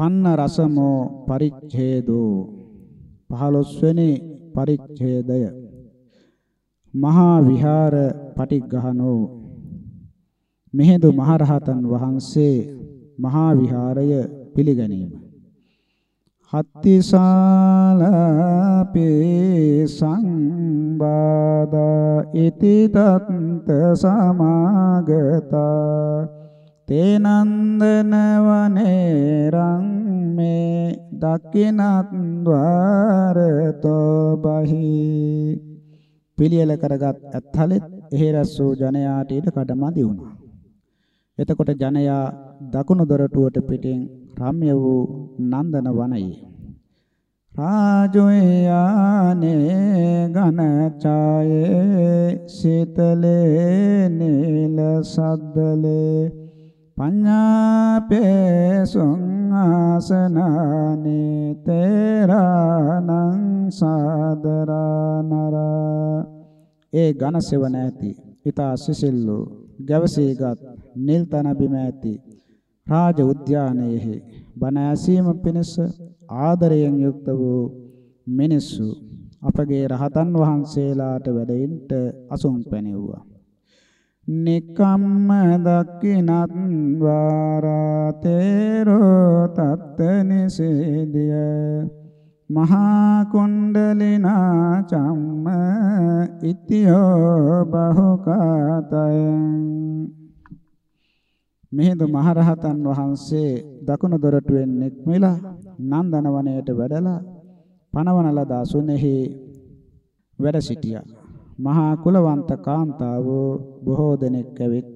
පන්න රසමෝ පරිච්ඡේදෝ. 15 වෙනි පරිච්ඡේදය. මහා විහාර පටිග්ගහනෝ. මෙහෙදු මහරහතන් වහන්සේ මහා විහාරය පිළිගැනීම. හත්තිසාලපේ සංබාදා ඉති තත්ත සමාගතා තේනන්දන වනේරං මේ දක්ඛිනත් ద్వාරතෝ බහි පිළියෙල කරගත් ඇත්හලෙත් එහෙ රැස් වූ ජනයාට ඊට කඩමදි වුණා. එතකොට ජනයා දකුණු දොරටුවට පිටින් රම්‍ය වූ නන්දන වනයේ රාජෝයානේ ඝන ඡායේ සීතලේ නීල සද්දලේ පඤ්ඤාපේ සුංආසනානේ තේරානං සාදරා නරා ඒ ඝන සෙවණ ඇති. ඊතා සිසිල්ලු ගැවසීගත් නිල් තන බිම ඇති. රාජ උද්‍යානයේ බණ ඇසීම පිණිස ආදරයෙන් යුක්ත වූ මිනිස්සු අපගේ රහතන් වහන්සේලාට වැඩෙන්නට අසුන් පැනෙව්වා. නිකම්ම දක්කිනත් වාරාතේරෝ තත්ත නිසේදිය මහා කුණ්ඩලිනා චම්ම ඉතියෝ බහුකාතයං මෙහිඳු මහරහතන් වහන්සේ දකුණු දොරටුවෙන් නික්මිලා නන්දන වනයේට වැඩලා පනවන ලද අසුනේහි වැඩ සිටියා. මහා කුලවන්ත කාන්තාවෝ බොහෝ දෙනෙක් ඇවිත්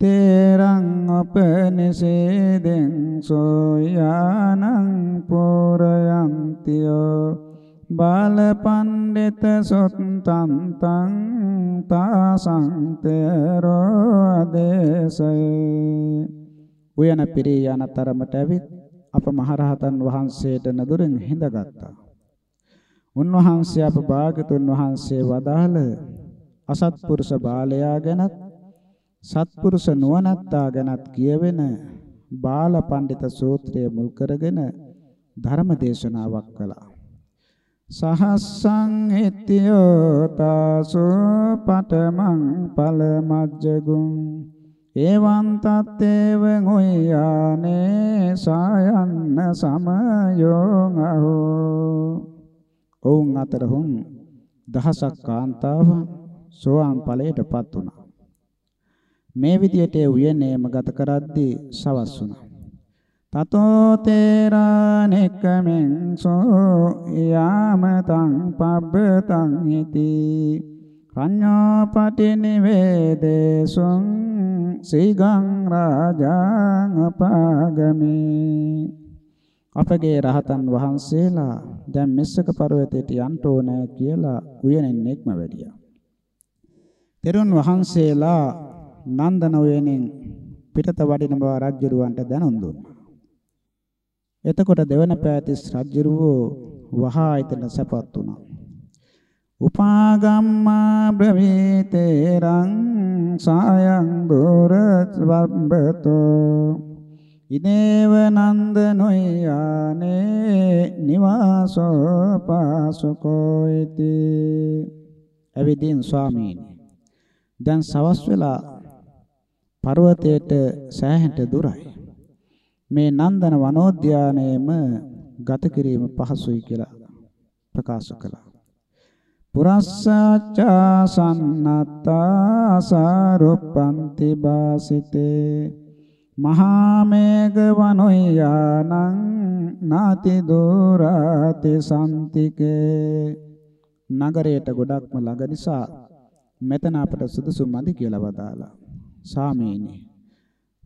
තේරං අපනිසේදෙන් සෝයානං පෝරයන්තියෝ බාල පණ්ඩිත සොත්තං තං තාසංතේරෝ ආදේශේ උයන පිරී යන තරමට ඇවිත් අප මහරහතන් වහන්සේට නදුරින් හිඳගත්තා. උන්වහන්සේ අප භාගතුන් වහන්සේ වදාළ අසත්පුරුෂ බාලයා ගැනත් සත්පුරුෂ නුවණැත්තා ගැනත් කියවෙන බාල පඬිත සූත්‍රය මුල් කරගෙන ධර්ම දේශනාවක් කළා. සහස්සං හිත්‍යෝ තාසෝ පඨමං පලමජ්ජගුං එවං තත්තේව ගොයානේ සායන්න සමයෝං අහෝ ඔවුන් අතර හුම් දහසක් කාන්තාවන් සෝවාන් ඵලයටපත් වුණා. මේ විදියට උයනේම ගත කරද්දී සවස් වුණා. තතෝ තේරානෙක්කමෙන් සෝ යාමතං පබ්බතං හිති රඤ්ඤාපටි නිවේදේසුං සීගං රාජං අපාගමේ අපගේ රහතන් වහන්සේලා දැන් මෙස්සක පර්වතයට යන්න ඕනෑ කියලා උයනෙන් එක්ම වැඩියා. තෙරුන් වහන්සේලා නන්දන උයනෙන් පිටත වඩින බව රජුරවන්ට දැනුම් දුන්නා. එතකොට දෙවන පෑතිස් රජුරවෝ වහා ඊතන සැපත් වුණා. උපාගම්මා බ්‍රවීතේරං සායං දුර වබ්බතෝ ඉනේව නන්දනොයානේ නිවාසෝ පාසුකෝ ඉති. එවිදින් ස්වාමීනි දැන් සවස් වෙලා පර්වතයට සෑහෙට දුරයි. මේ නන්දන වනෝද්‍යානයේම ගත කිරීම පහසුයි කියලා ප්‍රකාශ කළා. පුරස්සාචා සන්නත්තා සාරුප්පන්ති වාසිතේ මහා මේඝ වනෝයානං නාති දුරාති සම්තිකේ නගරයට ගොඩක්ම ළඟ නිසා මෙතන අපට සුදුසු මදි කියලා වදාලා. සාමීනි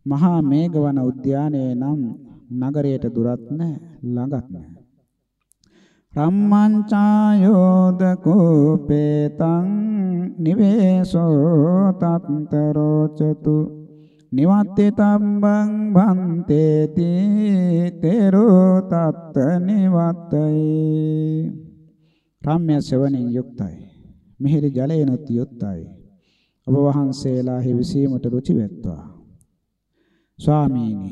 මහා මේඝවන උද්‍යානයේ නම් නගරයට දුරත් නැහැ ළඟත් නැහැ. රම්මංචායෝද කෝපේතං නිවේසෝ තත්තරෝචතු නිවත්තේ තම්බං භන්තේති තේරෝ තත්ත නිවත්තේ රම්‍ය සෙවණින් යුක්තයි මිහිරි ජලයෙන්ත් යුක්තයි ඔබ වහන්සේලා හි විසීමට රුචි වෙත්වා ස්වාමීනි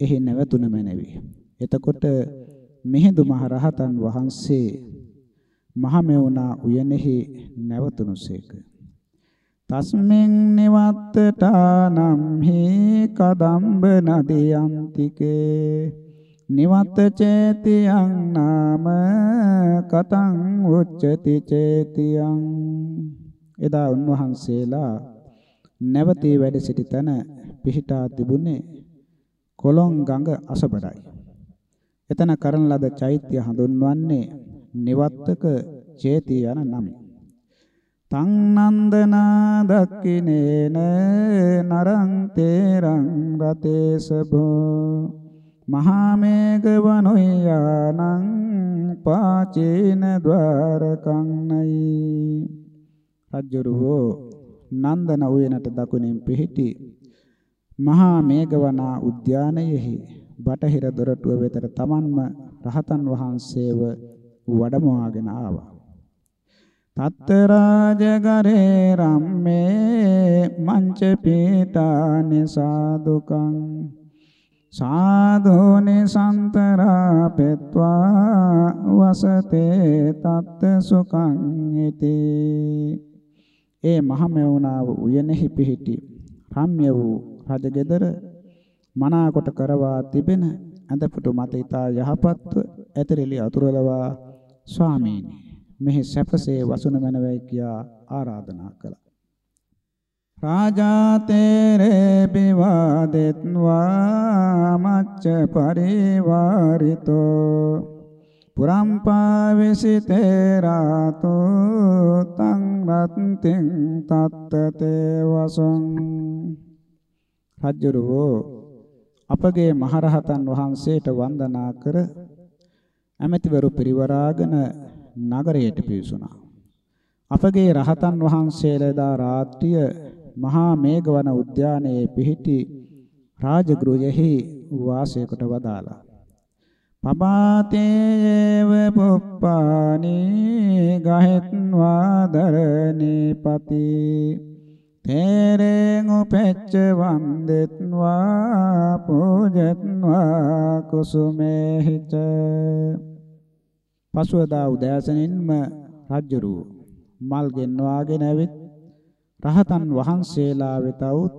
එහි නැවතුන මැනවි. එතකොට මිහිඳු මහ රහතන් වහන්සේ මහමෙවුනා උයනෙහි නැවතුණුසේක. තස්මෙන් නිවත්තටානම් හි කදම්බ නදියන්තිකේ නිවත්ත චේතියං නාම කතං උච්චති චේතියං එදා උන්වහන්සේලා නැවතී වැඩ සිටි තැන පිහිටා තිබුණේ කොළොන් ගඟ අසබඩයි. එතන කරන ලද චෛත්‍ය හඳුන්වන්නේ නිවත්තක චේති යන නමයි. තං නන්දනා දක්ඛිනේන නරං තේරං රතේසබෝ මහා මේඝ වනොයානං පාචේන ద్వාරකං නයි රජ්ජුරුවෝ නන්දන උයනට දකුණින් පිහිටි මහා මේඝවනා උද්‍යානයෙහි බටහිර දොරටුව වෙතට තමන්ම රහතන් වහන්සේව වඩමවාගෙන ආවා. තත්ත රාජගරේ රම්මේ මංච පීඨානි සාදුකං සාධෝනි සන්තරා පෙත්වා වසතේ තත්ත සුඛං ඉති. ඒ මහමෙවුනාව උයනෙහි පිහිටි රම්‍ය වූ රජගෙදර මනාකොට කරවා තිබෙන ඇඳපුටු මත ඊතා යහපත්ව ඇතිරිලි අතුරුලවා ස්වාමීනි. මෙහි සැපසේ වසුන මැනවයි කියා ආරාධනා කළා. රාජාතේරේ බිවාදෙත්වා මච්ච පරිවාරිතෝ පුරම්පාවිසිතේ රාතෝ තං රත්තිං තත්තතේ වසං රජ්ජුරුවෝ අපගේ මහරහතන් වහන්සේට වන්දනා කර ඇමතිවරු පිරිවරාගෙන නගරයට පිවිසුණා. අපගේ රහතන් වහන්සේලා රාත්‍රිය මහා මේඝවන උද්‍යානයේ පිහිටි රාජගෘහයෙහි වාසය කොට වදාලා. පබාතේව පුප්පානි ගහෙත්වා දරණී පති තේරෙන් උපෙච්ච වන්දෙත්වා පූජත්වා කුසුමේහිච පසුවදා උදෑසනින්ම රජ්ජුරු මල් ගෙන්වාගෙන ඇවිත් රහතන් වහන්සේලා වෙතවුත්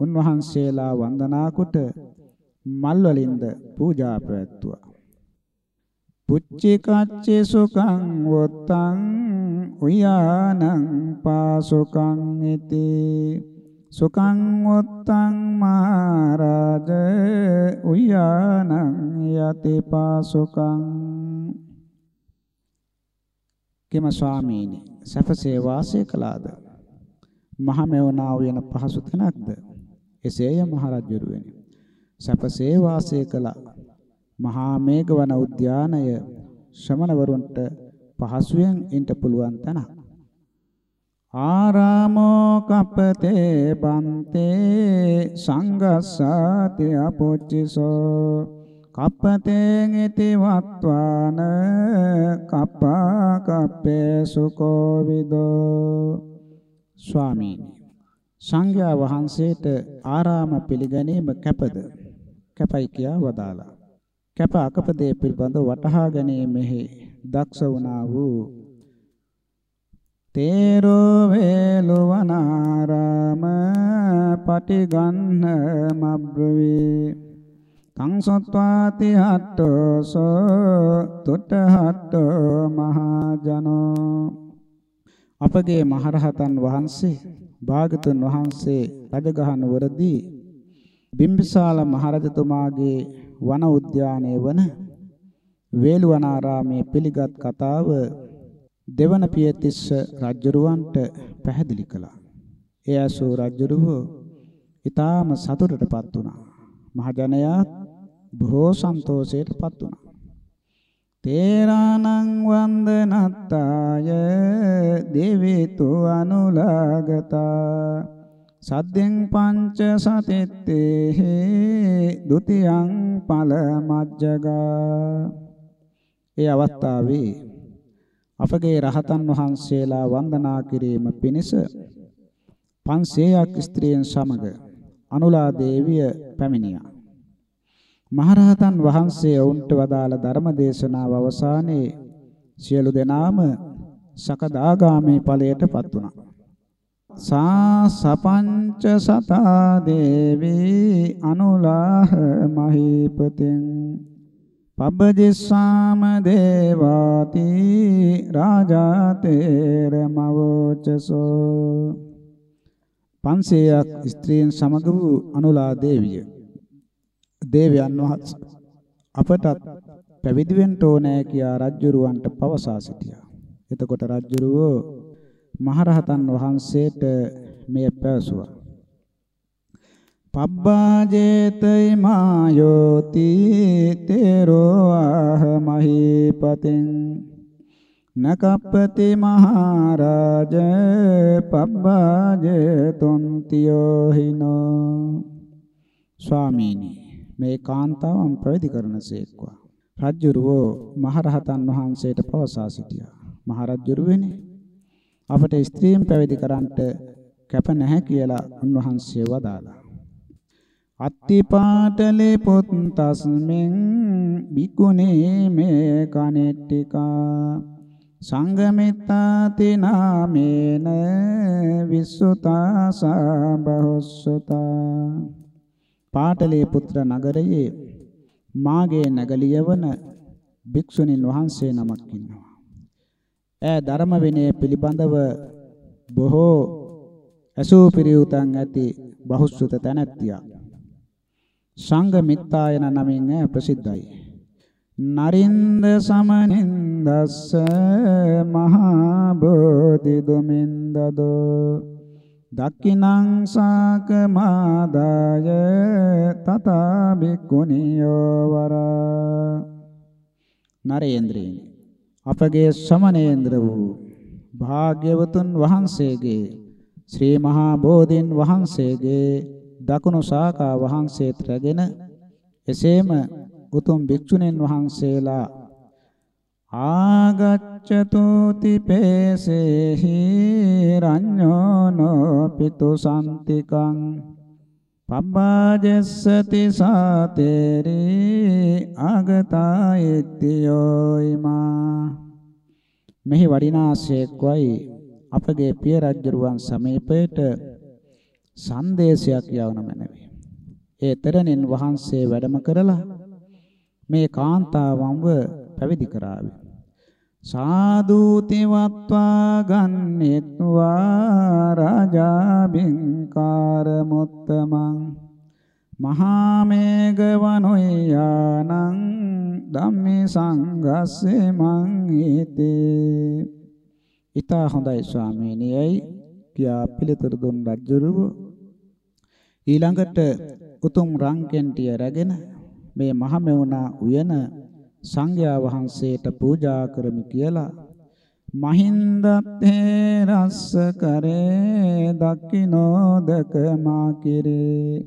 උන්වහන්සේලා වන්දනා කොට මල් වලින්ද පූජා පැවැත්තුවා. පුච්චි කච්චි සුඛං වොත්තං උයානං පාසුකං ඉති. සුඛං වොත්තං මහරජ උයානං යති පාසුකං. කිම ස්වාමීනි සැපසේ වාසය කළාද? මහමෙවනා වූ යන පහසු තැනක්ද? එසේය මහරජුරුවනි. සැපසේ වාසය කළා මහා මේඝවන උද්‍යානය ශ්‍රමණවරුන්ට පහසුවෙන් ඉන්න පුළුවන් තැනක්. ආරාමෝ කප්පතේ බන්තේ සංගස්සාති අපොච්චිසෝ කප්පතේ ඉති වත්වාන කප්පා කප්පේ සුකෝ විදෝ ස්වාමීනි සංඝයා වහන්සේට ආරාම පිළිගැනීම කැපද? කැපයි කියා වදාලා කැප අකපදේ පිළිබඳ වටහා ගැනීමෙහි දක්ෂ වුණා වූ තේරෝ වේලවනාරාම පටිගන්න මබ්‍රවේ. තං සත්වාති හට්ටෝසෝ තුට්ටහට්ටෝ මහජනෝ අපගේ මහරහතන් වහන්සේ භාගතුන් වහන්සේ රජගහ නුවරදී බිම්බිසාල මහරජතුමාගේ වන උද්‍යානයේ වන වේළුවනාරාමයේ පිළිගත් කතාව දෙවන පියතිස්ස රජුරවන්ට පැහැදිලි කළා. එය ඇසූ රජුරුව ඊටාම සතුටටපත් වුණා. මහජනයාත් බොහෝ සන්තෝෂයටපත් වුණා. තේරානං වන්දනත්තාය දේවීතු අනුලාගතා. සද්දෙන් පංච සතිත්තේ ဒ ුතියං ඵල මජ්ජගා. ඒ අවස්ථාවේ අපගේ රහතන් වහන්සේලා වන්දනා කිරීම පිණිස 500ක් ස්ත්‍රීන් සමග අනුලා දේවිය පැමිණියා. මහරහතන් වහන්සේ ඔවුන්ට වදාළ ධර්ම දේශනාව අවසානයේ සියලු දෙනාම සකදාගාමී ඵලයටපත් වුණා. සා සපංච සතා දේවී අනුලාහ මහීපතෙන් පබ්බජිස්සාම දේවාති රාජාතේර මවෝචසෝ 500ක් ස්ත්‍රීන් සමග වූ අනුලා දේවිය දේවයන් වහන්සේ අපටත් පැවිදි වෙන්න ඕනෑ කියා රජ්ජුරුවන්ට පවසා සිටියා. එතකොට රජ්ජුරුවෝ මහරහතන් වහන්සේට මෙය පැවසුවා. පබ්බාජේතයි මායෝති තේරෝ ආහ මහීපතෙන් නකප්පති මහරජ පබ්බාජේතුන්තියෝ හිනෝ ස්වාමීනි මේ කාන්තාවන් පැවිදි කරනසේක්වා රජ්ජුරුවෝ මහරහතන් වහන්සේට පවසා සිටියා. මහරජ්ජුරුවනේ අපට ස්ත්‍රීන් පැවිදි කරන්නට කැප නැහැ කියලා උන්වහන්සේ වදාළා. අත්තිපාටලේ පොත් තස්මෙන් බිකුනේ මේ කනෙට්ටිකා. සංගමිතාති නාමේන විසුතා සබහුසුතා පාටලේ පුත්‍ර නගරයේ මාගේ නැගලියවන භික්ෂුණීන් වහන්සේ නමක් ඉන්නවා. ඈ ධර්ම විනය පිළිබඳව බොහෝ ඇසූ පිරියුතන් ඇති බහුසුත තැනැත්තියක්. සංඝ මිත්තායන නමින් ප්‍රසිද්ධයි. නරින්ද සමනින්දස්ස මහා බෝධි දුමින්දදෝ දක්ඛිනං සාකමාදාය තථා බික්ඛුනියෝ වරා. නරේන්ද්‍රේනි අපගේ සමනේන්ද්‍ර වූ භාග්‍යවතුන් වහන්සේගේ ශ්‍රී මහා බෝධින් වහන්සේගේ දකුණු ශාඛා වහන්සේත් රැගෙන එසේම උතුම් භික්ෂුණීන් වහන්සේලා ආගච්ඡතෝති පේසේහි රඤ්ඤෝනෝ පිතු සම්තිකං පබ්බාජස්සති සාතේරි ආගතායිත්‍යෝයිමා මෙහි වඩිනාසේක්වයි අපගේ පිය රජුරුවන් සමීපයට සංදේශයක් යවන මැනවි. ඒ තරණින් වහන්සේ වැඩම කරලා මේ කාන්තාවන්ව පැවිදි කරાવી. සාදූති වත්වා ගන්නෙත්වා රාජා බින්කාර මුත්තමං මහා මේඝ වනොයානං ධම්මේ සංඝස්සේ මං ඊතේ ඊට හොඳයි ස්වාමීනියයි කියා පිළිතුරු දුන් රජුරුව ඊළඟට උතුම් රංකෙන්ටිය රැගෙන මේ මහමෙවුනා උයන සංඝයා වහන්සේට පූජා කරමි කියලා මහින්දත්තේ රස්ස කරේ දක්ඛිනෝදක මා කිරේ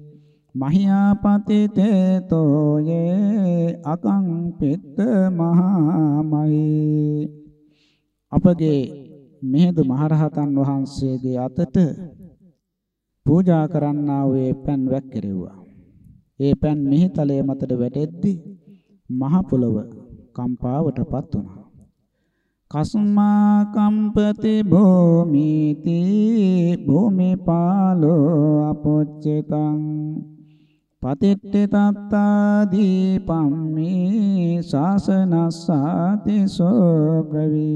මහියාපති තේතෝයේ අකංපිත මහාමයි අපගේ මෙහෙදු මහරහතන් වහන්සේගේ අතට පූජා කරන්නා වූ පෑන් වැක්කිරෙව්වා. ඒ පෑන් මිහිතලයේ මතට වැටෙද්දී මහ පොළව කම්පාවටපත් වුණා. කස්මා කම්පති භූමිති භූමි පාලෝ අපොච්චතං. පතිට්ඨ තත්තා දීපම්මි ශාසනස්සාති සෝබ්‍රවි.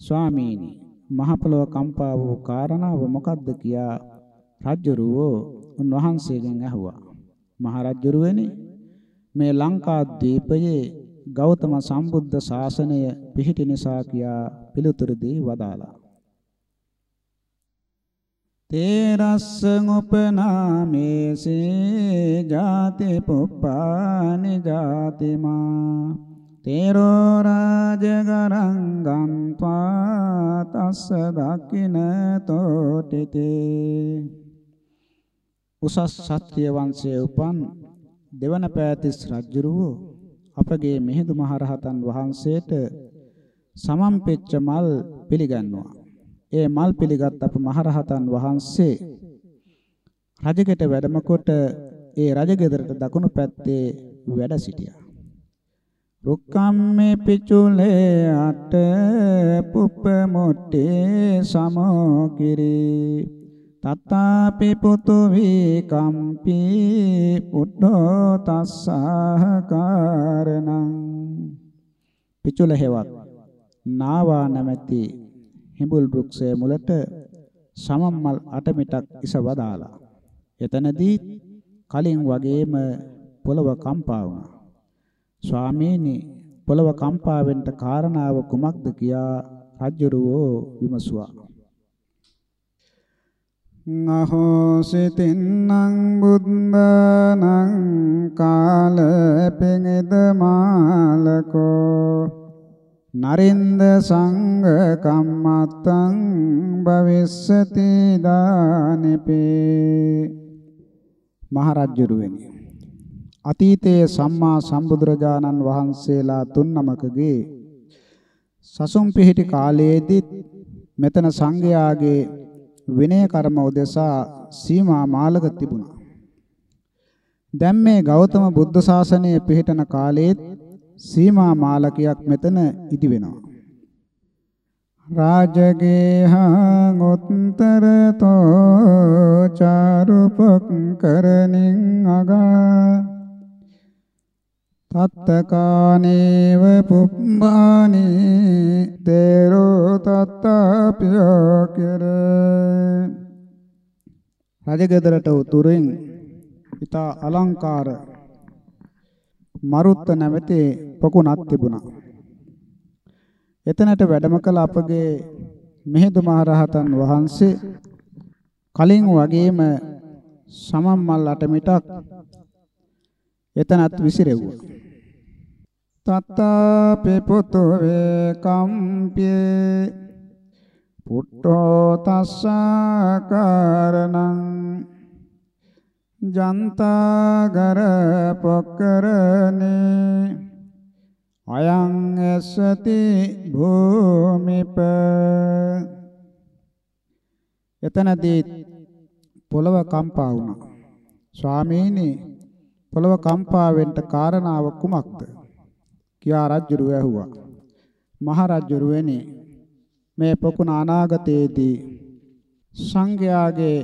ස්වාමීනි මහ පොළව කම්පා වූ කාරණාව මොකද්ද කියා රජ්ජුරුවෝ උන්වහන්සේගෙන් ඇහුවා. මහරජ්ජුරුවනේ මේ ලංකා ද්වීපයේ ගෞතම සම්බුද්ධ ශාසනය පිහිටි නිසා කියා පිළිතුරු දී වදාලා. තේරස්ස උපනාමේසේ ජාති පුප්පානි ජාතිමා තේරෝ රාජගරං ගන්්වා තස්ස දක්කින තෝටිතේ උසස් සත්‍ය වංශයේ උපන් දෙවන පෑතිස් රජුරුව අපගේ මිහිඳු මහරහතන් වහන්සේට සමම්පෙච්ච මල් පිළිගන්නවා. ඒ මල් පිළිගත් අප මහරහතන් වහන්සේ රජකට වැඩම කොට ඒ රජගෙදරට දකුණු පැත්තේ වැඩ සිටියා. රුක්කම්මේ පිචුලේ අට පුප්ප මොට්ටේ සමෝකිරි තත්තාපි පුතු වී කම්පි පුට්ඨෝ තස්සහ කාරණං පිචුල හේවත් නාවා නැමැති හිඹුල් වෘක්ෂයේ මුලට සමම්මල් අටමිටක් ඉස වදාලා. එතනදී කලින් වගේම පොළව කම්පා වුණා. ස්වාමීනි පොළව කම්පා වෙන්න කාරණාව කුමක්ද කියා රජුරෝ විමසුවා. නහෝ සිතින්නම් බුද්ධනං කාල පෙඟෙද මාලකෝ. නරින්ද සංඝ කම්මත්තං භවිස්සති දානෙපේ. මහරජුරුවනි අතීතයේ සම්මා සම්බුදුරජාණන් වහන්සේලා තුන්නමකගේ සසුන් පිහිටි කාලයේදීත් මෙතන සංඝයාගේ විනය කර්ම උදෙසා සීමා මාලක තිබුණා. දැන් මේ ගෞතම බුද්ධ ශාසනය පිහිටන කාලයේත් සීමා මාලකයක් මෙතන ඉදි වෙනවා. රාජගේහං උත්තරතෝ චාරුපක්කරණින් අගා තත්තකානේව පුබ්බානි තේරෝ තත්තාපියෝ කෙර රජගෙදරට උතුරින් ඊට අලංකාර මරුත්ත නැමැති පොකුණක් තිබුණා. එතනට වැඩම කළ අපගේ මෙහෙදු මහරහතන් වහන්සේ කලින් වගේම සමම්මල් අටමිටක් එතනත් විසිරෙව්වා. තත්තාපි පුතු වේකම්පේ පුට්ඨෝ තස්සාකරණං ජන්තාගර පොක්කරනේ අයං එස්සති භූමිප එතනදී පොළව කම්පා වුණා ස්වාමීනි පොළව කම්පා වෙන්න කාරණාව කුමක්ද කියා රජුරු ඇහුවා. මහරජුරුවනි මේ පොකුණ අනාගතයේදී සංඝයාගේ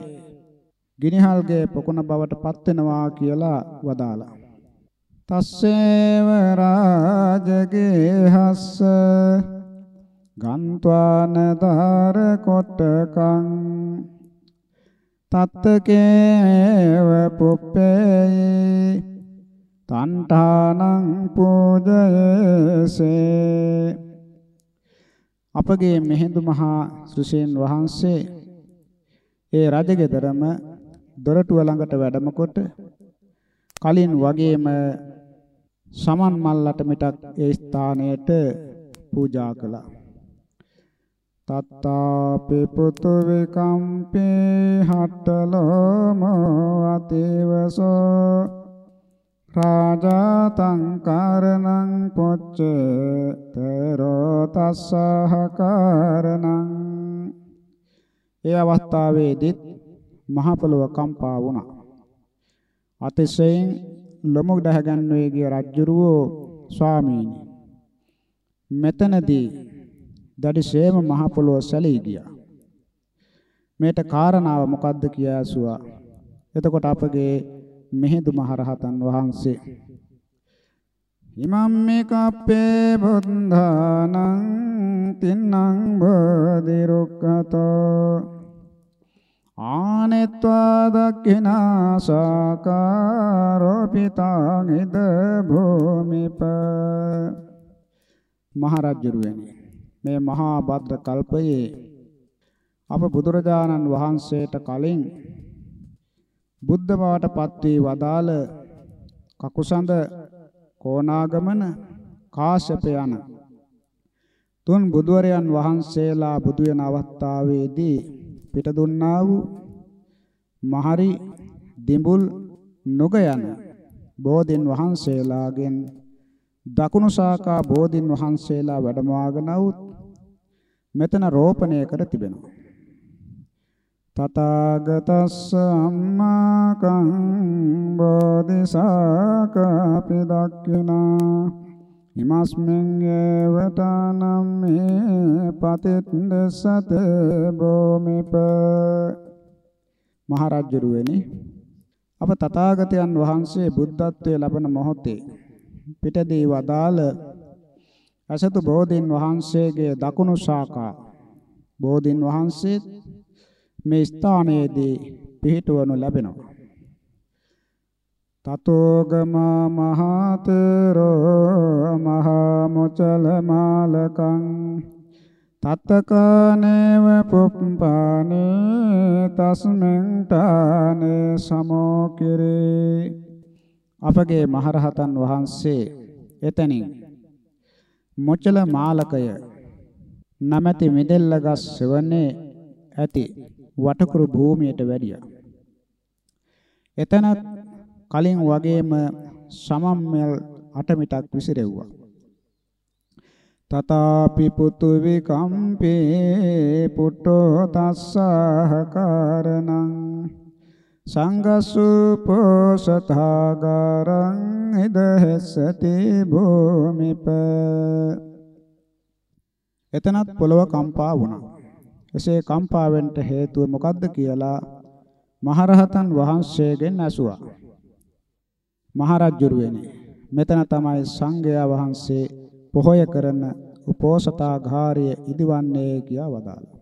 ගිනිහල්ගේ පොකුණ බවට පත් වෙනවා කියලා වදාලා. තස්සේව රාජගේ හස්ස ගන්්වාන දාර කොටකං තත්තකේව පුප්පේ තණ්ඨානං පූජයසේ අපගේ මෙහෙඳු මහා ශ්‍රීසේන් වහන්සේ ඒ රජගෙදරම දොරටුව ළඟට වැඩම කොට කලින් වගේම සමන් මල්ලට මිටක් ඒ ස්ථානයට පූජා කළා. තත්තාපි පුතු විකම්පේ හට්ටලෝමෝ අතේවසෝ රාජාතං කාරණං පොච්ච තරෝ තස්සහ කාරණං ඒ අවස්ථාවේදීත් මහ පොළොව කම්පා වුණා. අතිශයින් ලොමු දහගන්වේ ගිය රජුරුවෝ ස්වාමීනි මෙතනදී දඩිසේම මහ පොළොව සැලී ගියා. මේට කාරණාව මොකද්ද කියා ඇසුවා. එතකොට අපගේ මෙහෙදු මහරහතන් වහන්සේ ඉමම් මේකප්පේ බුද්ධානං තින්නම් බෝධි රුක්ඛතෝ ආනෙත්වා දක්ඛිනා සාකාරෝ පිතාං ඉද භූමිප මහරජුරුවනි මේ මහා භද්‍ර කල්පයේ අප බුදුරජාණන් වහන්සේට කලින් බුද්ධ බවට පත් වී වදාළ කකුසඳ කොණාගමන කාශ්‍යප යන තුන් බුදුවරයන් වහන්සේලා බුදු වෙන අවස්ථාවේදී පිට දුන්නා වූ මහරි දිඹුල් නොග යන බෝධින් වහන්සේලාගෙන් දකුණු ශාඛා බෝධින් වහන්සේලා වැඩමවාගෙන වූ මෙතන රෝපණය කර තිබෙනවා. තථාගතස්ස අම්මාකං බෝධිසාකාපි දක්ඛිනා ඉමස්මින් ඒවතානම් මේ පතිත්දසත භූමිප මහරජුරුවනි අප තථාගතයන් වහන්සේ බුද්ධත්වයේ ලබන මොහොතේ පිටදී වදාළ අසතු බෝධින් වහන්සේගේ දකුණු ශාඛා බෝධින් වහන්සේ මේ ස්ථානයේදී පිහිටවනු ලැබෙනවා. තතෝගම මහතරෝ මහා මුචල මාලකං තත්තකානේව පුප්පානේ තස්මෙන් තානේ සමෝකිරේ අපගේ මහරහතන් වහන්සේ එතනින් මොචල මාලකය නමැති මිදෙල්ලගස් සෙවන්නේ ඇති වටකුරු භූමියට වැඩියා. එතනත් කලින් වගේම සමම්මල් අටමිටක් විසිරෙව්වා. තතාපි පුතු විකම්පේ පුට්ටෝ තස්සහකාරණං සංගසුපෝසතාගාරං ඉදහෙස්සති භූමිප එතනත් පොළව කම්පා වුණා. එසේ කම්පාවෙන්ට හේතුව මොකද්ද කියලා මහරහතන් වහන්සේගෙන් ඇසුවා. මහරජුරුවනි මෙතන තමයි සංඝයා වහන්සේ පොහොය කරන උපෝසතාඝාරය ඉදිවන්නේ කියා වදාළා.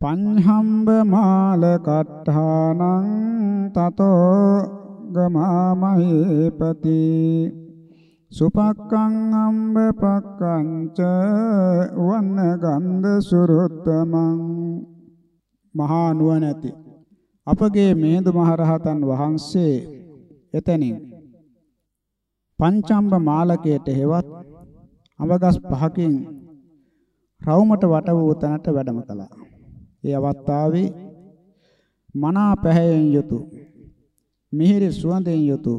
පඤ්හම්බ මාල කට්ඨානං තතෝ ගමාමහේපති සුපක්කං අම්බ පක්කංච වන්න ගන්ධ සුරුත්තමං මහා නුවණැති අපගේ මේඳු මහරහතන් වහන්සේ එතනින් පංචම්බ මාලකයට හෙවත් අඹගස් පහකින් රවුමට වට වූ තැනට වැඩම කළා. ඒ අවස්ථාවේ මනා පැහැයෙන් යුතු මිහිරි සුවඳෙන් යුතු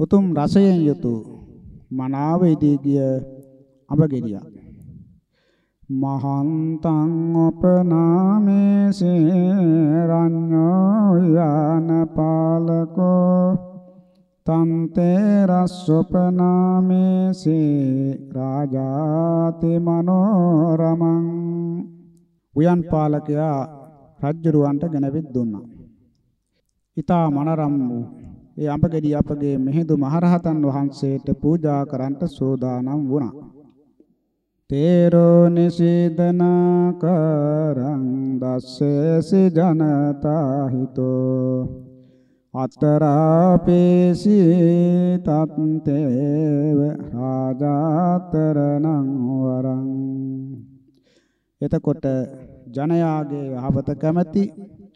උතුම් රසයෙන් යුතු මනාව ඉදී ගිය අඹගෙඩියක් මහන්තං උපනාමේසේ රඤ්ඤෝ යාන පාලකෝ. තන්තේ රස්සොපනාමේසේ රාජාති මනෝරමං උයන් පාලකයා රජ්ජුරුවන්ට ගෙනවිත් දුන්නා. ඊතා මනරම් වූ ඒ අඹගෙඩිය අපගේ මෙහෙදු මහරහතන් වහන්සේට පූජා කරන්නට සෝදානම් වුණා. තේරෝ නිසීදනා කරං දස්සේසි ජනතා හිතෝ අතරාපේසි තත්තේව රාජාතරණං වරං එතකොට ජනයාගේ යහපත කැමැති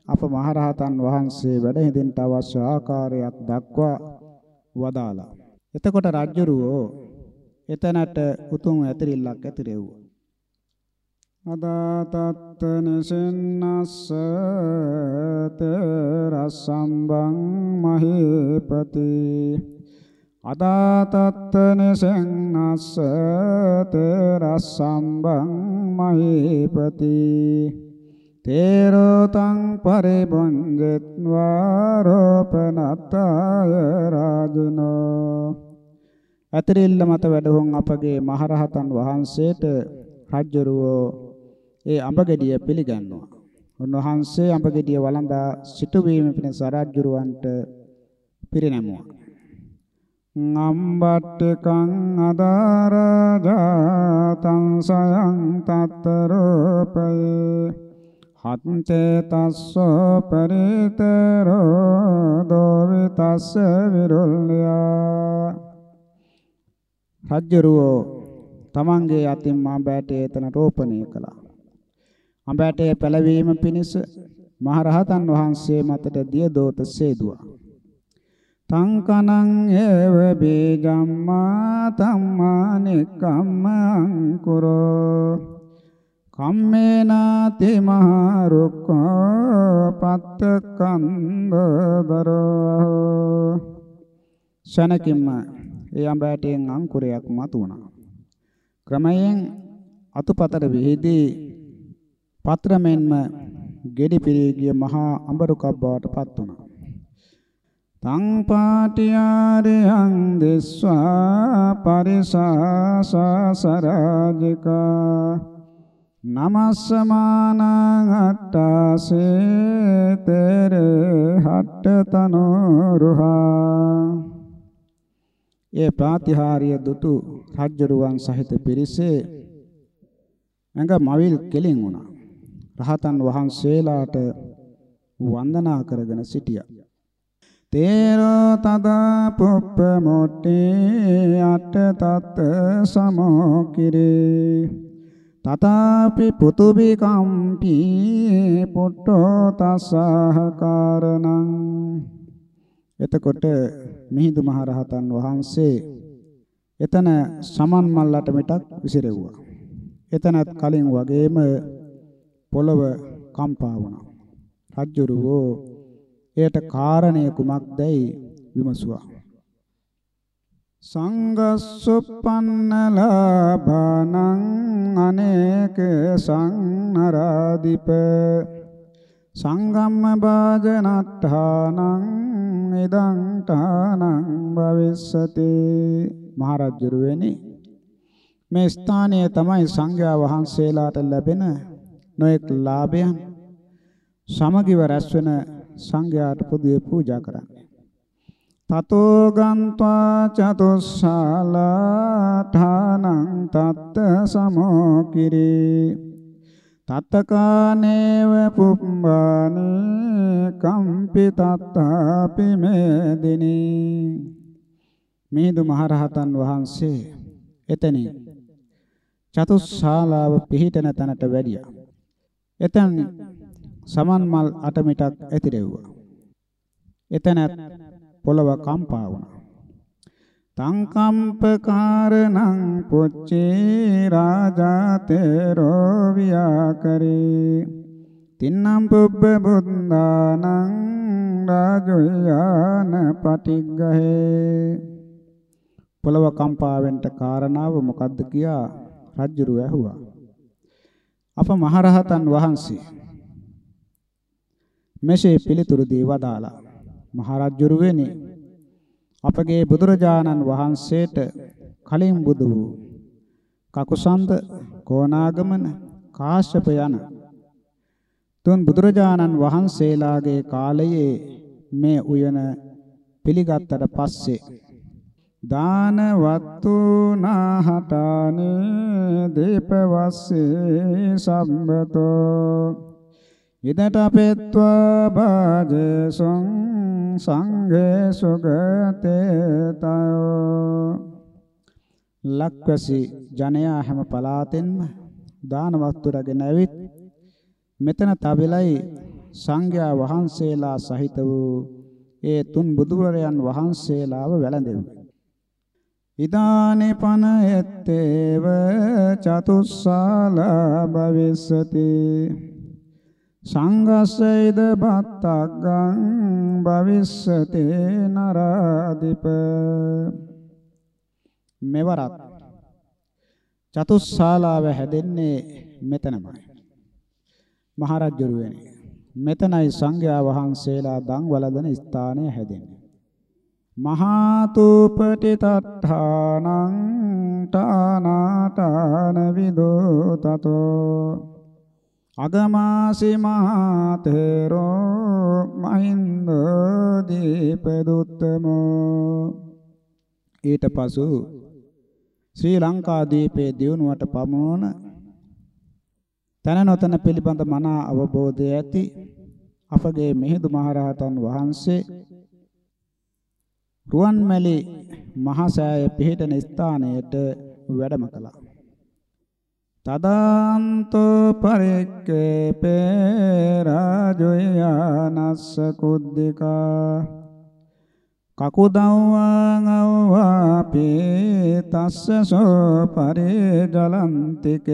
අප මහරහතන් වහන්සේ වැඩ හිඳින්ට අවශ්‍ය ආකාරයක් දක්වා වදාලා. එතකොට රජ්ජුරුවෝ එතනට උතුම් ඇතිරිල්ලක් ඇතිරෙව්වා. අදාතත්ත නිසින්නස්ස තෙරසම්බං මහේපති අදාතත්ත නිසින්නස්ස තෙරසම්බං මහේපති තේරෝතං පරිබොංජෙත්වා රෝපනත්තාය රාජනෝ අතරිල්ල මත වැඩහුන් අපගේ මහරහතන් වහන්සේට රජ්ජරුවෝ ඒ අඹගෙඩිය පිළිගන්නවා. උන්වහන්සේ අඹගෙඩිය වළඳා සිටුවීම පිණිස රජ්ජරුවන්ට පිරිනැමුවා. නම්බට්ටකං අදාරජාතං සයං තත්තරෝපයේ හත්තේ තස්සෝ පරිතරෝ දෝවිතස්ස විරුල්්‍යා රජ්ජරුවෝ තමන්ගේ අතින් අඹෑටේ එතන රෝපණය කළා. අඹෑටේ පැලවීම පිණිස මහරහතන් වහන්සේ මතට දිය දෝත සේදුවා. තංකනං ඒව බීජම්මා තම්මානිකම්ම අංකුරෝ කම්මේනාති මහරුක්ඛෝ පත්තකන්දදරෝ ශනකිම්ම ඒ අඹෑටෙන් අංකුරයක් මතු වුණා. ක්‍රමයෙන් අතුපතර විහිදී පත්‍රමෙන්ම ගෙඩි පිරී ගිය මහා අඹරුකක් බවට පත් වුණා. තං පාටියාරයන් දෙස්වා පරිසාසසරාජිකා නමස්සමානං අට්ඨාසේ තෙර හට්ඨතනෝරුහා ඒ ප්‍රාතිහාර්ය දුටු රජ්ජරුවන් සහිත පිරිසේ ඇඟ මවිල් කෙලින් වුණා. රහතන් වහන්සේලාට වන්දනා කරගෙන සිටියා. තේරෝ තදා පුප්ප මොට්ටේ අට තත් සමෝ කිරේ තතාපි පුතුබි කම්පි පුට්ටෝ තසහ කාරණං එතකොට මිහිඳු මහරහතන් වහන්සේ එතන සමන් මල්ලට මිටක් විසිරෙව්වා. එතනත් කලින් වගේම පොළව කම්පා වුණා. රජ්ජුරුවෝ එයට කාරණය කුමක්දයි විමසුවා. සංගස්සුප්පන්න ලාභානං අනේක සංනරාදිප සංගම්ම භාජනට්ඨානං ඉදං ඨානං භවිස්සති මහරජුරුවනි මේ ස්ථානය තමයි සංඝයා වහන්සේලාට ලැබෙන නොඑක් ලාභයන් සමගිව රැස්වෙන සංඝයාට පොදුවේ පූජා කරන්නේ. තතෝ ගන්්වා චතුස්සාලා ඨානං තත්ත සමෝ කිරේ තත්තකානේව පුම්බානේ කම්පි තත්තාපි මේදිනී මිහිඳු මහරහතන් වහන්සේ එතනින් චතුස්සාලාව පිහිටන තැනට වැඩියා. එතන සමන් මල් අටමිටක් ඇතිරෙව්වා. එතනත් පොළව කම්පා වුණා. තංකම්පකාරණං පුච්චේ රාජාතේරෝ වියාකරේ තින්නම් පුබ්බ බුද්ධානං රාජොයාන පටිග්ගහේ පොළව කම්පාවෙන්ට කාරණාව මොකද්ද කියා රජුරු ඇහුවා අප මහරහතන් වහන්සේ මෙසේ පිළිතුරු දී වදාලා මහරජුරුවනි අපගේ බුදුරජාණන් වහන්සේට කලින් බුදු වූ කකුසන්ද කොණාගමන කාශ්‍යප යන තුන් බුදුරජාණන් වහන්සේලාගේ කාලයේ මේ උයන පිළිගත්තට පස්සේ දාන වත්තුනාහටානේ දීපවස්සේ සම්බතෝ ඉදට අපෙත්වා බාජසං සංඝේ සුගතේ තයෝ. ලක්වැසි ජනයා හැම පලාතෙන්ම දාන වස්තු රැගෙන ඇවිත් මෙතන තබෙලයි සංඝයා වහන්සේලා සහිත වූ ඒ තුන් බුදුවරයන් වහන්සේලාව වැළඳෙව්වේ. ඉදානේ පන එත්තේව චතුස්සාලා භවිස්සති. සංඝස්සයිද බත්තග්ගං භවිස්සති නරාදිප මෙවරත් චතුස්සාලාව හැදෙන්නේ මෙතනමයි. මහරජුරුවනි මෙතනයි සංඝයා වහන්සේලා දන් වළඳන ස්ථානය හැදෙන්නේ. මහාතුපටි තට්ඨානං තානාතාන විදෝ තතෝ අගමාසි මහතේරෝ මහින්ද දීපදුත්තමෝ ඊට පසු ශ්‍රී ලංකා දීපේ දියුණුවට පමුණුවන තන නොතන පිළිබඳ මනා අවබෝධය ඇති අපගේ මිහිඳු මහරහතන් වහන්සේ රුවන්මැලි මහසෑය පිහිටන ස්ථානයට වැඩම කළා. තදාන්තෝ පරික්කේපේ රාජොයානස්ස කුද්දිකා කකුදව්වාං අවවාපේ තස්සසෝ පරිජලන්තිකේ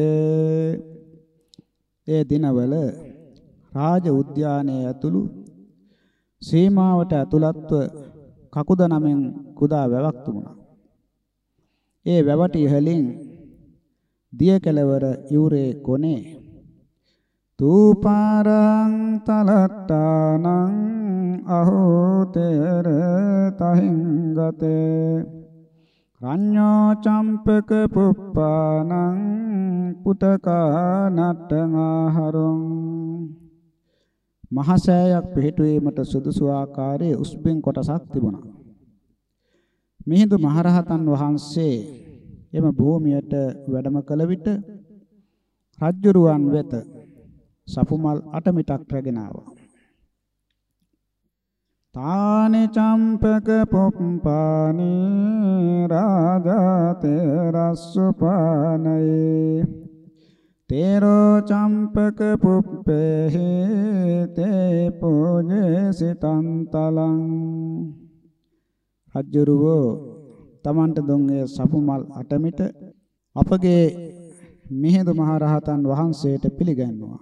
ඒ දිනවල රාජ උද්‍යානයේ ඇතුළු සීමාවට ඇතුළත්ව කකුද නමෙන් කුඩා වැවක් තිබුණා. ඒ වැවට ඉහළින් දිය කෙළවර යූරේ කොනේ. තූපාරං තලට්ටානං අහෝ තේර තහින් ගතේ රඤ්ඤෝ චම්පක පුප්පානං පුතකා නට්ඨං මහසෑයක් පිහිටුවීමට සුදුසු ආකාරයේ උස්බෙන් කොටසක් තිබුණා. මිහිඳු මහරහතන් වහන්සේ එම භූමියට වැඩම කළ විට රජ්ජුරුවන් වෙත සපුමල් අටමිටක් රැගෙන ආවා. තානි චම්පක පොප්පානි රාජතේ රස්සුපානයේ තේරෝ චම්පක පුප්පේහි තේ පූජේසිතං තලං රජ්ජුරුවෝ තමන්ට දුන්නේ සපුමල් අටමිට අපගේ මිහිඳු මහරහතන් වහන්සේට පිළිගන්නවා.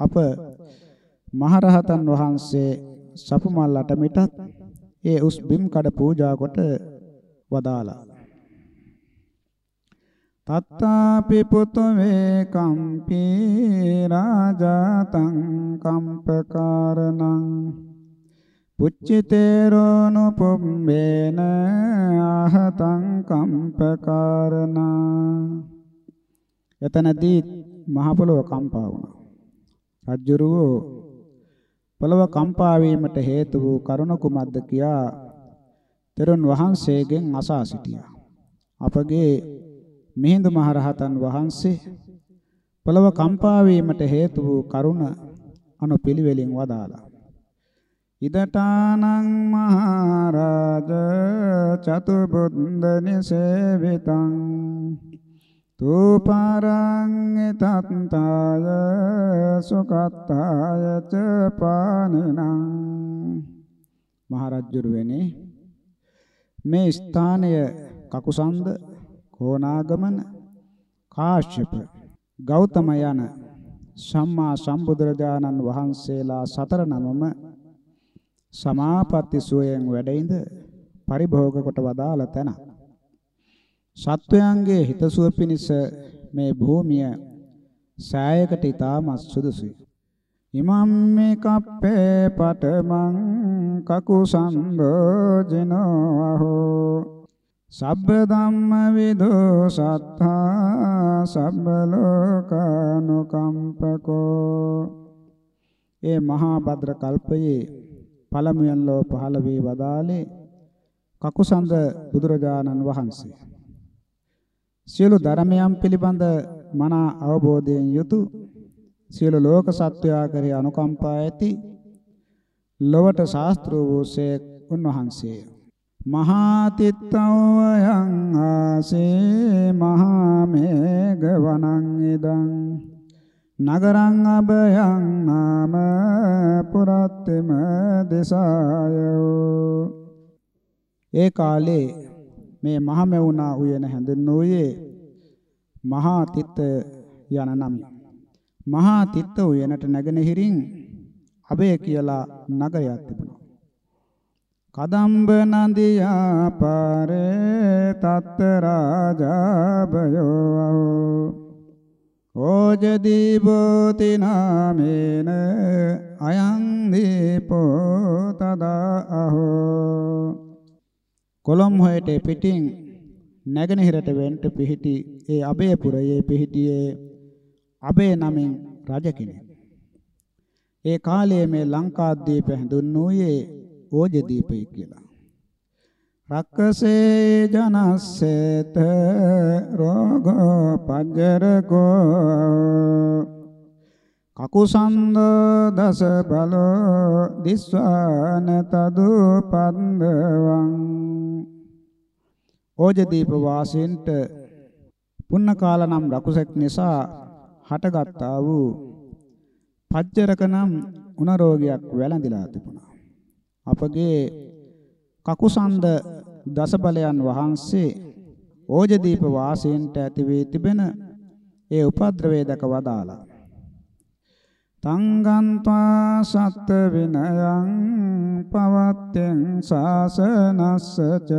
අප මහරහතන් වහන්සේ සපුමල් අටමිටත් ඒ උස් බිම් කඩ පූජා කොට වදාලා. තත්තාපි පුතු වේ කම්පි රාජතං කම්පකාරණං පුච්චිතේරෝනු පුම්බේන ආහතං කම්පකාරණා එතනදී මහ පොළොව කම්පා වුණා රජ්ජුරුවෝ පොළව කම්පා වීමට හේතු වූ කරුණ කුමක්ද කියා තෙරුන් වහන්සේගෙන් අසා සිටියා. අපගේ මිහිඳු මහරහතන් වහන්සේ පොළව කම්පා වීමට හේතු වූ කරුණ අනුපිළිවෙලින් වදාලා. ඉදතානං මහරජ චතුබුද්ධ නිසේවිතං තූපාරං තත්තාය සුකත්තාය ච පානිනං. මහරජුරුවනේ මේ ස්ථානය කකුසන්ද කෝනාගමන කාශ්‍යප ගෞතම යන සම්මා සම්බුදුරජාණන් වහන්සේලා සතර නමම සමාපatti සෝයෙන් වැඩින්ද පරිභෝග කොට වදාළ තැනක් සත්වයන්ගේ හිතසුව පිණිස මේ භූමිය සෑයකට ඊටමත් සුදුසුයි. ඉමම් මේ කප්පේ පටමං කකුසන්දෝ ජිනෝ අහෝ සබ්බ ධම්ම විදෝ සත්තා සබ්බ ලෝකානුකම්පකෝ ඒ මහා භද්‍ර කල්පයේ පළමුවෙන් ලෝ පහළ වී වදාළේ කකුසන්ද බුදුරජාණන් වහන්සේ. සියලු ධර්මයන් පිළිබඳ මනා අවබෝධයෙන් යුතු සියලු ලෝක සත්වයා කරේ අනුකම්පා ඇති ලොවට ශාස්ත්‍ර වූසේ උන්වහන්සේ. මහා තිත්තවයන් ආසේ මහා මේඝ වනං ඉදං නගරං අබයං නාම පුරත්තිම දේශායෝ ඒ කාලේ මේ මහමෙවුනා උයන හැඳින්වුවේ මහා තිත්ත යන නමි. මහා තිත්ත උයනට නැගෙනහිරින් අබේ කියලා නගරයක් තිබුණා. කදම්බ නදියා පාරේ තත් රාජාබයෝ ඕජදී බෝති නාමේන අයං දීපෝ තදා අහෝ කොළොම් හොයට පිටින් නැගෙනහිරට වෙන්ට පිහිටි ඒ අබේපුරයේ පිහිටියේ අබේ නමින් රජ කෙනෙක්. ඒ කාලයේ මේ ලංකාද්වීප හැඳුන්වුවේ ඕජදීපය කියලා. රක්කසේ ජනස්සේත රෝගෝ පජ්ජරකෝ කකුසන්ද දස බලෝ දිස්වාන තදු පන්දවං ඕජදීප වාසීන්ට පුන්න කාල නම් රකුසෙක් නිසා හටගත්තා වූ පජ්ජරක නම් උණ රෝගයක් වැළඳිලා තිබුණා. අපගේ කකුසන්ද දස බලයන් වහන්සේ ඕජදීප වාසීන්ට ඇති වී තිබෙන ඒ උපද්‍රවය දක වදාලා තංගන්්වා සත්ත විනයං පවත්තෙන් සාසනස්සච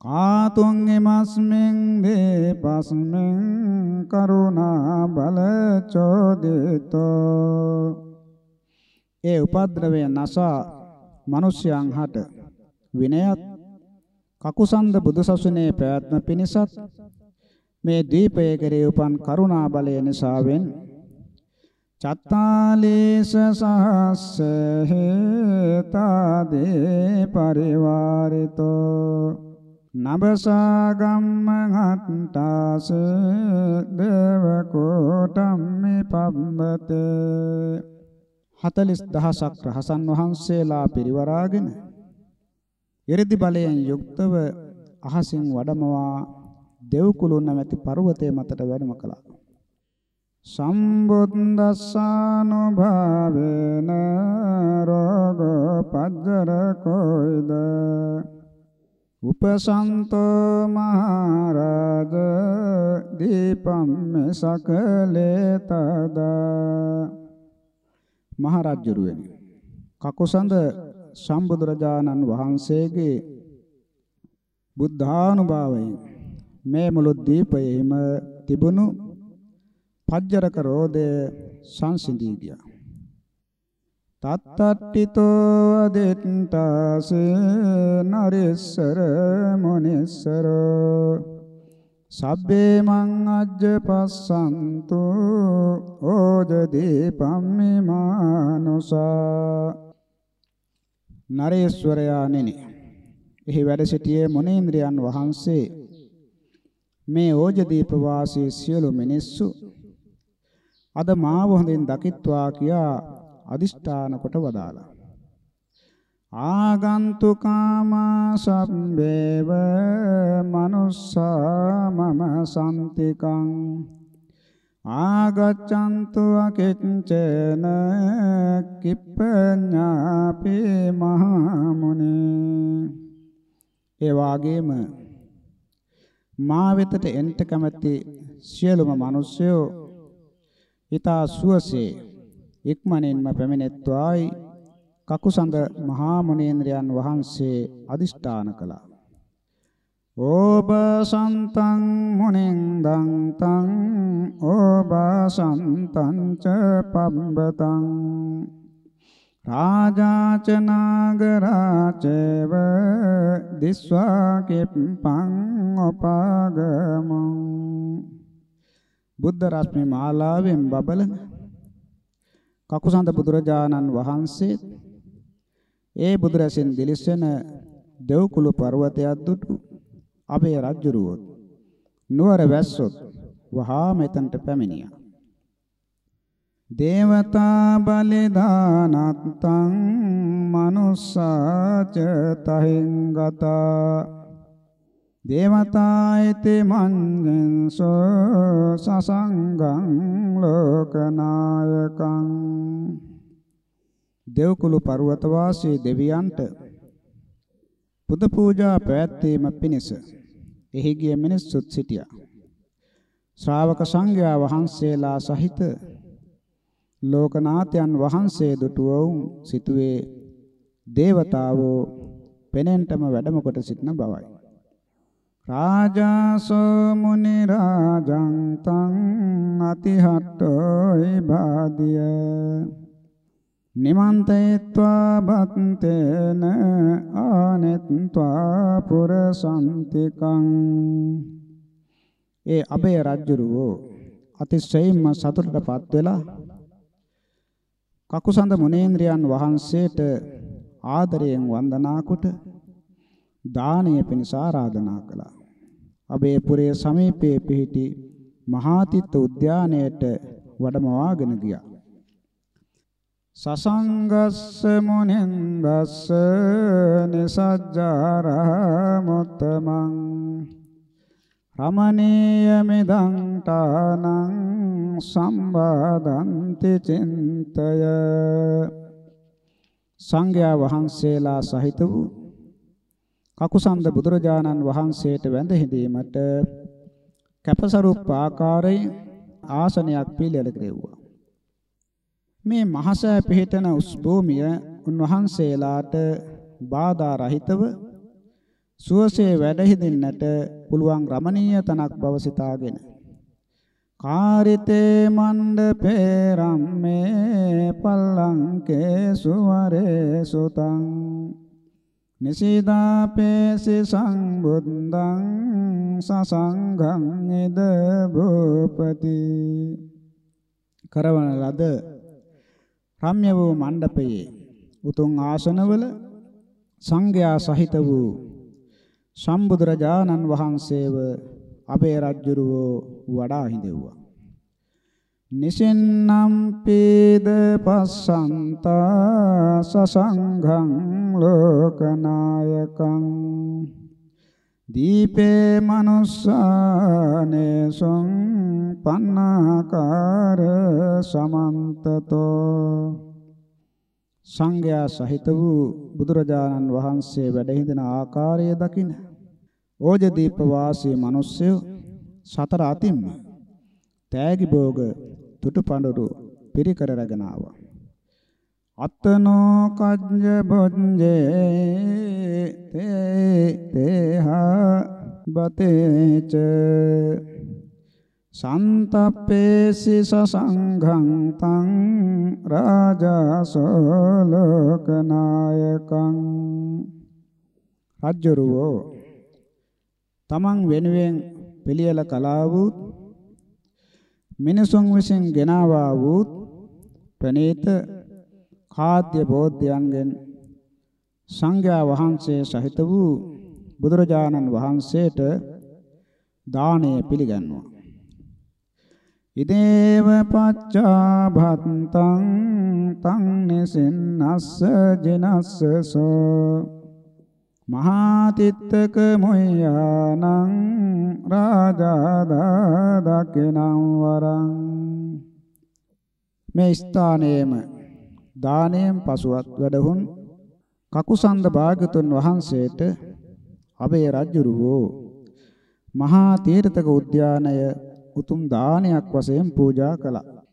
කාතුං එමස්මෙන් දේපස්මෙන් කරුණා බල චෝදිතෝ. ඒ උපද්‍රවය නසා මිනිසයන් හට විනයත් කකුසන්ද බුදුසසුනේ පැවැත්ම පිණිසත් මේ දීපයේ කෙරේ උපන් කරුණා බලය නිසාවෙන් චත්තාලේස සහස්ස හේතාදේ පරිවාරිතෝ. නබසාගම්ම හත්තාස දේව කෝටම්මි පබ්බතේ 40000ක් රහසන් වහන්සේලා පිරිවරාගෙන ඉරිදි බලයෙන් යුක්තව අහසින් වඩමවා දෙව්කුළුන් නැමැති පර්වතයේ මතට වැඩම කළා. සම්බුද්දස්සානුභාවේන රෝග පජ්ජර කොයිද උපසන්තෝ මහරජ දීපම්ම සකලේ තදා මහරජුරුවනි කකුසඳ සම්බුදුරජාණන් වහන්සේගේ බුද්ධානුභාවයෙන් මේ මුළු දීපයේම තිබුණු පජ්ජරක රෝධය සංසිඳී ගියා. තත්තට්ඨිතෝ අදෙට්ටාස නරෙස්සර මොනිස්සරෝ සබ්බේ මං අජ්ජ පස්සන්තු ඕජදී පම්මිමානුසා නරේශ්වරයා නෙනි. එහි වැඩ සිටියේ මොනේන්ද්‍රයන් වහන්සේ. මේ ඕජදීප වාසී සියලු මිනිස්සු අද මාව හොඳින් දකිත්වා කියා අදිෂ්ඨාන කොට වදාලා ආගන්තුකාමා සම්බේව මනුස්සා මම සම්තිකං ආගච්ඡන්තු අකිච්චන කිප්පඤ්ඤාපි මහමුනි ඒ වාගේම මා වෙතට එන්ට කැමැති සියලුම මිනිස්යෝ ඊතා සුවසේ ඉක්මනින්ම පැමිණෙත්වායි කකුසඳ මහා මුනේන්ද්‍රයන් වහන්සේ අදිෂ්ඨාන කළා. ඕබ සන්තං මුනින්දං තං ඕබ සන්තං ච පබ්බතං රාජාච නාගරාචේව දිස්වා කිප්පං උපාගමං බුද්ධ රශ්මි මාලාවෙන් බබලන කකුසඳ බුදුරජාණන් වහන්සේ ඒ බුදුරැසින් දිලිසෙන දෙව්කුළු පර්වතයක් දුටු අපේ රජුරුවොත් නුවර වැස්සොත් වහා මෙතනට පැමිණියා. දේවතා බලිදානත්තං මනුස්සාච තහින් ගතා දේවතායිති මංගෙන්සෝ සසංගං ලෝකනායකං දෙව්කුළු පර්වත වාසී දෙවියන්ට පුද පූජා පැවැත්වීම පිණිස එහි ගිය මිනිස්සුත් සිටියා. ශ්‍රාවක සංඝයා වහන්සේලා සහිත ලෝකනාථයන් වහන්සේ දුටුවුන් සිටුවේ දේවතාවෝ පෙනෙන්ටම වැඩම කොට සිටින බවයි. රාජාසෝ මුනි රාජං තං අතිහට්ඨෝ ඉබාදිය නිමන්තේत्वा බත්තේන ආනෙත්වා පුරසන්තිකං ඒ අබේ රජුරෝ අතිශයින්ම සතුටටපත් වෙලා කකුසඳ මුනේන්ද්‍රයන් වහන්සේට ආදරයෙන් වන්දනා කොට දානීය පිණිස ආරාධනා කළා. අබේ පුරයේ සමීපයේ පිහිටි මහාතිත්ත උද්‍යානයට වැඩමවාගෙන ගියා. සසංගස්ස මුනින්දස්ස නිසජ්ජාරමුත්තමං රමණීය මිදං තානං සම්බාදන්ති චින්තය සංඝයා වහන්සේලා සහිත වූ කකුසන්ද බුදුරජාණන් වහන්සේට වැඳ හිඳීමට කැපසරුප් ආකාරයෙන් ආසනයක් පිළියෙල කෙරෙව්වා. මේ මහසෑ පිහිටන උස් භූමිය උන්වහන්සේලාට බාධා රහිතව සුවසේ වැඩ හිඳින්නට පුළුවන් රමණීය තනක් බව සිතාගෙන කාරිතේ මණ්ඩපේ රම්මේ පල්ලංකේ සුවරේ සුතං නිසීදාපේසි සංබුද්ධං සසංඝං ඉද භූපති. කරවන ලද රම්‍ය වූ මණ්ඩපයේ උතුම් ආසනවල සංඝයා සහිත වූ සම්බුදුරජාණන් වහන්සේව අපේ රජුරෝ වඩා හිඳෙව්වා. නිසින්නම් පීද පස්සන්තා සසංඝං ලෝකනායකං දීපේ මනුස්සානේසුං පන්නාකාර සමන්තතෝ. සංඝයා සහිත වූ බුදුරජාණන් වහන්සේ වැඩ හිඳින ආකාරය දකින ඕජදීප වාසී මිනිස්සු සතර අතින්ම තෑගි භෝග තුටුපඬුරු පිරිකර රැගෙන ආවා. අත්තනෝ කජ්ජ බොජ්ජේ තේ තේහ බතේච සන්තප්පේසි සසංඝං තං රාජාසෝලකනායකං රජ්ජරුවෝ තමන් වෙනුවෙන් පිළියෙල කළා වූ මිනිසුන් විසින් ගෙනාවා වූ ප්‍රණීත ખાද්‍ය බෝධ්‍යයන්ගෙන් සංඝයා වහන්සේ සහිත වූ බුදුරජාණන් වහන්සේට දාණය පිළිගන්නවා. ඉදේව පච්චා භත්තං තං නිසින්නස්ස ජිනස්සසෝ මහා තිත්තක මොය්‍යානං රාජා දකිනං වරං මේ ස්ථානයේම දානයෙන් පසුවත් වැඩහුන් කකුසන්ද භාගතුන් වහන්සේට අබේ රජුරුවෝ මහා තීර්ථක උද්‍යානය උතුම් දානයක් වශයෙන් පූජා කළා.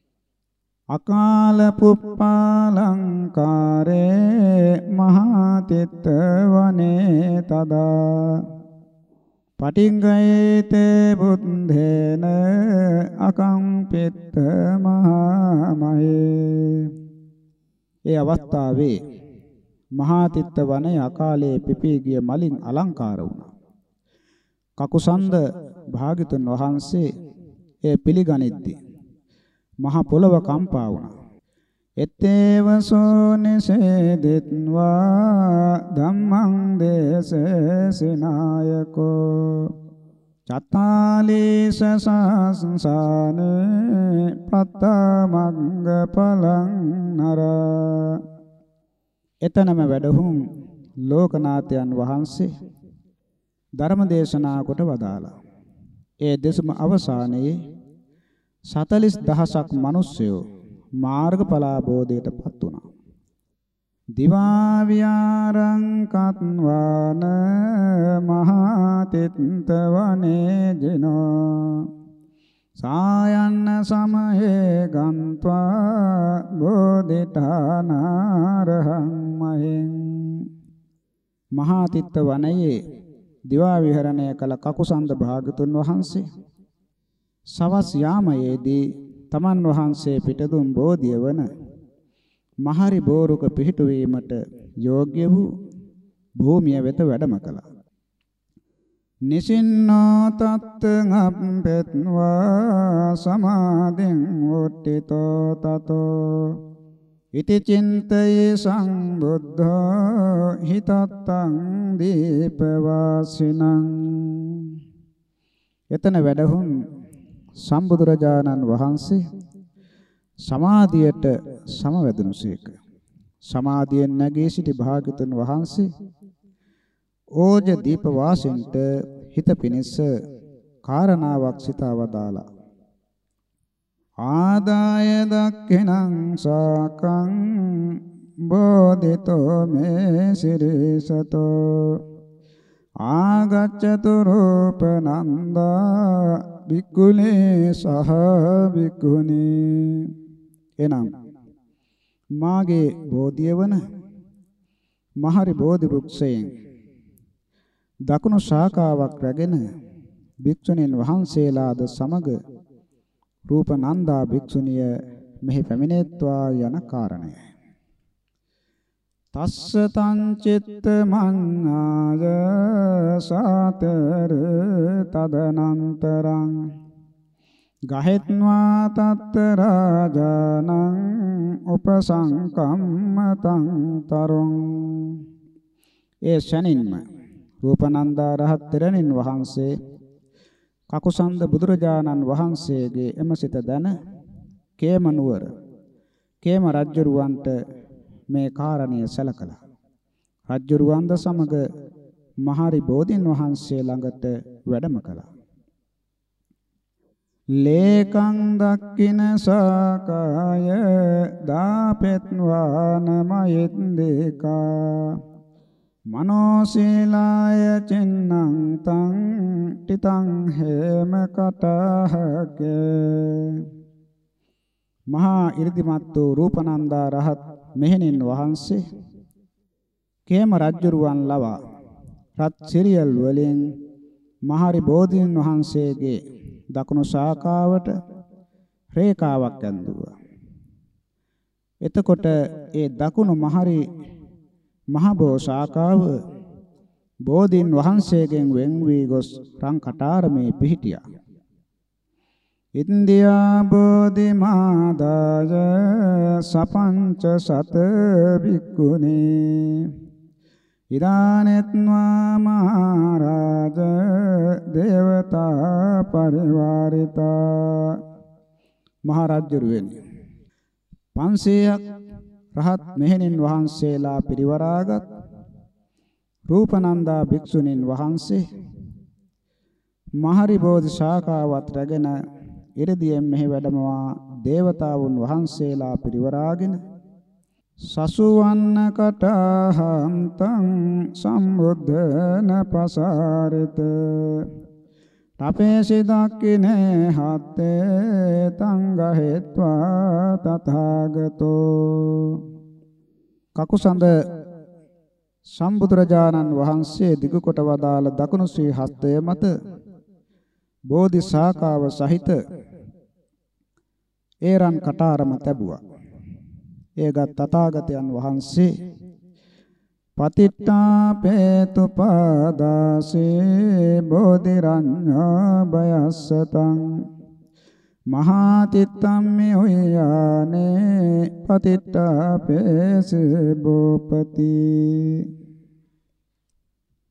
අකාල පුප්පාලංකාරේ මහා තිත්ත වනේ තදා පටිංගයේතේ බුද්ධේන අකම්පිත්ත මහා මහේ ඒ අවස්ථාවේ මහා තිත්ත වනයේ අකාලයේ පිපී ගිය මලින් අලංකාර වුණා. කකුසන්ද භාග්‍යතුන් වහන්සේ ඒ පිළිගනිද්දී මහ පොළව කම්පා වුණා. එත්තේව සෝනිසේදිත්වා ධම්මං දේශසිනායකෝ චත්තාලීස සංසානේ පත්තමග්ග පලං නර. එතනම වැඩහුන් ලෝකනාථයන් වහන්සේ ධර්ම දේශනා කොට වදාලා ඒ දෙසම අවසානයේ 40000ක් මිනිස්සයෝ මාර්ගඵල අවබෝධයටපත් වුණා. දිවා විහාරං කත්වාන මහා තිත්තවනේ ජිනෝ සායන්න සමයේ ගන්්වා බෝධිඨානාරහං මහෙන් මහා තිත්ත වනයේ දිවා විහරණය කළ කකුසන්ද භාගතුන් වහන්සේ සවස් යාමයේදී තමන් වහන්සේ පිටදුම් බෝධිය වන මහරි බෝරුක පිහිටුවීමට යෝග්‍ය වූ භූමිය වෙත වැඩම කළා. නිසින්නෝ තත්තං අප්පෙත්වා සමාධින් උට්ඨිතෝ තතෝ ඉති චින්තයේ සංබුද්ධෝ හිතත්තං දීපවාසිනං එතන වැඩහුන් සම්බුදුරජාණන් වහන්සේ සමාධියට සමවැදුණුසේක. සමාධියෙන් නැගී සිටි භාග්‍යතුන් වහන්සේ ඕජ දීප වාසෙන්ට හිත පිනිස්ස කාරණාවක් සිතා වදාලා. ආදාය දක්ඛිනං සාකං බෝධිතෝ මේ සිරිසතෝ. ආගච්ඡතු රූපනන්දා බික්කුනේ සහ බික්කුණී. එනම් මාගේ බෝධිය වන මහරි බෝධි වෘක්ෂයෙන් දකුණු ශාඛාවක් රැගෙන භික්ෂුණීන් වහන්සේලාද සමග රූපනන්දා භික්ෂුණිය මෙහි පැමිණෙත්වා යන කාරණය. තස්ස තං චිත්ත මංආය සාතර තදනන්තරං ගහෙත්වා තත්ත රාජානං උපසංකම්මතං තරුං ඒ ශනින්ම රූපනන්දා රහත් තෙරණින් වහන්සේ කකුසන්ද බුදුරජාණන් වහන්සේගේ එමසිත දන කේම නුවර කේම රජුරවන්ට මේ කාරණය සැලකලා. රජුරවන්ද සමග මහරි බෝධින් වහන්සේ ළඟට වැඩම කළා. ලේකං දක්කින සාකාය දාපෙත්වාන මයෙද්දේකා මනෝසීලාය චින්නං තං ටිතං හේම කටහකේ මහා 이르දිමත් වූ රූපනන්දා රහත් මෙහෙණින් වහන්සේ කේම රජුරුවන් ලවා රත් සිරියල් වලින් මහරි බෝධීන් වහන්සේගේ දකුණු ශාඛාවට රේඛාවක් ඇඳුවා. එතකොට ඒ දකුණු මහරි මහබෝ ශාඛාව බෝධීන් වහන්සේගෙන් වෙන් වී ගොස් රන් කටාරමේ පිහිටියා. ඉන්දියා බෝධි මාදාය සපංච සත බික්කුනේ ඉදානෙත්වා මහරජ දේවතා පරිවාරිතා මහරජුරුවෙනි 500ක් රහත් මෙහෙණින් වහන්සේලා පිරිවරාගත් රූපනන්දා භික්ෂුණීන් වහන්සේ මහරි බෝධි ශාඛාවත් රැගෙන ඉරදියෙන් මෙහි වැඩමවා දේවතාවුන් වහන්සේලා පිරිවරාගෙන සසුවන්න කටහන්තං සම්බුද්ධන පසාරිත තපේසි දක්කිනේ හත්තේ තංගහෙත්වා තථාගතෝ. කකුසඳ සම්බුදුරජාණන් වහන්සේ දිගු කොට වදාළ දකුණු ශ්‍රී හස්තය මත බෝධි ශාඛාව සහිත ඒරන් කටාරම තැබුවා. ඒගත් තථාගතයන් වහන්සේ පතිට්ඨාපේතු පාදාසේ බෝධිරඤ්ඤා බයස්සතං මහා තිත්තම්මි උයානේ පතිට්ඨාපේසේ බෝපති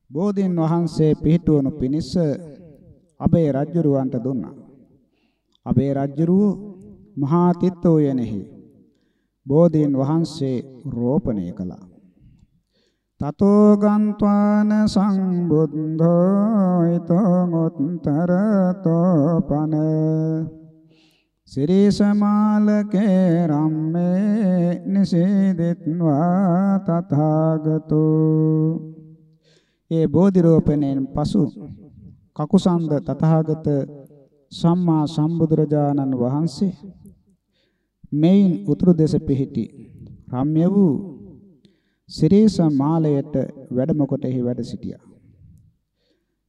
බෝධින් වහන්සේ පිහිටුවනු පිණිස අබේ රජුරවන්ට දුන්නා. අබේ රජුරුව මහා තිත්තෝයනෙහි බෝධීන් වහන්සේ රෝපණය කළා. තතෝ ගන්්වාන සංබුද්ධෝ ඊතෝ උත්තරතෝ පන සිරිසමාලකේ රම්මේ නිසීදිත්වා තථාගතෝ ඒ බෝධි රෝපණයෙන් පසු කකුසන්ද තථාගත සම්මා සම්බුදුරජාණන් වහන්සේ මෙයින් උතුරු දෙස පිහිටි රම්‍ය වූ සිරීස මාලයට වැඩම කොට එහි වැඩ සිටියා.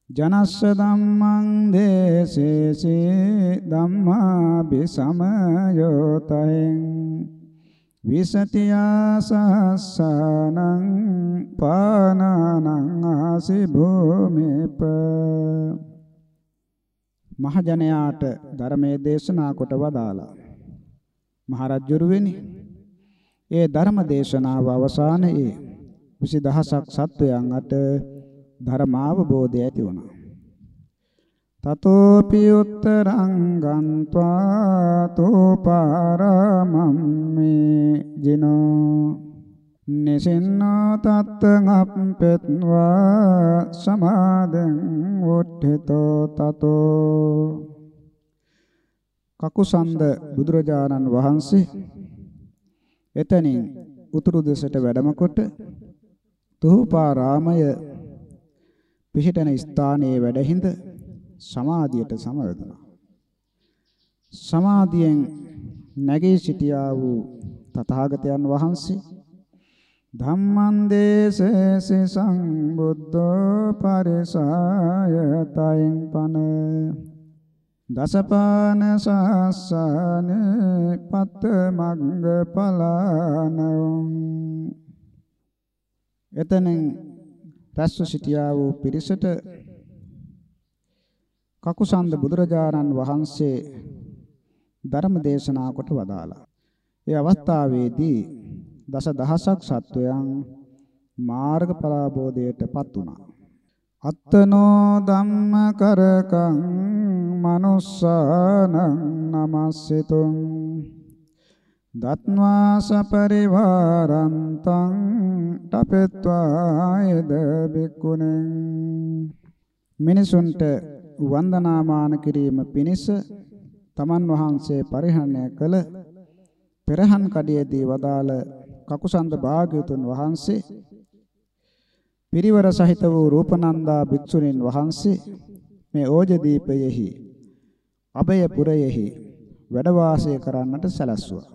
ජනස්ස ධම්මං දේසේසේ ධම්මා බිසමයෝතෙන් විසතියාසස්සනං පානනං ආසි භූමිප. මහජනයාට ධර්මයේ දේශනා කොට වදාලා මහරජුරුවෙනි ඒ ධර්ම දේශනාව අවසානයේ 20000ක් සත්වයන් අට ධර්මාවබෝධය ඇති වුණා. තතෝපි උත්තරං ගන්්වා තෝපාරමම්මේ ජිනෝ නිසින්නෝ තත්තං අප්පෙත්වා සමාදං උට්ඨිතෝ තතෝ කකුසන්ද බුදුරජාණන් වහන්සේ එතනින් උතුරු දෙසට වැඩම කොට තුහුපාරාමය පිහිටන ස්ථානයේ වැඩහිඳ සමාධියට සමවැදුණා. සමාධියෙන් නැගී සිටියා වූ තථාගතයන් වහන්සේ ධම්මං දේසේසි සංබුද්ධෝ පරිසාය තයින් පන දසපාන සාසන පත්ත මග්ග පලානං එතනෙන් රැස්ව සිටියා වූ පිරිසට කකුසන්ද බුදුරජාණන් වහන්සේ ධර්ම දේශනා කොට වදාලා. ඒ අවස්ථාවේදී දස දහසක් සත්වයන් මාර්ගඵල අවබෝධයටපත් වුණා. අත්තනෝ ධම්ම කරකං මනුස්සානං නමස්සිතුං දත්වා සපරිවාරන්තං තපෙත්වා යද බික්කුණෙන් මිනිසුන්ට වන්දනාමාන කිරීම පිණිස තමන් වහන්සේ පරිහරණය කළ පෙරහන් කඩියේදී වදාළ කකුසන්ද භාග්‍යතුන් වහන්සේ පිරිවර සහිත වූ රූපනන්දා භික්ෂුණීන් වහන්සේ මේ ඕජදීපයෙහි අභයපුරයෙහි වැඩ වාසය කරන්නට සැලැස්සුවා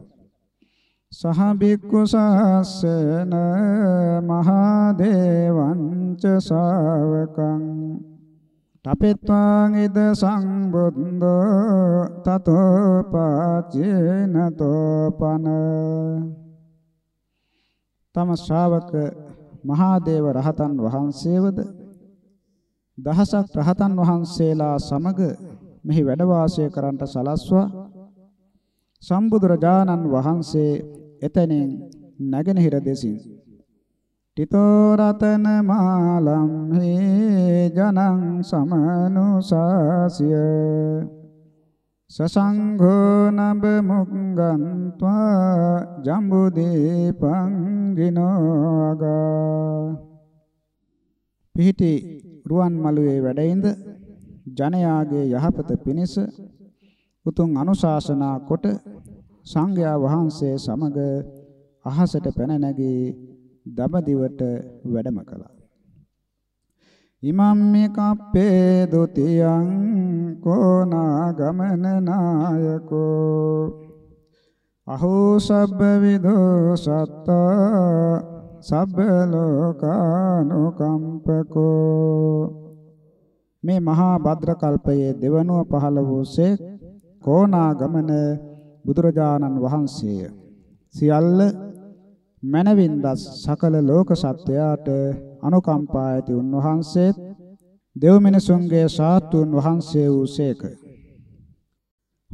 සහ බික්කු සාසන මහා දේවංච ශාවකං. තපෙත්වාං ඉද සංබුද්ධෝ තතෝ පාචේනතෝ පන තම ශ්‍රාවක මහා දේව රහතන් වහන්සේවද? දහසක් රහතන් වහන්සේලා සමග මෙහි වැඩ වාසය කරන්නට සලස්වා. සම්බුදුරජාණන් වහන්සේ එතනින් නැගෙනහිර දෙසින්. තිතෝ රතන මාලම් හේ ජනං සමනුසාසිය සසංඝෝ නබ මුංගන්්වා ජම්බු දීපං දිනෝගා පිහිටි රුවන් මළුවේ වැඩයින්ද ජනයාගේ යහපත පිණිස උතුම් අනුශාසනා කොට සංඝයා වහන්සේ සමග අහසට පැන නැගී දඹදිවට වැඩම කළා. ඉමම් මේ කප්පේ දුතියං කෝනා ගමන නායකෝ. අහෝ සබ්බ විදෝ සත්ත සබ්බ ලෝකානුකම්පකෝ. මේ මහා භද්‍ර කල්පයේ දෙවනුව පහළ වූසේ කෝනා ගමන බුදුරජාණන් වහන්සේය. සියල්ල මනවින් දස් සකල ලෝක සත්වයාට අනුකම්පා ඇති උන්වහන්සේත් දෙව් මිනිසුන්ගේ සාතුන් වහන්සේ වූසේක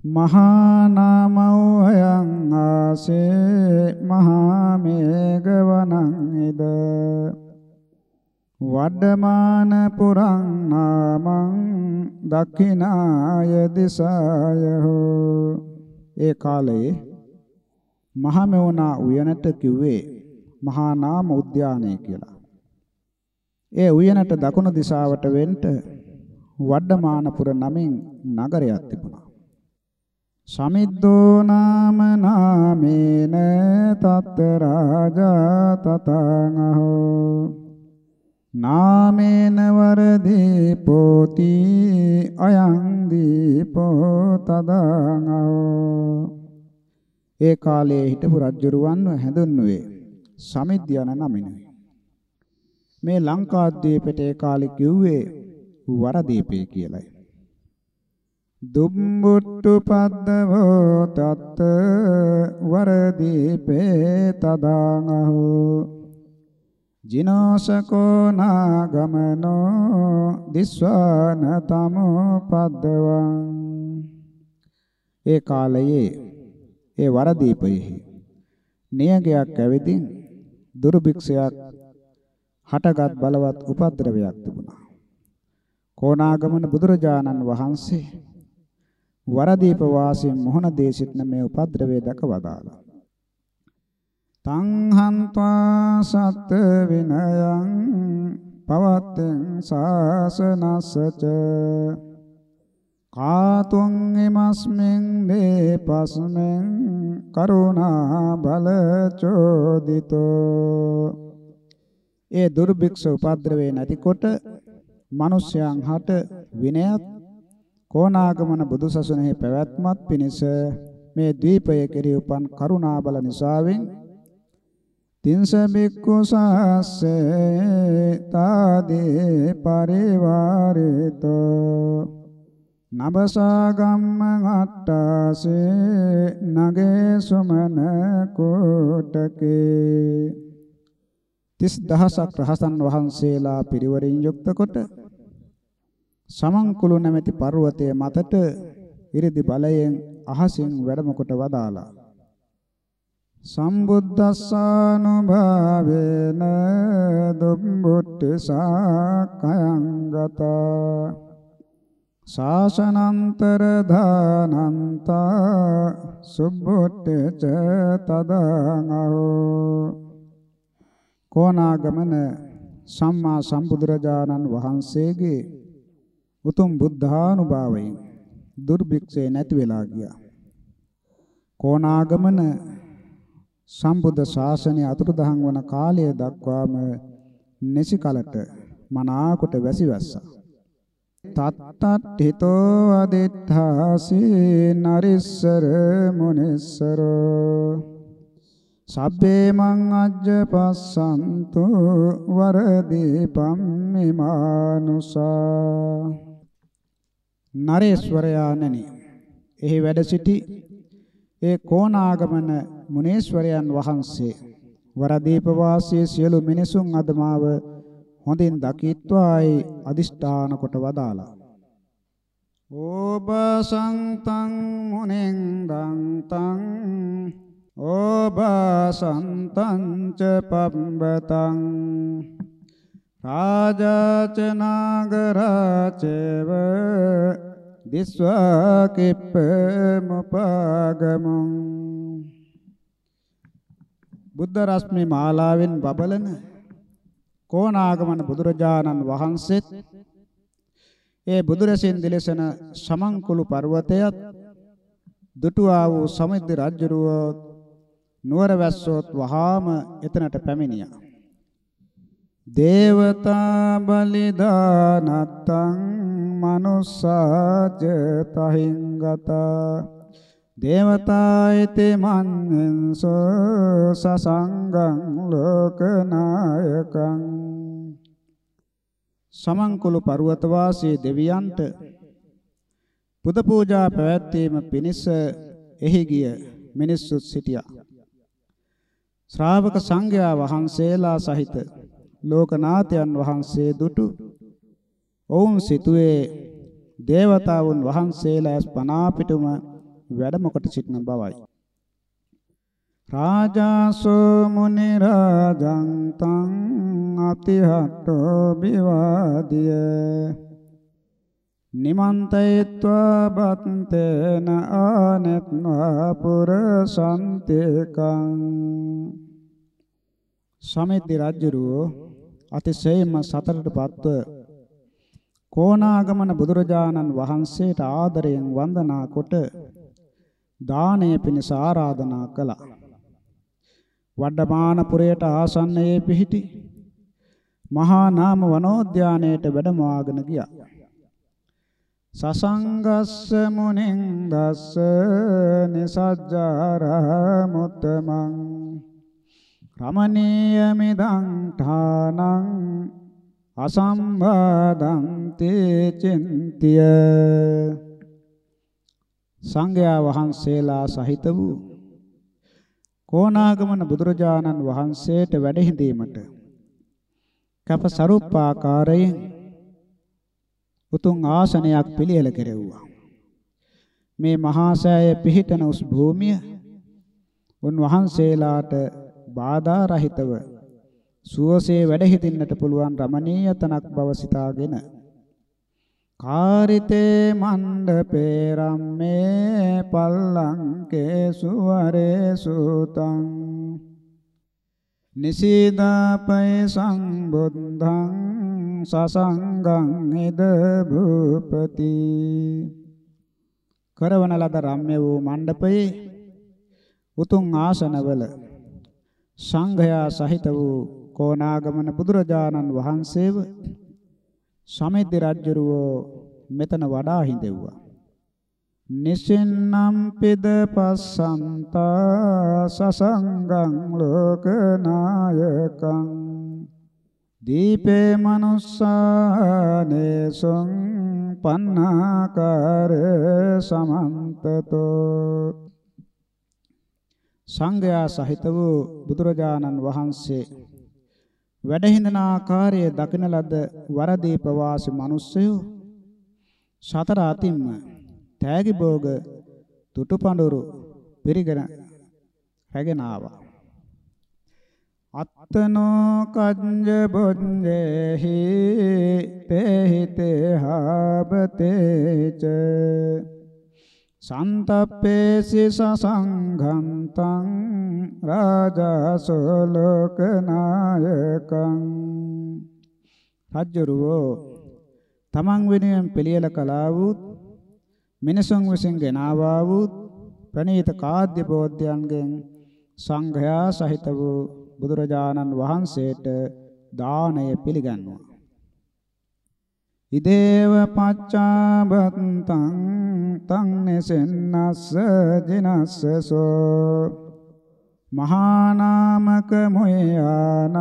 මහා නාමෝයං ආසේ මහා මේඝවනං ඉද. වඩමාන පුරං නාමං දක්ඛිනාය දිසාය හෝ ඒ කාලයේ මහමෙවුනා උයනට කිව්වේ මහා නාම උද්‍යානය කියලා. ඒ උයනට දකුණු දිශාවට වෙන්න වඩමානපුර නමින් නගරයක් තිබුණා. සමිද්දෝ නාම නාමේන තත් රාජා තතං අහෝ නාමේන වරදී පෝති අයං දීපෝ තදං අහෝ ඒ කාලයේ හිටපු රජුරුවන්ව හැඳුන්වුවේ සමිද්ද යන නමිනුයි. මේ ලංකාද්වීපයට ඒ කාලේ කිව්වේ වරදීපේ කියලයි. දුම්බුට්ටු පද්දවෝ තත්ත වරදීපේ තදාං අහෝ ජිනෝසකෝ නාගමනෝ දිස්වාන තමෝ පද්දවං ඒ කාලයේ ඒ වරදීපයෙහි නියගයක් ඇවිදින් දුර්භික්ෂයක් හටගත් බලවත් උපද්‍රවයක් තිබුණා. කොණාගමන බුදුරජාණන් වහන්සේ වරදීප වාසීන් මොහොන දේශිටන මේ උපද්‍රවය දැක වදාළා. තං හන්ත්වා සත් විනයං පවත්තෙන් සාසනස්සච කාතුං එමස්මෙන් දේපස්මෙන් කරුණා බල චෝදිතෝ ඒ දුර්භික්ෂ උපද්‍රවේ නැතිකොට මිනිසයන් හට විනයත් කොණාගමන බුදුසසුනේ පැවැත්මත් පිණිස මේ ද්වීපය කෙරෙහි උපන් කරුණා බල නිසාවෙන් තින්ස බික්ඛු සාස්සේ තාදී පරිවාරිතෝ. නබසාගම්ම අට්ටාසේ නගේ සුමන කෝටකේ 30000ක් රහතන් වහන්සේලා පිරිවරින් යුක්ත කොට සමන්කුළු නැමැති පර්වතයේ මතට ඉරිදි බලයෙන් අහසින් වැඩම කොට වදාලා. සම්බුද්දස්සානුභාවේන දුම්බුට්ටි සාකයං ගතා ශාසනන්තර දානන්තා සුබ්බුට්ටි ච තදං අහෝ. කොනාගමන සම්මා සම්බුදුරජාණන් වහන්සේගේ උතුම් බුද්ධානුභාවයෙන් දුර්භික්ෂේ නැති වෙලා ගියා. කොනාගමන සම්බුද්ධ ශාසනය අතුරුදහන් වන කාලය දක්වාම නිසි කලට මනාකොට වැසි වැස්සා. තත්තත් හිතෝ අදිත්තාසී නරිස්සර මුනිස්සරෝ සබ්බේ මං අජ්ජ පස්සන්තු වරදීපම් මිමානුසා නරේශ්වරයාණනි එහි වැඩ සිටි ඒ කෝණාගමන මුනීශ්වරයන් වහන්සේ වරදීප වාසී සියලු මිනිසුන් අද මාව හොඳින් දකිත්වායි අදිෂ්ඨාන කොට වදාලා ඕබසන්තං මුනෙන් දන්තං ඕබසන්තං ච පබ්බතං රාජාච නාගරාචේව දිස්වා කිප්ප මුපාගමං බුද්ධ රශ්මි මාලාවෙන් බබලන කෝණාගමන බුදුරජාණන් වහන්සේත් ඒ බුදුරසින් දිලසන සමන්කුළු පර්වතයත් දුටුවා වූ සමිද්ද රජුරුව නුවර වැස්සොත් වහාම එතනට පැමිණියා. දේවතා බලිදානත්තං මනුස්සාජ තහින්ගතා දේවතායිති මන්සෝ සසංගං ලෝකනායකං. සමන්කුළු පර්වත වාසී දෙවියන්ට පුද පූජා පැවැත්වීම පිණිස එහි ගිය මිනිස්සු සිටියා. ශ්‍රාවක සංඝයා වහන්සේලා සහිත ලෝකනාථයන් වහන්සේ දුටු ඔවුන් සිටුවේ දේවතාවුන් වහන්සේලා ස්පනා පිටුම වැඩම කොට සිටින බවයි. රාජාසෝ මුනි රාජං තං අතිහට්ඨෝ විවාදිය නිමන්තයත්වා බත්තේන ආනෙත්වා පුරසන්තේකං සමිද්දි රජුරෝ අතිශයින්ම සතරටපත්ව කොණාගමන බුදුරජාණන් වහන්සේට ආදරයෙන් වන්දනා කොට දානය පිණිස ආරාධනා කළා. වඩමානපුරයට ආසන්නයේ පිහිටි මහා නාම වනෝද්‍යානයට වැඩමවාගෙන ගියා. සසංගස්ස මුනින් දස්ස නිසජ්ජාරා මුත්තමං රමණීය මිදං ඨානං අසම්බාදං තේ චින්තිය. සංඝයා වහන්සේලා සහිත වූ කොණාගමන බුදුරජාණන් වහන්සේට වැඩ හිඳීමට කප සරුප්පාකාරයෙන් උතුම් ආසනයක් පිළියෙල කෙරෙව්වා. මේ මහා සෑය පිහිටන උස් භූමිය උන්වහන්සේලාට බාධා රහිතව සුවසේ වැඩ හිටින්නට පුළුවන් රමණීය තනක් බව සිතාගෙන කාරිතේ මණ්ඩපේ රම්මේ පල්ලංකේ සුවරේ සූතං නිසීදාපය සම්බුද්ධං සසංගං ඉද භූපති කරවන ලද රම්‍ය වූ මණ්ඩපයේ උතුම් ආසනවල සංඝයා සහිත වූ කොණාගමන බුදුරජාණන් වහන්සේව සමිද්ද රජුරෝ මෙතන වඩා හිඳෙව්වා. නිසින්නම් පිද පස්සන්තා සසංගං ලෝකනායකං දීපේ මනුස්සානේසුං පන්නාකාර සමන්තතෝ සංඝයා සහිත වූ බුදුරජාණන් වහන්සේ වැඩ හිඳන ආකාරයේ දකින ලද වරදීප වාසී මිනිස්සයෝ සතර අතින්ම තෑගි භෝග තුටුපඬුරු පිරිගෙන රැගෙන ආවා. අත්තනෝ කංජ බොඤ්ජේහි තේහිතේ හාබතේච සන්තප්පේසි සසංඝන්තං රාජසෝලෝකනායකං රජ්ජරුවෝ තමන් වෙනුවෙන් පිළියෙල කළා වූ මිනිසුන් විසින් ගෙනාවා වූ ප්‍රණීත කාද්‍ය බෝධ්‍යයන්ගෙන් සංඝයා සහිත වූ බුදුරජාණන් වහන්සේට දානය පිළිගන්නවා. ඉදේව පච්චාබත්තං තං නසෙන්නස්ස ජිනස්සසෝ මහා නාමක මොයානං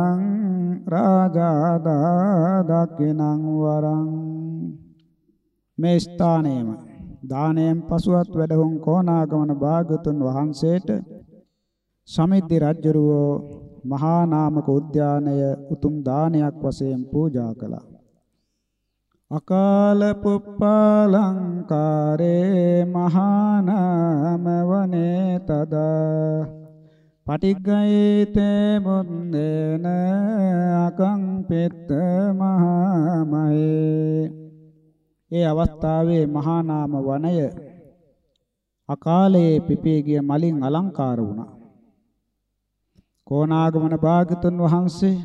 රාජාදා දකිනං වරං මේ ස්ථානයේම දානයෙන් පසුවත් වැඩහුන් කොණාගමන භාගතුන් වහන්සේට සමිද්දි රජුරෝ මහා නාමක උද්‍යානය උතුම් දානයක් වශයෙන් පූජා කළා. අකාල පුප්පාලංකාරේ මහා නාම වනේ තදා පටිග්ගයේතේ මුන්දේන අකංපිත මහාමයේ ඒ අවස්ථාවේ මහා නාම වනය අකාලයේ පිපී ගිය මලින් අලංකාර වුණා. කොණාගමන භාගතුන් වහන්සේ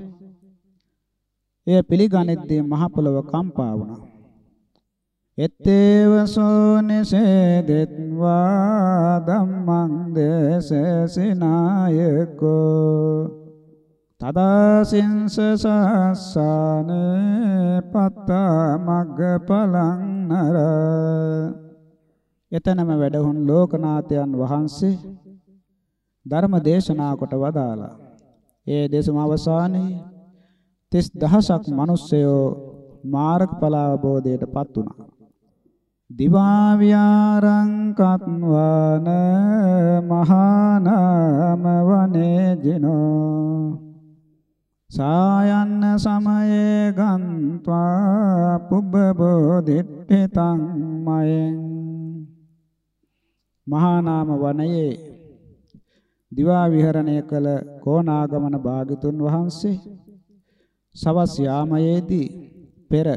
එය පිළිගනිද්දී මහ පොළව කම්පා වුණා. එත්තේව සෝනිසේදෙත්වා ධම්මං දේශසිනායකෝ තදාසින්ස සස්සාන පත්ත මග්ගපලං නර එතනම වැඩහුන් ලෝකනාථයන් වහන්සේ ධර්ම දේශනා කොට වදාලා. ඒ දේශම අවසානයේ 30000ක් මිනිස්සයෝ මාර්ගඵල අවබෝධයටපත් වුණා. දිවා විහාරං කත්වාන මහානාම වනේ ජිනෝ සායන්න සමයේ ගන්්වා පුබ්බබෝධිට්ඨිතං මයෙන් මහානාම වනයේ දිවා විහරණය කළ කොණාගමන භාගතුන් වහන්සේ සවස් යාමයේදී පෙර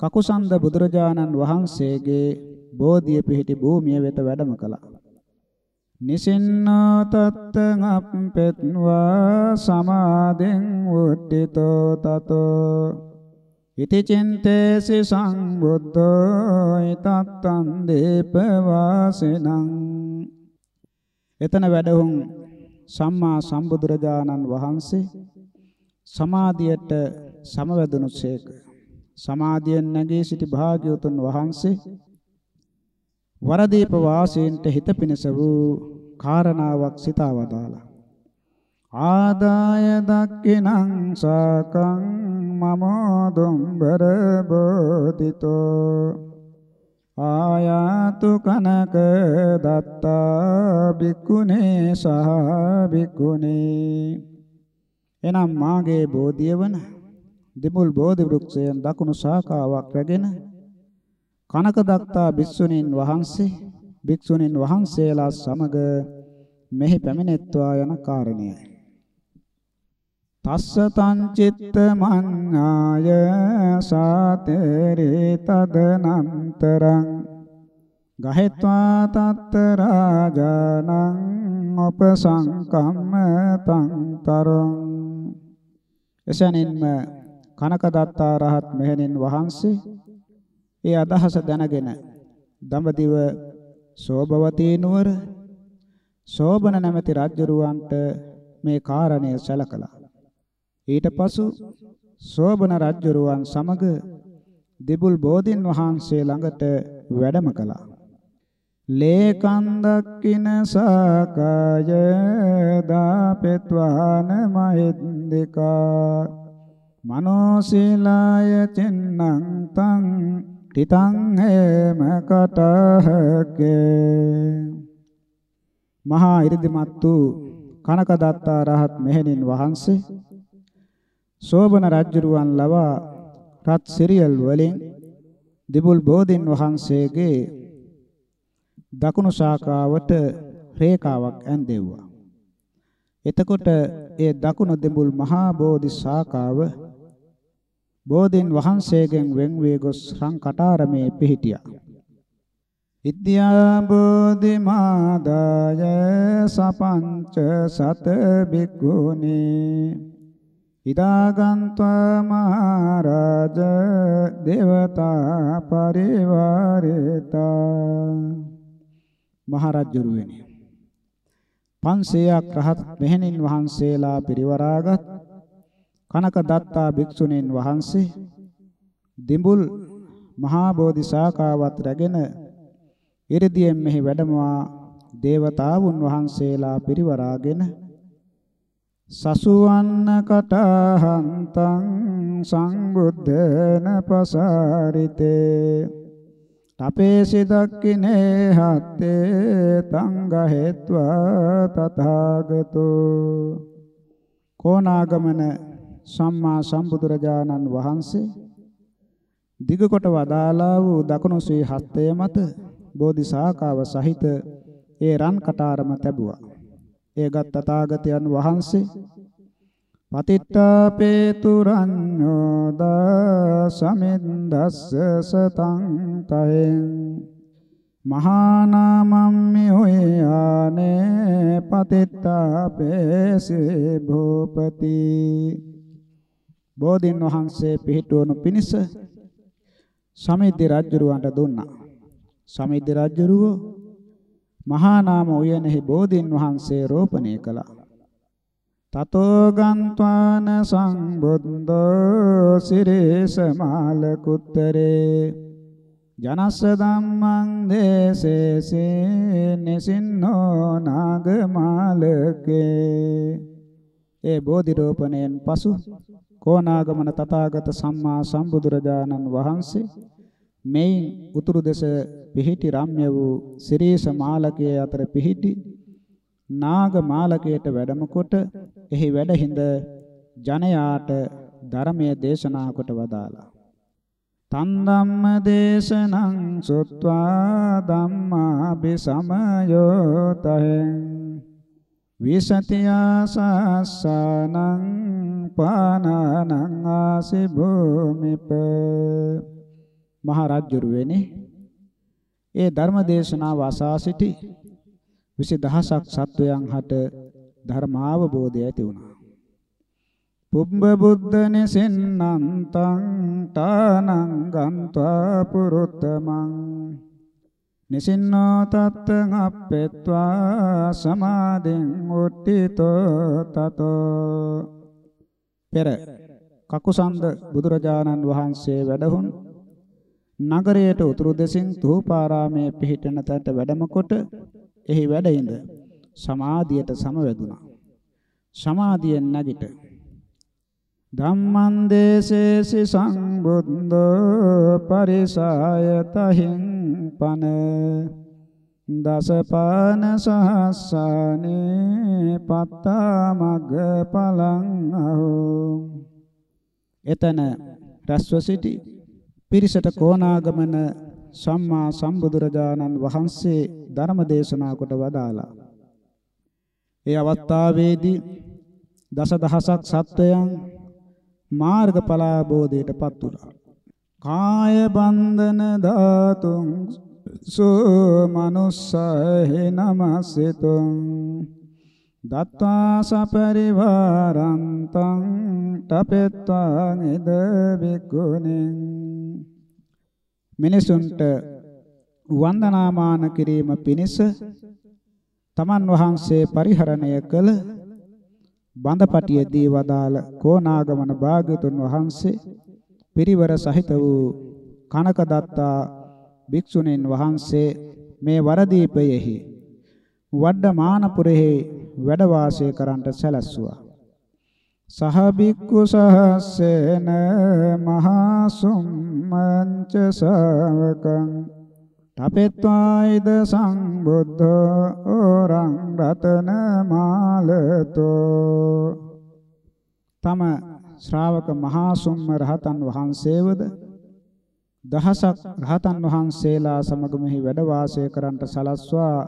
කකුසන්ද බුදුරජාණන් වහන්සේගේ බෝධිය පිහිටි භූමිය වෙත වැඩම කළා. නිසින්නෝ තත්තං අප්පෙත්වා සමාදෙන් උට්ඨිතෝ තතෝ ඉති චින්තේසි සංබුද්ධෝ ඊතත්තං දීපවාසිනං එතන වැඩහුන් සම්මා සම්බුදුරජාණන් වහන්සේ සමාධියට සමවැදුණුසේක සමාධියෙන් නැගී සිටි භාග්‍යවතුන් වහන්සේ වරදීප වාසීන්ට හිත පිණිස වූ කාරණාවක් සිතා වදාලා ආදාය දක්ඛිනං සාකං මමෝ දුම්බර බෝධිතෝ ආයාතු කනක දත්තා බික්කුනේ සහ බික්කුනේ එනම් මාගේ බෝධිය වන දෙමුල් බෝධි වෘක්ෂයෙන් දකුණු ශාඛාවක් රැගෙන කනක දත්තා භික්ෂුණීන් වහන්සේ භික්ෂුණීන් වහන්සේලා සමග මෙහි පැමිණෙත්වා යන කාරණයයි. තස්ස තං චිත්ත මඤ්ඤාය සාතේරේ තදනන්තරං ගහෙත්වා තත්ත රාජානං උපසංකම්ම තං තරං එසැනින්ම කනකදත්තා රහත් මෙහෙණින් වහන්සේ ඒ අදහස දැනගෙන දඹදිව සෝභවතී නුවර සෝබන නැමැති රජුරවන්ට මේ කාරණය සැලකලා ඊට පසු සෝබන රජුරුවන් සමග දෙබුල් බෝධින් වහන්සේ ළඟට වැඩම කළා. ලේකන් දක්කින සාකාය දාපෙත්වාන මහින්දිකා මනෝසීලාය චින්නං තං තිතං හේම කටහකේ මහා 이르දිමත් වූ කනකදත්තා රහත් මෙහෙණින් වහන්සේ සෝබන රජුරුවන් ලවා රත් සිරියල් වලින් දිබුල් බෝධින් වහන්සේගේ දකුණු ශාඛාවට රේඛාවක් ඇඳෙව්වා. එතකොට ඒ දකුණු දෙඹුල් මහා බෝධි ශාඛාව බෝධින් වහන්සේගෙන් වෙන් වේ ගොස් රන් කටාරමේ පිහිටියා. ඉද්‍යා බෝධි මාදාය සපංච සත බික්ඛුනී ඉදාගන්්වා මහරජ දේවතා පරිවාරිතා මහරජුරුවනි 500ක් රහත් මෙහෙණින් වහන්සේලා පිරිවරාගත් කනක දත්තා භික්ෂුණීන් වහන්සේ දිඹුල් මහා බෝධිසාකාවත් රැගෙන ඉරිදියෙන් මෙහි වැඩමවා දේවතාවුන් වහන්සේලා පිරිවරාගෙන සසුවන්න කටහන්තං සංබුද්ධන පසාරිතේ තපේසි දක්කිනේ හත්තේ තංගහෙත්වා තථාගතෝ කෝනාගමන සම්මා සම්බුදුරජාණන් වහන්සේ දිගකොට වදාලා වූ දකුණු ශ්‍රී හස්තය මත බෝධිසාකාව සහිත ඒ රන් කටාරම තැබුවා. ඒගත් තථාගතයන් වහන්සේ පතිට්ඨාපේතුරඤ්ඤෝ දා සමින්දස්ස සතං තහෙන් මහානාමම්මි හොයානේ පතිට්ඨාපේසේ භූපති. බෝධින් වහන්සේ පිහිටුවනු පිණිස සමිද්ද රජුරවන්ට දුන්නා. සමිද්ද රජුරුව මහා නාම උයනෙහි බෝධින් වහන්සේ රෝපණය කළා. තතෝ ගන්්වාන සංබුද්ධෝ සිරේස මාලකුත්තරේ. ජනස්ස ධම්මං දේසේසේ නිසින්නෝ නාගමාලකේ. ඒ බෝධි රෝපණයෙන් පසු කෝනාගමන තථාගත සම්මා සම්බුදුරජාණන් වහන්සේ මෙයින් උතුරු දෙස පිහිටි රම්‍ය වූ සිරීස මාලකයේ අතර පිහිටි නාග මාලකයට වැඩම කොට එහි වැඩහිඳ ජනයාට ධර්මයේ දේශනා කොට වදාලා තන් ධම්ම දේශනං සුත්වා ධම්මාභි සමයෝ තහෙන් විසතියාසස්සනං පානනං ආසි භූමිප මහරජුරුවනි ඒ ධර්ම දේශනාව අසා සිටි 20000ක් සත්වයන් හට ධර්මාවබෝධය ඇති වුණා. පුබ්බ බුද්ධ නිසින්නන්තං තානං ගන්්වා පුරුත්තමං නිසින්නෝ තත්තං අප්පෙත්වා සමාධින් උට්ඨිතෝ තතෝ පෙර කකුසන්ද බුදුරජාණන් වහන්සේ වැඩහුන් නගරයට උතුරු දෙසින් තූපාරාමයේ පිහිටන තැනට වැඩම කොට එහි වැඩ ඉඳ සමාධියට සමවැදුණා. සමාධියෙන් නැගිට. ධම්මං දේශේසි සංබුද්ධෝ පරිසායතහින් පන. දසපාන සහස්සානේ පත්තා මග්ග පලං අහෝ. එතන රස්ව සිටි පිරිසට කෝණාගමන සම්මා සම්බුදුරජාණන් වහන්සේ ධර්ම දේශනා කොට වදාලා. ඒ අවස්ථාවේදී දසදහසක් සත්වයන් මාර්ගඵල අවබෝධයටපත් වුණා. කාය බන්ධන ධාතුං සෝ මනුස්සහේ නමස්සෙතුං දත්වා සපරිවාරන්තං තපෙත්වා නිද විගුණෙන් මිනිසුන්ට වන්දනාමාන කිරීම පිණිස තමන් වහන්සේ පරිහරණය කළ බඳපටිය දී වදාළ කෝනාගමන භාග්‍යතුන් වහන්සේ පිරිවර සහිත වූ කනක දත්තා භික්ෂුණීන් වහන්සේ මේ වරදීපයෙහි වඩ්ඩමානපුරෙහි වැඩ වාසය කරන්ට සැලැස්සුවා. සහ බික්කු සහස්සේන මහා සුම්මංච ශාවකං තපෙත්වායිද සංබුද්ධෝ ඕරං රතන මාලතෝ තම ශ්‍රාවක මහා සුම්ම රහතන් වහන්සේවද? දහසක් රහතන් වහන්සේලා සමග මෙහි වැඩ වාසය කරන්ට සලස්වා.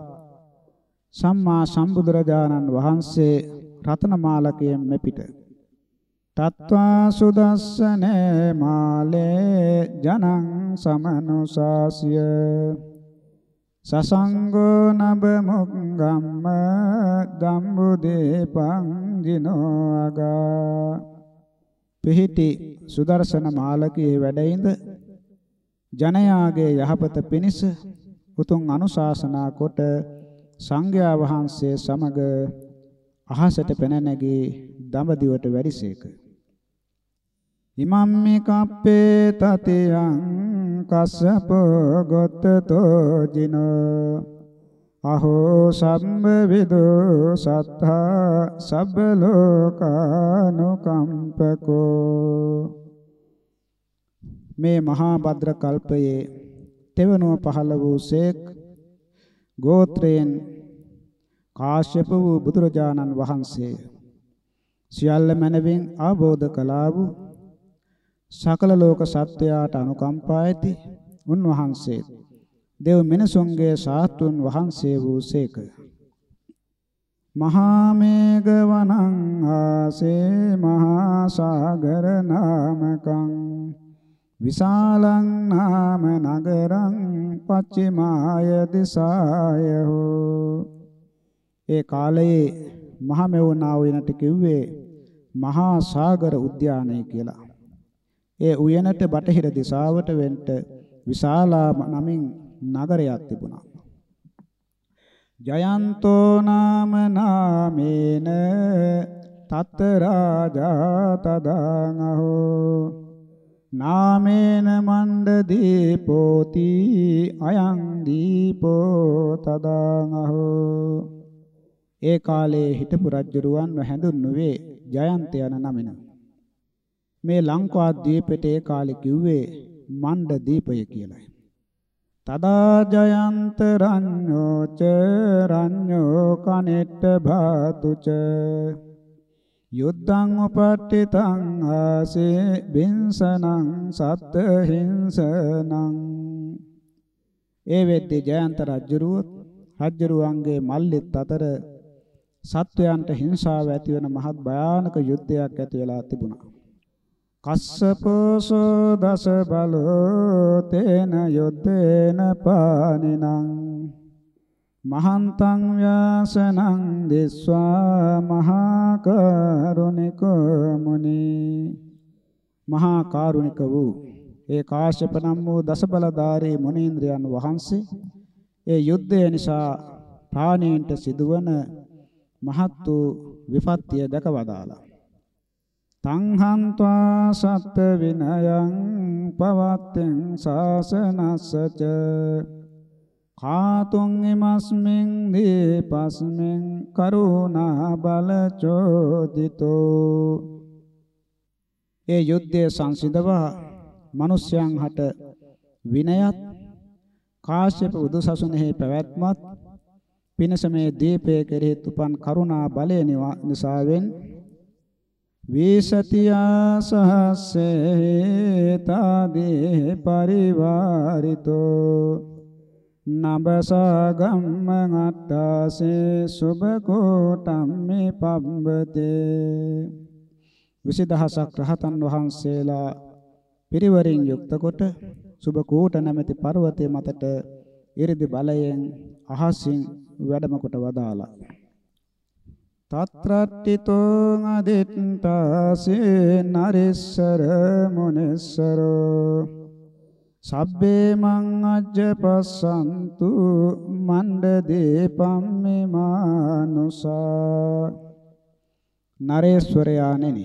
සම්මා සම්බුදුරජාණන් වහන්සේ රතනමාලකයෙන් මෙපිට තත්වා සුදස්සනේ මාලේ ජනං සමනුසාසිය සසංගෝ නබ මුංගම්ම දම්බු දීපං ජිනෝ අගා පිහිටි සුදර්ශන මාලකයේ වැඩයින්ද? ජනයාගේ යහපත පිණිස උතුම් අනුශාසනා කොට සංඝයා වහන්සේ සමග අහසට පැන නැගී දඹදිවට වැඩිසේක. ඉමම්මි කප්පේ තතියං කස්සප ගොත්තතෝ ජිනෝ අහෝ සම්බ විදෝ සත්තා සබ්බ ලෝකානුකම්පකෝ මේ මහා භද්‍ර කල්පයේ තෙවනුව පහළ වූ සේක් ගෝත්‍රයෙන් කාශ්‍යප වූ බුදුරජාණන් වහන්සේ සියල්ල මනවින් ආબોධ කළා වූ සකල ලෝක සත්වයාට අනුකම්පා ඇති උන්වහන්සේ. දෙව් මිනිසුන්ගේ සාස්තුන් වහන්සේ වූසේක මහා මේඝ වනං ආසේ මහා සාගර නාමකං විශාලං නාම නගරං පච්චිමාය දිසාය හෝ. ඒ කාලයේ මහ මෙවුනා වෙනට කිව්වේ මහා සාගර උද්‍යානය කියලා. ඒ උයනට බටහිර දිශාවට වෙන්න විශාලා නමින් නගරයක් තිබුණා. ජයන්තෝ නාම නාමේන තත් රාජා තදං අහෝ නාමේන මණ්ඩ දීපෝති අයං දීපෝ තදං අහෝ ඒ කාලේ හිටපු රජුරුවන්ව හැඳුන්වුවේ ජයන්ත යන නමින් මේ ලංකා ද්වීපයට ඒ කාලේ කිව්වේ මණ්ඩ දීපය කියලායි. තදා ජයන්ත රඤ්ඤෝ ච රඤ්ඤෝ කනෙට්ට භාතුච යුද්ධං උපට්ඨිතං ආසේ බින්සනං සත්ත හිංසනං. ඒ වෙද්දී ජයන්ත රජුරුවත් රජුරුවන්ගේ මල්ලිත් අතර සත්වයන්ට හිංසාව ඇතිවන මහත් භයානක යුද්ධයක් ඇති වෙලා තිබුණා. කස්සපෝසෝ දස බලෝ තේන යුද්ධේන පානිනං. මහන්තං ව්‍යාසනං දිස්වා මහා කරුණික මුනි. මහා කාරුණික වූ ඒ කාශ්‍යප නම් වූ දසබලධාරී මුනීන්ද්‍රයන් වහන්සේ ඒ යුද්ධය නිසා ප්‍රාණීන්ට සිදුවන මහත් වූ විපත්තිය දැකවදාලා. තංහන්त्वा සත්ත විනයං පවත්තෙන් සාසනස්සච කාතුං ඉමස්මින් දීපස්මින් කරුණා බල චෝදිතෝ. ඒ යුද්ධයේ සංසිඳවා මිනිසයන් හට විනයත් කාශ්‍යප බුදුසසුනේහි පැවැත්මත් පිනස මේ දීපේ කෙරෙහි උපන් කරුණා බලය නිසාවෙන් වේසතියා සහස්සේ තාදේ පරිවාරිතෝ නබසා ගම්ම අට්ටාසේ සුබකෝටම්මේ පබ්බතේ විසිදහසක් රහතන් වහන්සේලා පිරිවරින් යුක්ත කොට සුබකෝට නැමැති පර්වතයේ මතට ඉරිදි බලයෙන් අහසින් වැඩම කොට වදාලා තත්‍රට්ඨිතෝ අදිත්තාසේ නරිස්සර මුනිස්සරෝ සබ්බේ මං අජ්ජපස්සන්තු මණ්ඩ දීපම්මේ මානුසා නරේශ්වරයාණෙනි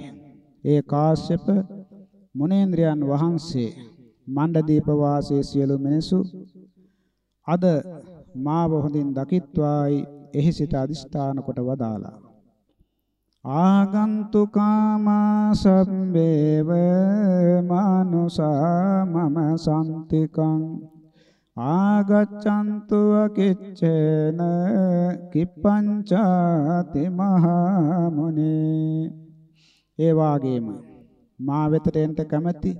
ඒ කාශ්‍යප මුනේන්ද්‍රයන් වහන්සේ මණ්ඩ දීප වාසී සියලු මිනිසු අද මාව හොඳින් දකිත්වායි එහි සිට අදිස්ථාන කොට වදාලා ආගන්තුකාමා සම්බේව මානුසා මම සම්තිකං ආගච්ඡන්තු අකිච්ඡේන කිප්පංචාති මහා මුනේ ඒ වාගේම මා වෙතට එන්න කැමැති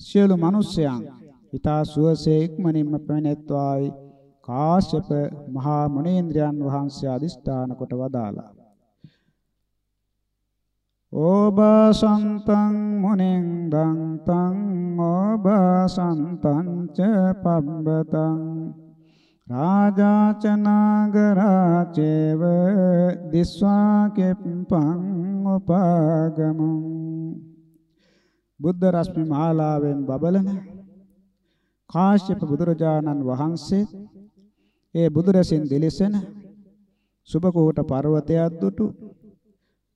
සියලු මිනිසයන් ඊතා සුවසේ ඉක්මනින්ම පැමිණෙත්වායි කාශ්‍යප මහා මුනීන්ද්‍රයන් වහන්සේ අදිෂ්ඨාන කොට වදාලා ඕබසන්තං මුනින් දන්තං ඕබසන්තං ච පබ්බතං රාජාචනාගරාචේව දිස්වා කෙප්පං උපාගමං බුද්ධ රශ්මි මාලාවෙන් බබලන කාශ්‍යප බුදුරජාණන් වහන්සේ ඒ බුදුරසින් දිලිසෙන සුබකෝට පර්වතයක් දුටු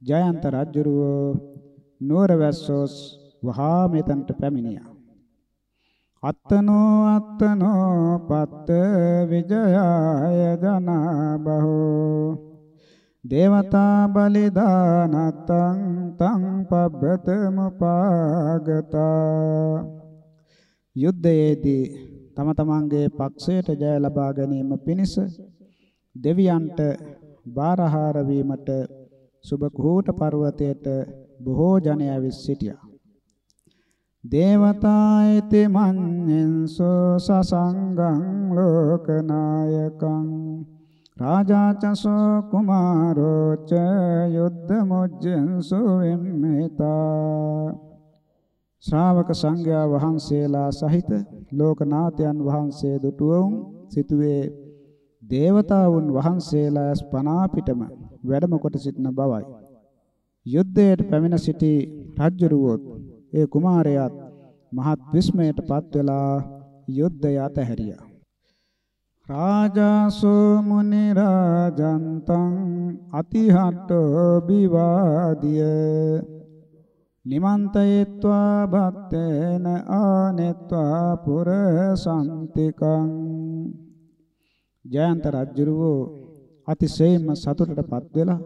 ජයන්ත රජුරුව නුවරවැස්සෝස් වහා මෙතන්ට පැමිණියා. අත්තනෝ අත්තනෝ පත්ත විජයාය ජනා බහෝ දේවතා බලිදානත්තං තං පබ්බතමුපාගතා යුද්ධයේදී තම තමන්ගේ පක්ෂයට ජය ලබා ගැනීම පිණිස දෙවියන්ට බාරහාර වීමට සුබ කුහුට පර්වතයට බොහෝ ජනයා විස් සිටියා. දේවතායති මඤ්ඤන්සෝ සසංගං ලෝකනායකං රාජාචසෝ කුමාරෝ ච යුද්ධ මුජ්ජන්සු විම්මිතා ශ්‍රාවක සංඝයා වහන්සේලා සහිත ලෝකනාථයන් වහන්සේ දුටුවුන් සිටුවේ දේවතාවුන් වහන්සේලා ස්පනා පිටම වැඩම කොට සිටින බවයි. යුද්ධයට පැමිණ සිටි රජ්ජුරුවොත් ඒ කුමාරයාත් මහත් විස්මයට පත් වෙලා යුද්ධය අතහැරියා. රාජාසෝ මුනි රාජන්තං අතිහට්ඨෝ බිවාදිය නිමන්තයත්වා භක්තේන ආනෙත්වා පුරසන්තිකං ජයන්ත රජුරෝ අතිශයින්ම සතුටටපත් වෙලා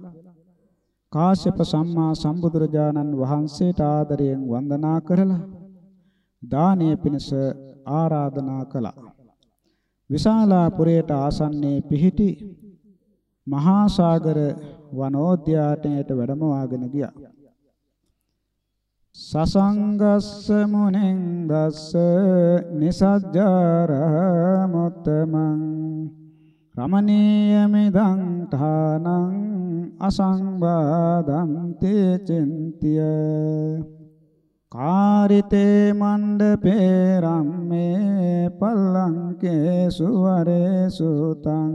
කාශ්‍යප සම්මා සම්බුදුරජාණන් වහන්සේට ආදරයෙන් වන්දනා කරලා දානීය පිණිස ආරාධනා කළා. විශාලාපුරයට ආසන්නයේ පිහිටි මහා සාගර වනෝද්‍යානයට වැඩමවාගෙන ගියා. සසංගස්ස මුනෙන් දස්ස නිසජ්ජාර මුත්තමං රමණීය මිදං ඨානං අසංබාදං තේ චින්තිය කාරිතේ මණ්ඩපේ රම්මේ පල්ලංකේ සුවරේ සුතං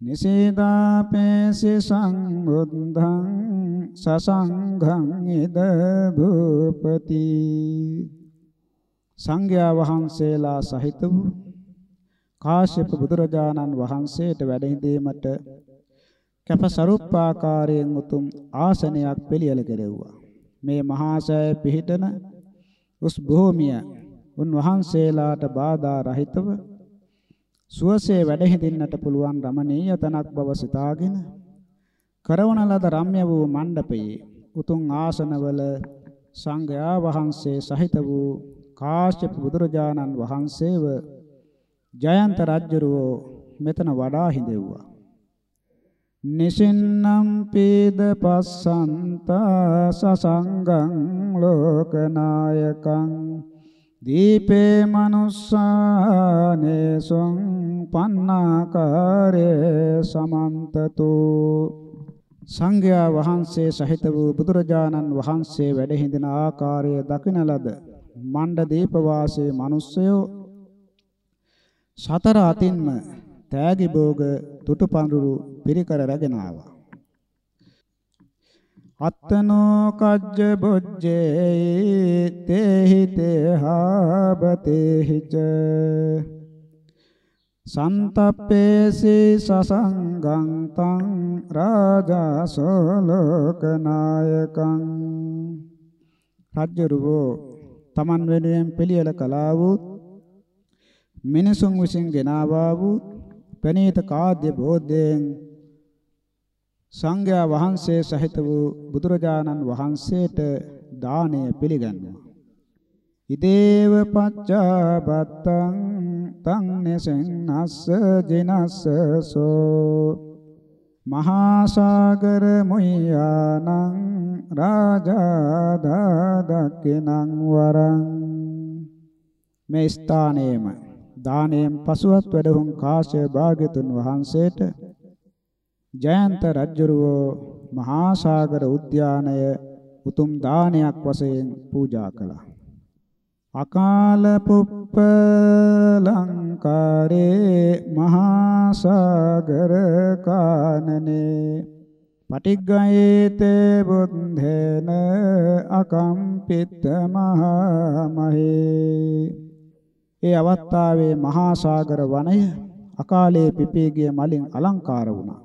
නිසීදාපේසි සංබුද්ධං සසංඝං ඉද භූපති සංඝයා වහන්සේලා සහිත වූ කාශ්‍යප බුදුරජාණන් වහන්සේට වැඩහිඳීමට කැප සරුප්පාකාරයෙන් උතුම් ආසනයක් පිළියෙල කෙරෙව්වා. මේ මහා සෑය පිහිටන උස් භූමිය උන්වහන්සේලාට බාධා රහිතව සුවසේ වැඩහිඳින්නට පුළුවන් රමණීය තනක් බව සිතාගෙන කරවන ලද රම්‍ය වූ මණ්ඩපයේ උතුම් ආසනවල සංඝයා වහන්සේ සහිත වූ කාශ්‍යප බුදුරජාණන් වහන්සේව ජයන්ත රජුරෝ මෙතන වඩා හිඳෙව්වා. නිසින්නම් පීද පස්සන්තා සසංගං ලෝකනායකං දීපේ මනුස්සානේසුං පන්නාකාරේ සමන්තතෝ සංඝයා වහන්සේ සහිත වූ බුදුරජාණන් වහන්සේ වැඩ හිඳින ආකාරය දකින ලද මණ්ඩ දීප වාසයේ මිනිස්සයෝ සතර අතින්ම තෑගි භෝග තුටුපඳුරු පිරිකර රැගෙන ආවා. අත්තනෝ කජ්ජ බොජ්ජේ තේහි තේහාබතේහිච සන්තප්පේසි සසංගං තං රාජාසෝ ලෝකනායකං රජ්ජරුවෝ තමන් වෙනුවෙන් පිළියෙල කළා වූ මිනිසුන් විසින් ගෙනාවා වූ ප්‍රණීත කාද්‍ය බෝධයෙන් සංඝයා වහන්සේ සහිත වූ බුදුරජාණන් වහන්සේට දානය පිළිගන්නවා. ඉදේව පච්චාබත්තං තං නසෙන්නස්ස ජිනස්සසෝ මහා සාගර මුයානං රාජා දාදක්කෙනං වරං මේ ස්ථානයේම දානයෙන් පසුවත් වැඩහුන් කාශ්‍යප භාග්‍යතුන් වහන්සේට ජයන්ත රජුරෝ මහා සාගර උද්‍යානය උතුම් දානයක් වශයෙන් පූජා කළා. අකාල පුප්ප ලංකාරේ මහා සාගර කානනේ පටිග්ගයේතේ බුද්ධේන අකම්පිත මහා මහේ ඒ අවස්ථාවේ මහා සාගර වනය අකාලයේ පිපී ගිය මලින් අලංකාර වුණා.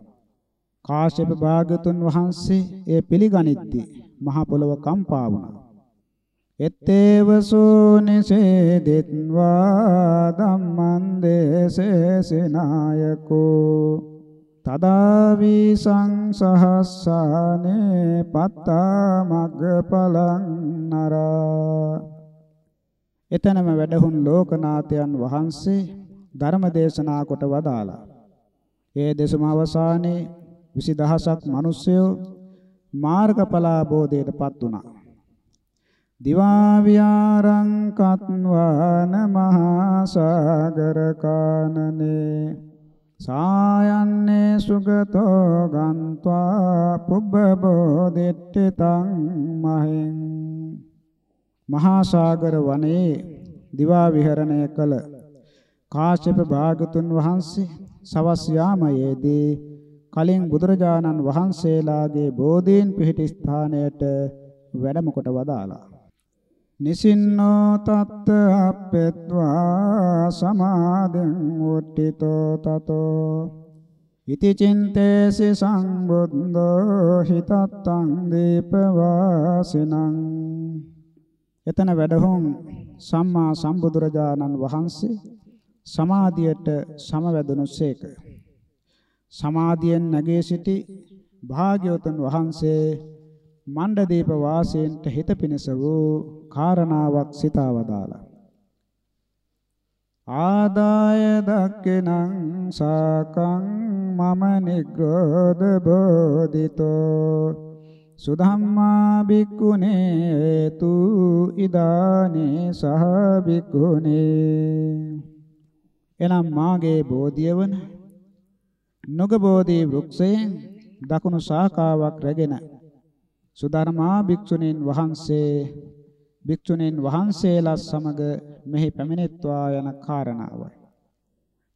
කාශ්‍යප භාගතුන් වහන්සේ ඒ පිළිගනිද්දී මහ පොළව කම්පා වුණා. එත්තේව සෝනිසේදෙත්වා ධම්මං දේසේසනායකෝ තදාවි සංසහස්සානේ පත්තා මග්ගඵලං නරා එතනම වැඩහුන් ලෝකනාථයන් වහන්සේ ධර්ම දේශනා කොට වදාලා. ඒ දෙසම අවසානයේ 20000ක් මිනිස්සයෝ මාර්ගඵලාභෝධයටපත් වුණා. දිවා විහාරං කත්වාන මහා සාගර කානනේ සායන්නේ සුගතෝ ගන්්වා පුබ්බබෝධිට්ඨිතං මහෙන් මහා සාගර වනයේ දිවා විහරණය කළ කාශ්‍යප භාගතුන් වහන්සේ සවස් යාමයේදී කලින් බුදුරජාණන් වහන්සේලාගේ බෝධීන් පිහිටි ස්ථානයට වැඩම කොට වදාලා. නිසින්නෝ තත්ත අප්පෙත්වා සමාදෙන් උට්ඨිතෝ තතෝ ඉති චින්තේසි සංබුද්ධෝ හිතත්තං දීපවාසිනං එතන වැඩහුන් සම්මා සම්බුදුරජාණන් වහන්සේ සමාධියට සමවැදුණුසේක. සමාධියෙන් නැගී සිටි භාග්‍යවතුන් වහන්සේ මණ්ඩදීප වාසීන්ට හිත පිණිස වූ කාරණාවක් සිතාවදාලා. ආදාය දක්කෙනං සාකං මම නිග්‍රෝධ බෝධිතෝ සුධම්මා බික්කුනේ තු ඉදානේ සහ බික්කුනේ එනම් මාගේ බෝධිය වන නුග බෝධි වෘක්ෂයෙන් දකුණු ශාඛාවක් රැගෙන සුධර්මා භික්ෂුණීන් වහන්සේ භික්ෂුණීන් වහන්සේලා සමග මෙහි පැමිණෙත්වා යන කාරණාවයි.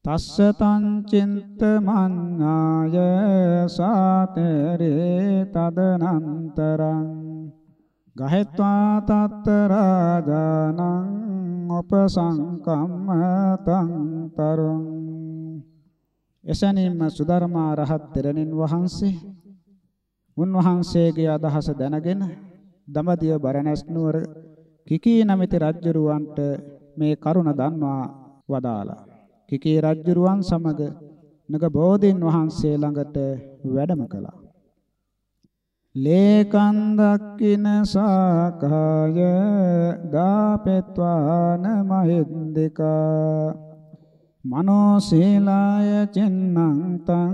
තස්ස තං චින්තමඤ්ඤාය සාතරේ තදනන්තරං ගහෙත්වා තත්ත රාජානං උපසංකම්ම තං තරුං එසැනින්ම සුධර්මා රහත් තෙරණින් වහන්සේ උන්වහන්සේගේ අදහස දැනගෙන දඹදිව බරණැස් නුවර කිකී නමිති රජුරවන්ට මේ කරුණ දන්වා වදාලා කිකී රජුරුවන් සමග නග බෝධීන් වහන්සේ ළඟට වැඩම කළා. ලේකන් දක්කින සාකාය දාපෙත්වාන මහින්දිකා මනෝ සීලාය චින්නං තං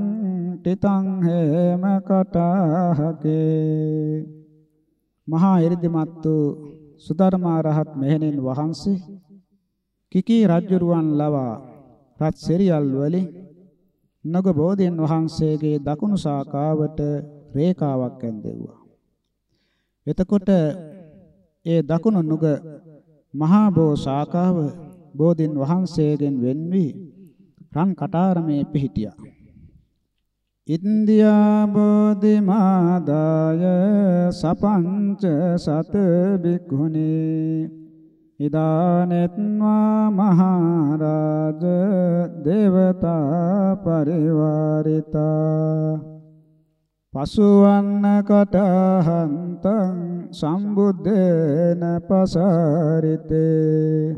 තිතං හේම කටහකේ මහා 이르දිමත් වූ සුධර්මා රහත් මෙහෙණින් වහන්සේ කිකී රජුරුවන් ලවා රත් සෙරියල් වලින් නග බෝධින් වහන්සේගේ දකුණු ශාඛාවට රේඛාවක් ඇඳෙව්වා. එතකොට ඒ දකුණු නුග මහා බෝ ශාඛාව බෝධින් වහන්සේගෙන් වෙන් වී රන් කටාරමේ පිහිටියා. ඉන්දියා බෝධි මාදාය සපංච සත බික්ඛුනේ ඉදානෙත්වා මහරජ දේවතා පරිවාරිතා. පසුවන්න කටහන්තං සම්බුද්දේන පසරිතේ.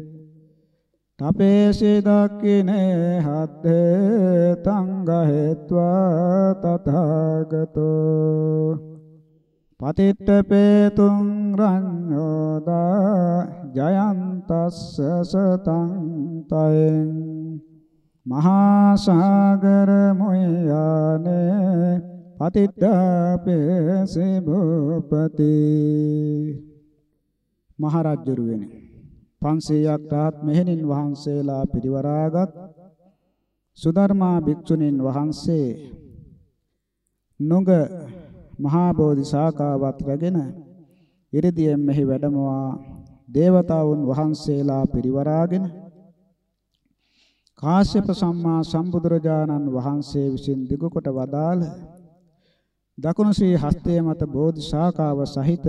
තපේසි දක්ඛිනේ හද්දේ තංගහෙත්වා තථාගතෝ. පතිට්ඨ පේතුං රඤ්ඤෝදා ජයන්තස්ස සතං තයෙන් මහා සාගර මොයානේ පතිට්ඨපේසි භූපති. මහරජුරුවෙනි 500ක් රහත් මෙහෙණින් වහන්සේලා පිරිවරාගත් සුධර්මා භික්ෂුණීන් වහන්සේ නුඟ මහා බෝධි ශාඛාවත් රැගෙන ඉරිදියෙන් මෙහි වැඩමවා දේවතාවුන් වහන්සේලා පිරිවරාගෙන කාශ්‍යප සම්මා සම්බුදුරජාණන් වහන්සේ විසින් දිගු කොට වදාළ දකුණු ශ්‍රී හස්තයේ මත බෝධි ශාඛාව සහිත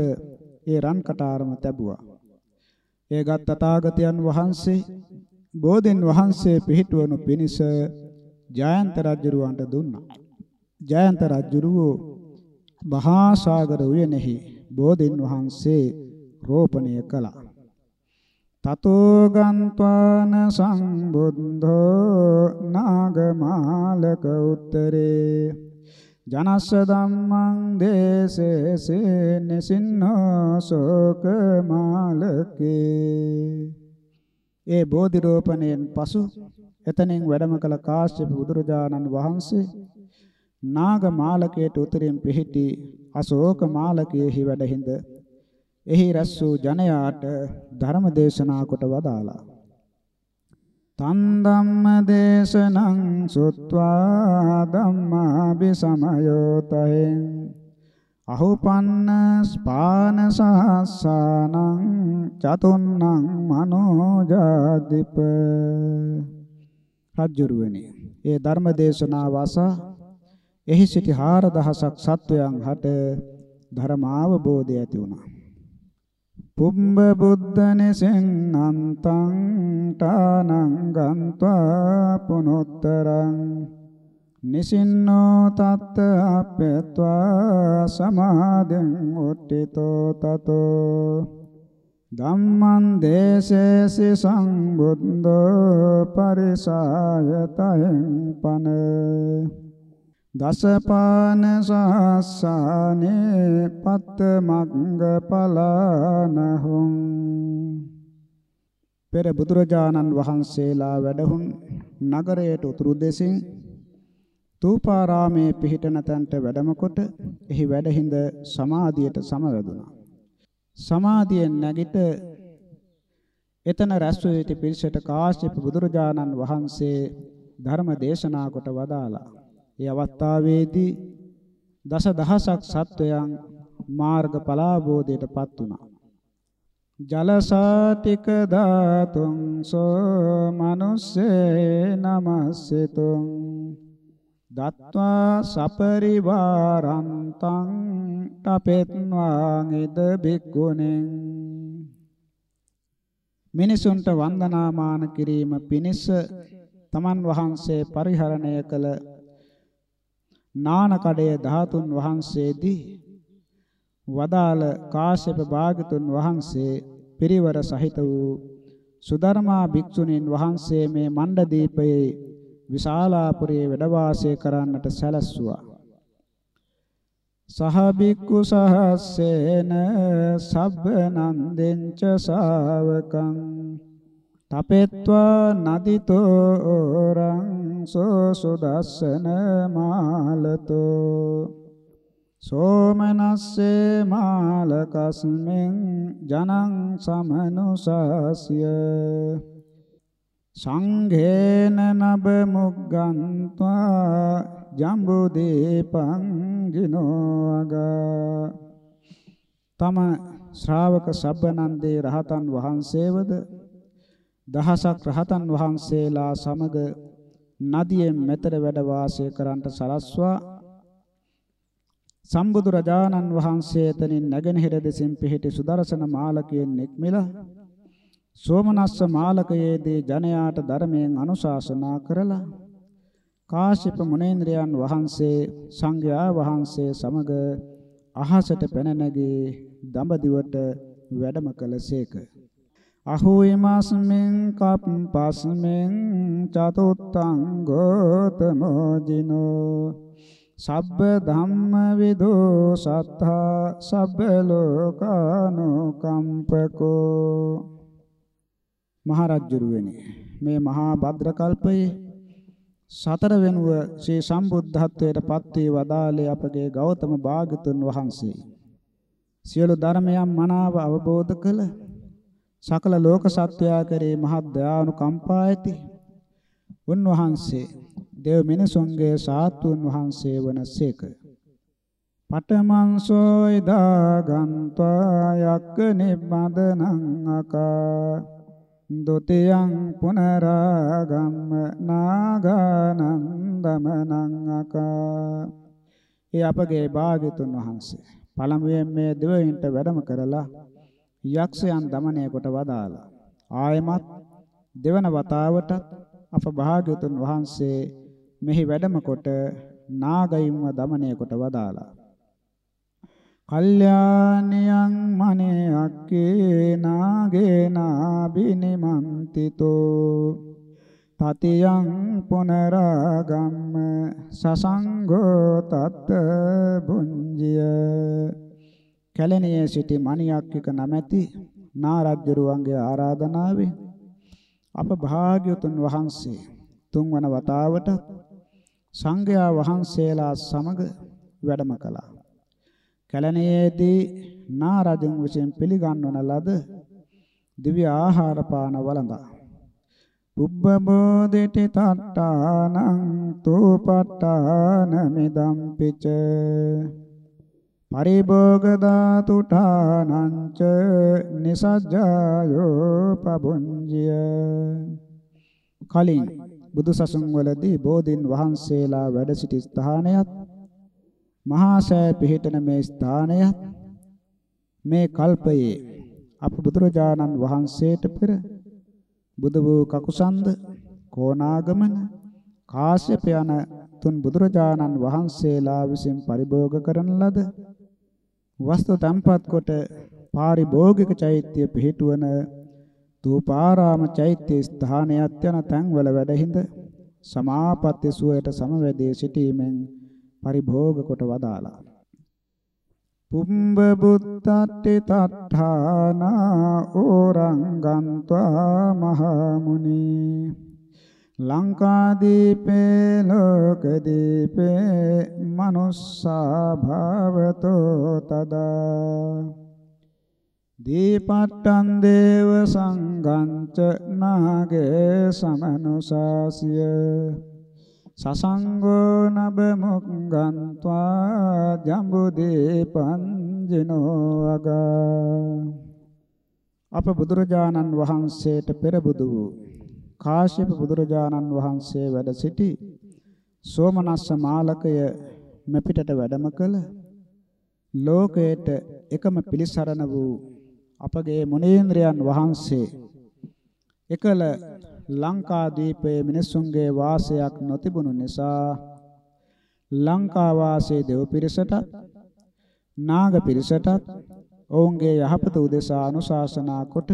ඒ රන් කටාරම තැබුවා. ඒගත් තථාගතයන් වහන්සේ බෝධින් වහන්සේ පිහිටුවනු පිණිස ජයන්ත රජුරවන්ට දුන්නා. ජයන්ත රජුරෝ මහා සාගර උයනෙහි බෝධින් වහන්සේ රෝපණය කළා. තතෝ ගන්්වාන සම්බුද්ධෝ නාගමාලක උත්තරේ ජනස්ස ධම්මං දේසේසේ නිසින්නෝ ශෝක මාලකේ ඒ බෝධි රෝපණයෙන් පසු එතනින් වැඩම කළ කාශ්‍යප බුදුරජාණන් වහන්සේ නාග මාලකයට උතරින් පිහිටි අශෝක මාලකයේහි වැඩහිඳ එහි රැස් වූ ජනයාට ධර්ම දේශනා කොට වදාලා තන් ධම්ම දේශනං සුත්වා ධම්මාභි සමයෝතයෙන් අහුපන්න ස්පාන සහස්සානං චතුන්නං මනෝජාදිප රජ්ජුරුවනි ඒ ධර්ම දේශනාව අසා එහි සිටි 4000ක් සත්වයන් හට ධර්මාවබෝධය ඇති වුණා. පුම්බ බුද්ධනසෙන් අන්තං තානං ගන්්වා පුනොත්තරං නිසින්නෝ තත්ත අප්පත්වා සමාදෙන් උට්ඨිතෝ තතෝ ධම්මං දේශේසි සංබුද්ධෝ පරිසායතයන් පන දසපාන සහස්සානේ පත්ත මග්ග පලානහුම් පෙර බුදුරජාණන් වහන්සේලා වැඩහුන් නගරයට උතුරු දෙසින් තූපාරාමේ පිහිටන තැන්ට වැඩම කොට එහි වැඩහිඳ සමාධියට සමවැදුණා. සමාධියෙන් නැගිට එතන රැස් වූ සිටි පිරිසට කාශ්‍යප බුදුරජාණන් වහන්සේ ධර්ම දේශනා කොට වදාලා ඒ අවස්ථාවේදී දස දහසක් සත්වයන් මාර්ගඵලාභෝධයටපත් වුණා. ජලසාතික ධාතුං සෝ මනුස්සේ නමස්සෙතුං දත්වා සපරිවාරන්තං තපෙත්වාං ඉද බික්කුණෙන් මිනිසුන්ට වන්දනාමාන කිරීම පිණිස තමන් වහන්සේ පරිහරණය කළ නානකඩය ධාතුන් වහන්සේදී වදාළ කාශ්‍යප භාගතුන් වහන්සේ පිරිවර සහිත වූ සුධර්මා භික්ෂුණීන් වහන්සේ මේ මණ්ඩදීපයේ විශාලාපුරයේ වැඩ වාසය කරන්නට සැලැස්සුවා. සහ බික්කු සහස්සේන සබ්බ නන්දෙන්ච ශාවකං තපෙත්වා නදිතෝ රං සෝ සුදස්සන මාලතෝ. සෝමනස්සේ මාලකස්මෙන් ජනං සමනුසාසිය. සංඝේන නබ මුග්ගන්්වා ජම්බු දීපං ජිනෝගා තම ශ්‍රාවක සබ්බනන්දේ රහතන් වහන්සේවද දහසක් රහතන් වහන්සේලා සමග නදියෙන් මෙතර වැඩ වාසය කරන්ට සලස්වා. සම්බුදු රජාණන් වහන්සේ එතනින් නැගෙනහිර දෙසින් පිහිටි සුදර්ශන මාලකයෙන් නික්මිලා සෝමනස්ස මාලකයේදී ජනයාට ධර්මයෙන් අනුශාසනා කරලා කාශ්‍යප මුනේන්ද්‍රයන් වහන්සේ සංඝයා වහන්සේ සමග අහසට පැන නැගී දඹදිවට වැඩම කළසේක අහෝයමස්මෙන් කප්පස්මෙන් චතුත්තං ගෝතමෝජිනෝ සබ්බ ධම්ම විදෝ සත්තා සබ්බ ලෝකානෝ කම්පකෝ මහරජුරුවනි මේ මහා භද්‍ර කල්පයේ සතර වෙනුව ශ්‍රී සම්බුද්ධත්වයට පත් වී වදාළේ අපගේ ගෞතම භාගතුන් වහන්සේ. සියලු ධර්මයන් මනාව අවබෝධ කළ සකල ලෝක සත්වයා කරේ මහත් දයානුකම්පා ඇති. උන්වහන්සේ දෙව් මිනිසුන්ගේ සාතුන් වහන්සේ වනසේක පඨමංසෝ ඉදා ගන්්වා යක්ක නිබ්බදනං අකා. දුතියං පුනරාගම්ම නාගානන්දමනං අකා. ඒ අපගේ භාග්‍යතුන් වහන්සේ පළමුවෙන් මේ දෙවියන්ට වැඩම කරලා යක්ෂයන් দমনය කොට වදාලා. ආයමත් දෙවන වතාවටත් අප භාග්‍යතුන් වහන්සේ මෙහි වැඩම කොට නාගයින්ව দমনය කොට වදාලා. කල්යාණියං මනේ අක්කේ නාගේනා බිනිමන්තිතෝ තතියං පුනරාගම්ම සසංගෝ තත් බුඤ්ජිය කැලණියේ සිටි මණියක්කික නමැති නාරජ්ජරුවන්ගේ ආරාධනාවෙන් අප භාග්‍යතුන් වහන්සේ තුන්වන වතාවට සංඝයා වහන්සේලා සමග වැඩම කළා. කැලණියේදී නාරජුන් විසින් පිළිගන්වන ලද දිව්‍ය ආහාර පාන වළඳා පුබ්බබෝධිටි තට්ටානං තූපට්ටාන මිදම් පිච පරිභෝග ධාතුඨානං ච නිසජ්ජායෝ පබුඤ්ජිය කලින් බුදුසසුන් වලදී බෝධින් වහන්සේලා වැඩ සිටි ස්ථානයත් මහා සෑ පිහිටන මේ ස්ථානයත් මේ කල්පයේ අප බුදුරජාණන් වහන්සේට පෙර බුදු වූ කකුසන්ද කොණාගමන කාශ්‍යප යන තුන් බුදුරජාණන් වහන්සේලා විසින් පරිභෝග කරන ලද වස්තු තම්පත් කොට පාරිභෝගික චෛත්‍ය පිහිටුවන තූපාරාම චෛත්‍ය ස්ථානයත් යන තැන්වල වැඩහිඳ සමාපatti සුවයට සමවැදී සිටීමෙන් පරිභෝග කොට වදාලා පුම්බ බුත්තට්ටි තට්ඨානා ඕරංගන්්වා මහමුනි ලංකාදීපේ ලෝකදීපේ මනුස්සා භවතෝ තදා. දීපට්ටන් දේව සංගංච නාගේ සමනුසාසිය. සසංගෝ නබ මුක්ගන්්වා ජම්බුදීපං ජිනෝ අගා. අප බුදුරජාණන් වහන්සේට පෙර බුදු වූ කාශ්‍යප බුදුරජාණන් වහන්සේ වැඩ සිටි සෝමනස්ස මාලකය මෙපිටට වැඩම කළ ලෝකයට එකම පිළිසරණ වූ අපගේ මුනීන්ද්‍රයන් වහන්සේ එකල ලංකාදීපයේ මිනිසුන්ගේ වාසයක් නොතිබුණු නිසා ලංකා වාසී දෙව් පිරිසටත් නාග පිරිසටත් ඔවුන්ගේ යහපත උදෙසා අනුශාසනා කොට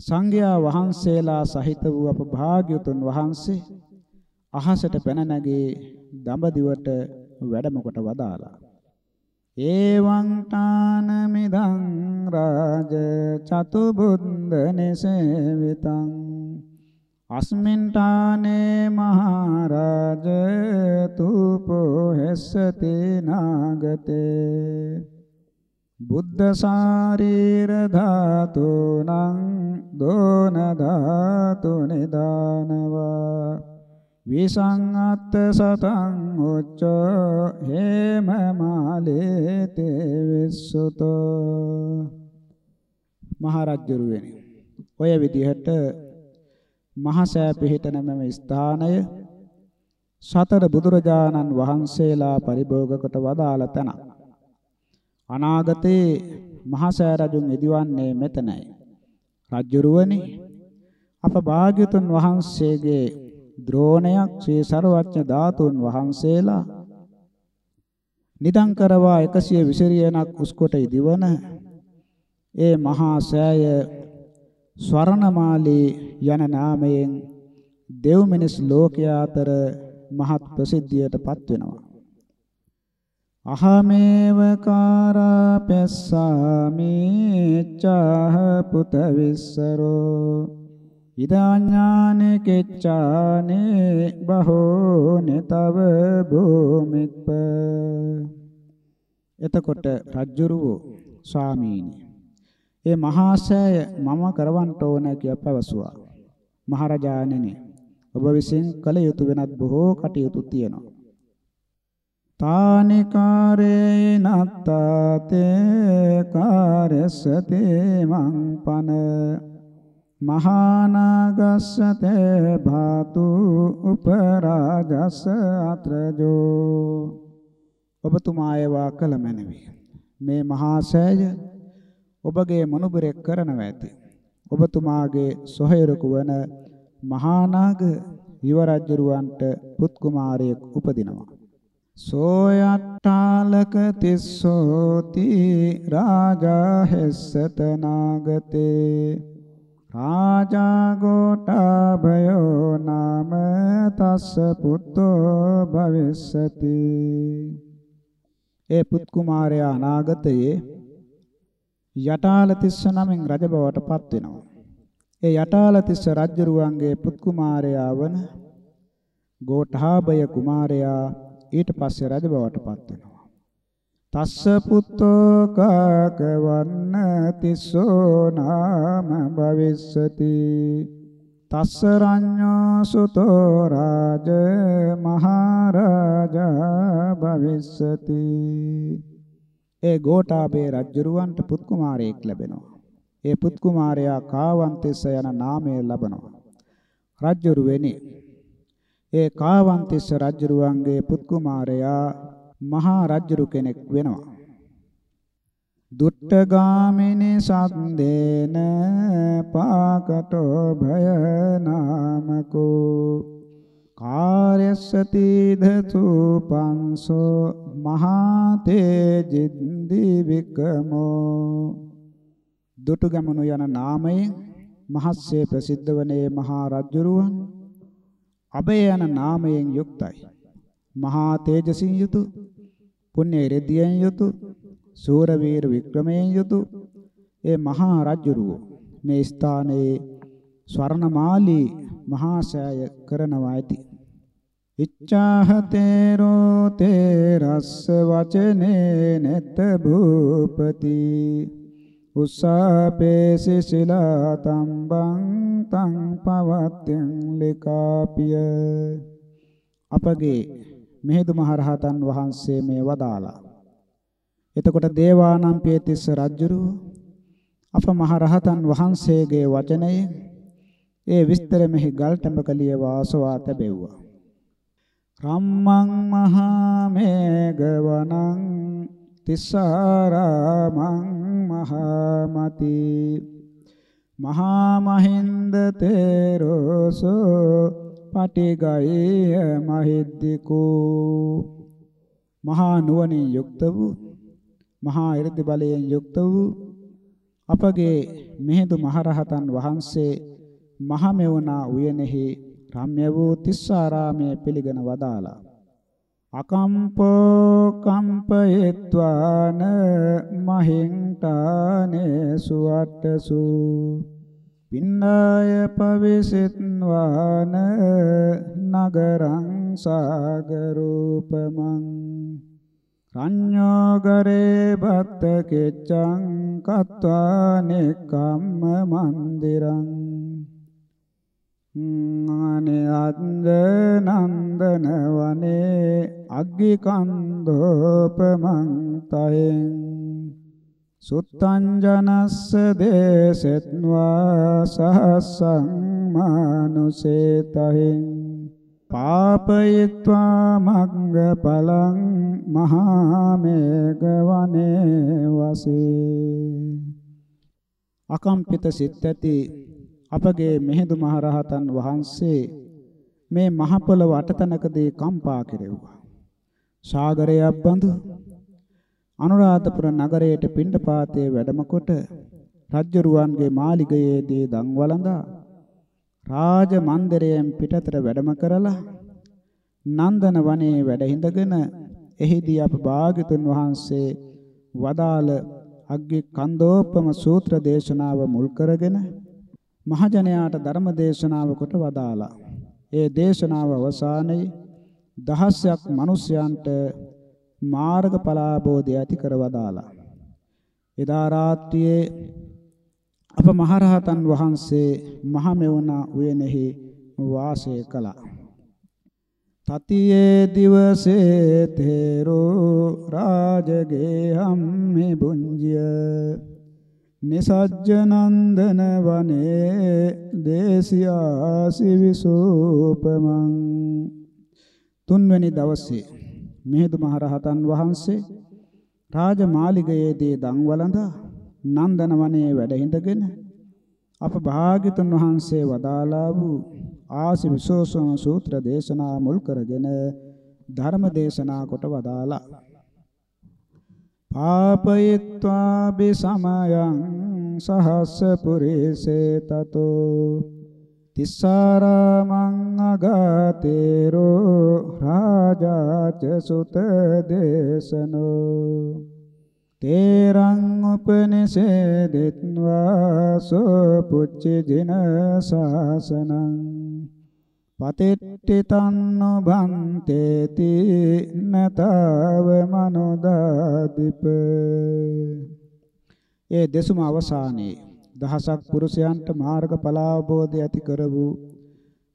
සංඝයා වහන්සේලා සහිත වූ අප භාග්‍යතුන් වහන්සේ අහසට පැන නැගී දඹදිවට වැඩම කොට වදාලා ඒවං තානමිදං රාජ චතුබුද්ධ නිසේවිතං අස්මින් තානේ මහරජ තූපෝ හෙස්සති නාගතේ බුද්ධ ශාරීර ධාතුනං දෝන ධාතු නිදානවා. විසංගත සතං උච්ච හේම මාලේ තේ විසුතෝ මහරජුරුවනි ඔය විදිහට මහසෑ පිහිටන මෙම ස්ථානය සතර බුදුරජාණන් වහන්සේලා පරිභෝග කොට වදාළ තැන අනාගතේ මහසෑ රජුන් ඉදිවන්නේ මෙතනයි රජුරුවනි අප භාග්‍යතුන් වහන්සේගේ ද්‍රෝණයක් ශ්‍රී සර්වඥ ධාතුන් වහන්සේලා නිදන් කරවා 120 රියනක් උස්කොට ඉදිවන ඒ මහා සෑය ස්වර්ණමාලී යන නාමයෙන් දෙව් මිනිස් ලෝකයා අතර මහත් ප්‍රසිද්ධියටපත් වෙනවා. අහමේව කාරා පස්සාමි චාහ පුත විස්සරෝ ඉදාඥානේ කෙච්ඡානේ බහෝනේ තව භූමිප්ප එතකොට රජ්ජුරුවෝ ස්වාමීනි ඒ මහා සෑය මම කරවන්න ඕන කියලා පැවසුවා. මහරජාණෙනි ඔබ විසින් කළ යුතු වෙනත් බොහෝ කටයුතු තියෙනවා. තානිකාරේ නත්තාතේ කාරසතේ මං පන මහානාගස්සතේ භාතු උපරාජස අත්‍රජෝ ඔබතුමා ඒවා කළ මැනවි. මේ මහා සෑය ඔබගේ මනුබරෙක් කරනව ඇති. ඔබතුමාගේ සොහයුරකු වන මහානාග යුවරජුරවන්ට පුත් කුමාරයෙක් උපදිනවා. සෝයට්ටාලක තිස්සෝති රාජා හෙස්සත නාගතේ රාජා ගෝඨාභයෝ නාම තස්ස පුත්තෝ භවිස්සති ඒ පුත් කුමාරයා අනාගතයේ යටාලතිස්ස නමින් රජ බවට පත් වෙනවා. ඒ යටාලතිස්ස රජුරුවන්ගේ පුත් කුමාරයා වන ගෝඨාභය කුමාරයා ඊට පස්සේ රජ බවට පත් වෙනවා. තස්ස පුත්තෝ කාකවන්න තිස්සෝ නාම භවිස්සති තස්ස රඤ්ඤෝ සුතෝ රාජ මහරජා භවිස්සති ඒ ගෝඨාභය රජුරවන්ට පුත් කුමාරයෙක් ලැබෙනවා. ඒ පුත් කුමාරයා කාවන්තිස්ස යන නාමය ලබනවා. රජුරුවෙනි ඒ කාවන්තිස්ස රජුරුවන්ගේ පුත් කුමාරයා මහා රජුරු කෙනෙක් වෙනවා. දුට්ටගාමිනී සද්දේන පාකටෝ භය නාමකෝ කාර්යස්සති ධතු පංසෝ මහා තේජින්දි වික්‍රමෝ දුටුගැමුණු යන නාමයෙන් මහත්සේ ප්‍රසිද්ධ වනේ මහා රජුරුවන් අබේ යන නාමයෙන් යුක්තයි. මහා තේජසින් යුතු පුණ්‍ය ඉරදියෙන් යුතු සූරවීර වික්‍රමයෙන් යුතු ඒ මහා රජුරුව මේ ස්ථානයේ ස්වර්ණමාලී මහා සෑය කරනවා ඇති. ඉච්ඡාහතේරෝ තේරස්ස වචනේ නෙත භූපති උස්සාපේසි සිලා තම්බං තං පවත්‍යං ලේකාපිය. අපගේ මෙහෙදු මහරහතන් වහන්සේ මේ වදාලා එතකොට දේවානම්පියතිස්ස රජුරු අප මහරහතන් වහන්සේගේ වචනයෙන් ඒ විස්තර මෙහි ගල්ටඹකලිය වාසවා තැබෙව්වා. රම්මං මහා මේඝවනං තිස්සාරාමං මහාමති මහා මහින්ද තේරෝසෝ පටිගය මහිද්దికෝ මහා නුවණින් යුක්ත වූ මහා ඍද්ධි බලයෙන් යුක්ත වූ අපගේ මෙහෙඳු මහරහතන් වහන්සේ මහමෙවුනා උයනේහි රම්‍ය වූ තිස්සාරාමයේ පිළිගෙන වදාලා අකම්පෝ කම්පයත්වාන මහින්තානේ සුවට්ටසු. පින්නාය පවිසිට්වාන නගරං සාගරූපමං. රඤ්ඤෝගරේ බත්ත කෙච්ඡං කତ୍වානේ කම්ම මන්දිරං. අනේ අන්ද නන්දන වනේ අග්ගි කන්දෝපමං තයෙන් සුත්තං ජනස්ස දේසෙත්වා සහසං මානුසේ තයෙන් පාපයත්වා මග්ග පලං මහා මේඝ වනේ වසේ. අකම්පිත සිත් ඇති අපගේ මෙහෙදු මහරහතන් වහන්සේ මේ මහ පොළව අටතනකදී කම්පා කෙරෙව්වා. සාගරයක් බඳු අනුරාධපුර නගරයට පිණ්ඩපාතයේ වැඩම කොට රජ්ජරුවන්ගේ මාලිගයේදී දන් වළඳා රාජ මන්දිරයෙන් පිටතට වැඩම කරලා නන්දන වනයේ වැඩ හිඳගෙන එහිදී අප භාග්‍යතුන් වහන්සේ වදාළ අග්ගි කන්දෝපම සූත්‍ර දේශනාව මුල් කරගෙන මහජනයාට ධර්ම දේශනාව කොට වදාලා. ඒ දේශනාව අවසානයේ දහස්යක් මිනිසයන්ට මාර්ගඵල ආબોධය ඇති කරවදාලා. එදා රාත්‍රියේ අප මහරහතන් වහන්සේ මහමෙවුනා උයනෙහි වාසය කළා. තතියේ දිවසේ තේරෝ රාජගේ හම්මි බුඤ්ජය නිසජ්ජනන්දන වනේ දේශියාසි විසූපමං තුන්වැනි දවසේ මිහිඳු මහරහතන් වහන්සේ රාජමාලිගයේදී දන් වළඳ නන්දන වනයේ වැඩ හිඳගෙන අප භාග්‍යතුන් වහන්සේ වදාලා වූ ආසි විසෝසම සූත්‍ර දේශනා මුල් කරගෙන ධර්ම දේශනා කොට වදාලා පාපයත්වා බිසමයං සහස්ස පුරිසේ තතෝ. තිස්සාරාමං අගතේරෝ රාජාච සුත දේශනෝ. තේරං උපනිෂේදිත්වා සෝ පුච්චි ජින සාසනං. පතිට්ඨිතන්නු බන්තේති නතව මනෝදාදිප ඒ දෙසුම අවසානයේ දහසක් පුරුෂයන්ට මාර්ගඵල අවබෝධය ඇති කර වූ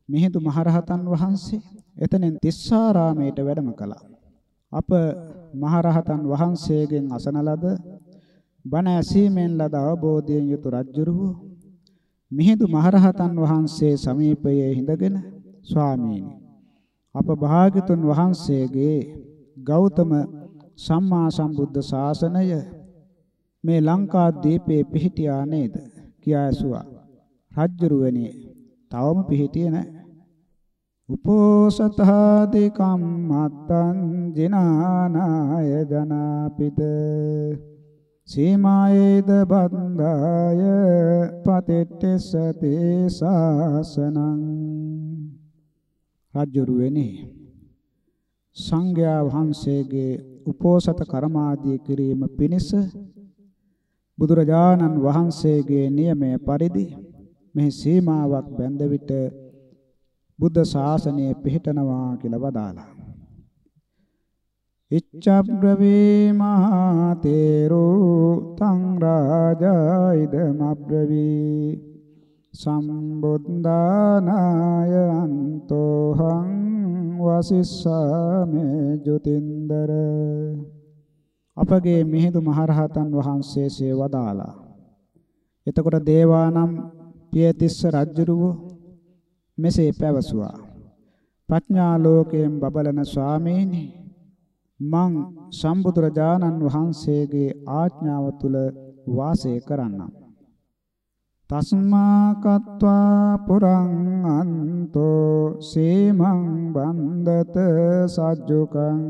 මිහිඳු මහරහතන් වහන්සේ එතනින් තිස්සාරාමයට වැඩම කළා. අප මහරහතන් වහන්සේගෙන් අසන ලද බණ ඇසීමෙන් ලද අවබෝධයෙන් යුතු රජුරුව මිහිඳු මහරහතන් වහන්සේ සමීපයේ හිඳගෙන ස්වාමීනි අප භාග්‍යතුන් වහන්සේගේ ගෞතම සම්මා සම්බුද්ධ ශාසනය මේ ලංකා දීපේ පිහිටියා නේද? කියා ඇසුවා. රජ්ජුරුවනි තවම පිහිටියේ නැහැ උපෝසතාදි කම්මත්තං ජිනානාය ජනාපිත. සීමායේද බන්දාය පතිට්ඨසති සාසනං. රජ්ජුරුවනි සංඝයා වහන්සේගේ උපෝසත කර්මාදී කිරීම පිණිස බුදුරජාණන් වහන්සේගේ නියමය පරිදි මෙහි සීමාවක් බැඳ විට බුද්ධ ශාසනය පිහිටනවා කියලා වදාලා. ඉච්ඡබ්‍රවේ මහතේරෝ තං රාජා ඉදමබ්‍රවී සම්බුද්ධානාය අන්තෝහං වසිස්සාමේ ජුතින්දර. අපගේ මිහිඳු මහරහතන් වහන්සේසේ වදාලා එතකොට දේවානම් පියතිස්ස රජුරුව මෙසේ පැවසුවා. ප්‍රඥා ලෝකයෙන් බබලන ස්වාමීනි මං සම්බුදුරජාණන් වහන්සේගේ ආඥාව තුල වාසය කරන්නම්. තස්මා කତ୍වා පුරං අන්තෝ සීමං බන්දත සජ්ජුකං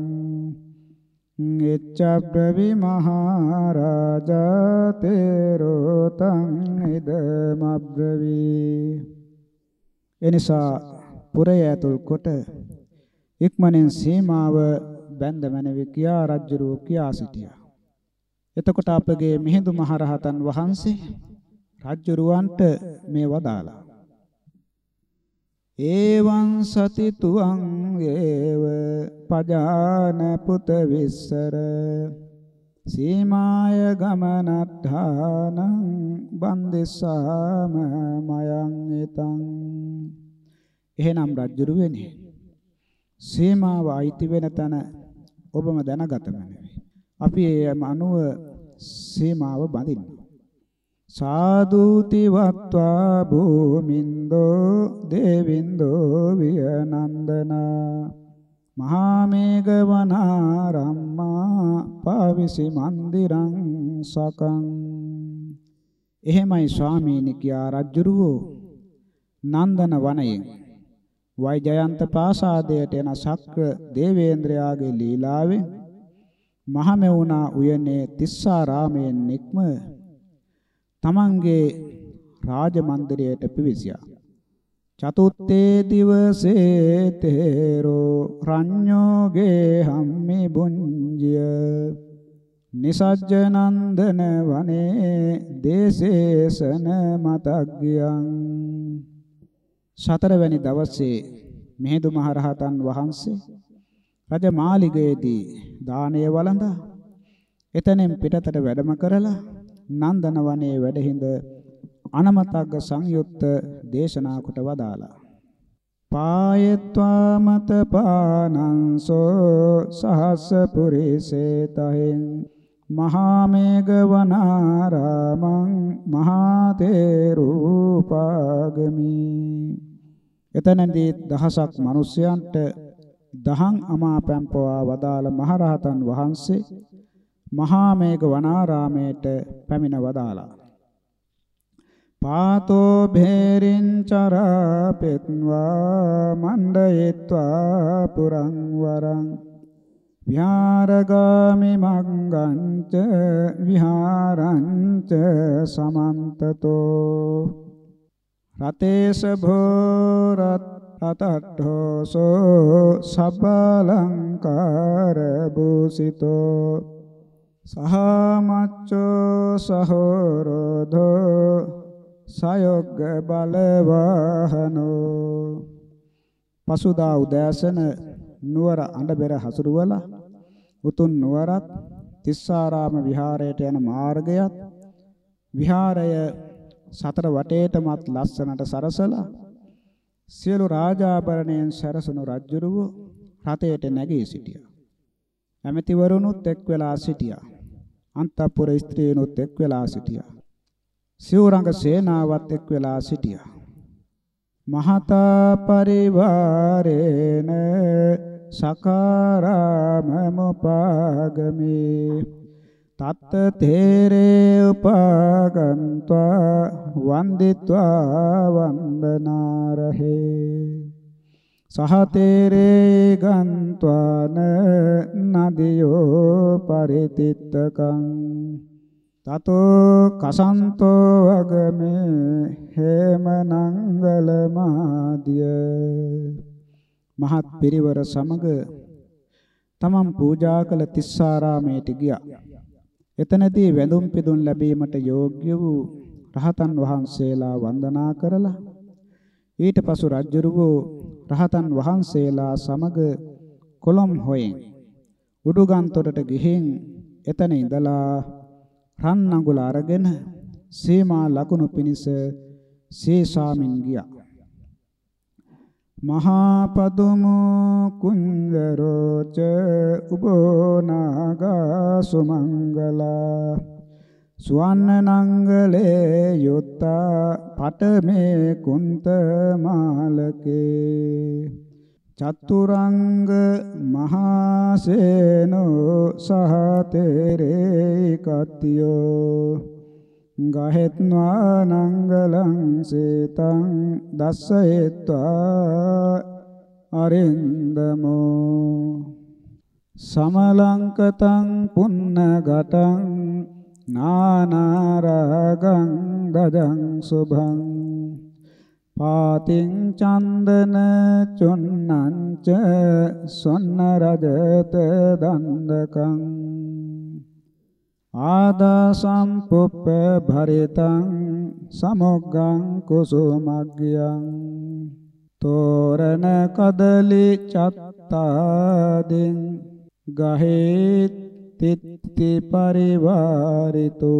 එච්චබ්‍රවි මහරජා තේරෝ තං ඉදමබ්‍රවි එනිසා පුරය ඇතුල් කොට ඉක්මනින් සීමාව බැඳ මැනවි කියා රජුරෝ කියා සිටියා. එතකොට අපගේ මිහිඳු මහරහතන් වහන්සේ රජුරවන්ට මේ වදාලා. ඒවං සති තුවං ඒව පජාන පුත විස්සර සීමාය ගමනත්ථානං බන්දිස්සාම මයං ඊතං එහෙනම් රජුරුවනි සීමාව අයිති වෙන තැන ඔබම දැනගත මැනවි අපි ඒ අනුව සීමාව බඳින්න. සාදුති වත්වා භූමින්දෝ දේවින්දෝ වියනන්දනා මහා මේඝ වනාරම්මා පාවිසි මන්දිරං සකං. එහෙමයි ස්වාමීනි කියා රජුරුවෝ නන්දන වනයෙන් වෛජයන්ත ප්‍රාසාදයට එන ශක්‍ර දේවේන්ද්‍රයාගේ ලීලාවෙන් මහමෙවුනා උයනේ තිස්සාරාමයෙන් නික්ම තමන්ගේ රාජ මන්දිරයට පිවිසියා. චතුත්තේ දිවසේ තේරෝ රඤ්ඤෝගේ හම්මි බුඤ්ජිය නිසජ්ජනන්දන වනේ දේශේසන මතග්ගයන් සතරවැනි දවසේ මිහිඳු මහරහතන් වහන්සේ රජ මාලිගයේදී දානය වළඳා එතනින් පිටතට වැඩම කරලා නන්දන වනයේ වැඩහිඳ අනමතග්ග සංයුත්ත දේශනා කොට වදාලා. පායත්වා මත පානංසෝ සහස්ස පුරිසේතහෙන් මහා මේඝ වනාරාමං මහා තේරූපාගමි එතනදී දහසක් මිනිසයන්ට දහං අමාපැම් පවා වදාළ මහරහතන් වහන්සේ මහා මේඝ වනාරාමයට පැමිණ වදාලා පාතෝ භේරින් චරපෙත්වා මණ්ඩයත්වා පුරං වරං. විහාරගාමි මග්ගංච විහාරංච සමන්තතෝ. රතේස භෝරත් රතට්ඨෝසෝ සබ්බලංකාර භූසිතෝ. සහමච්චෝ සහෝරෝධෝ සයොග්ග බලවාහනෝ පසුදා උදෑසන නුවර අඬබෙර හසුරුවලා උතුම් නුවරත් තිස්සාරාම විහාරයට යන මාර්ගයත් විහාරය සතර වටේටමත් ලස්සනට සරසලා සියලු රාජාභරණයන් සැරසුණු රජුරුව රථයට නැගී සිටියා. ඇමතිවරුනුත් එක් වෙලා සිටියා. අන්තපුර ස්ත්‍රීනොත් එක් වෙලා සිටියා. සිවුරඟ සේනාවත් එක් වෙලා සිටියා. මහතා පරිවාරේන සකාරාමමුපාගමේ තත්ත තේරේ උපාගන්त्वा වන්දිत्वा වන්දනාරහේ සහතේරේ ගන්त्वाන නදියෝ පරිතිත්තකං තතෝ කසන්තෝ අගමේ හේමනංගල මාදිය මහත් පිරිවර සමග තමන් පූජා කළ තිස්සාරාමයට ගියා. එතනදී වැඳුම් පිදුම් ලැබීමට යෝග්‍ය වූ රහතන් වහන්සේලා වන්දනා කරලා ඊට පසු රජුරුවෝ රහතන් වහන්සේලා සමග කොළොම් හොයෙන් උඩුගන්තොටට ගිහින් එතන ඉඳලා රන් අඟුල අරගෙන සීමා ලකුණු පිනිස සීසාමින් ගියා. මහා පදුමු කුංජරෝච උබෝ නාගා සුමංගලා සුවන්න නංගලේ යොත්තා පටමේ කුන්ත මාලකේ චතුරංග මහසේනෝ සහතේරේ කත්තියෝ ගහෙත්වා නංගලං සේතං දස්සෙත්වා අරින්දමෝ සමලංකතං පුන්නගතං නානාරගං දජං සුභං පාතින් චන්දන චොන්නංච සොන්න රජත දණ්ඩකං ආදා සම්පුප්ප භරිතං සමොග්ගං කුසුමග්ගයං තෝරණ කදලි චත්තාදින් ගහේ තිත්ති පරිවාරිතෝ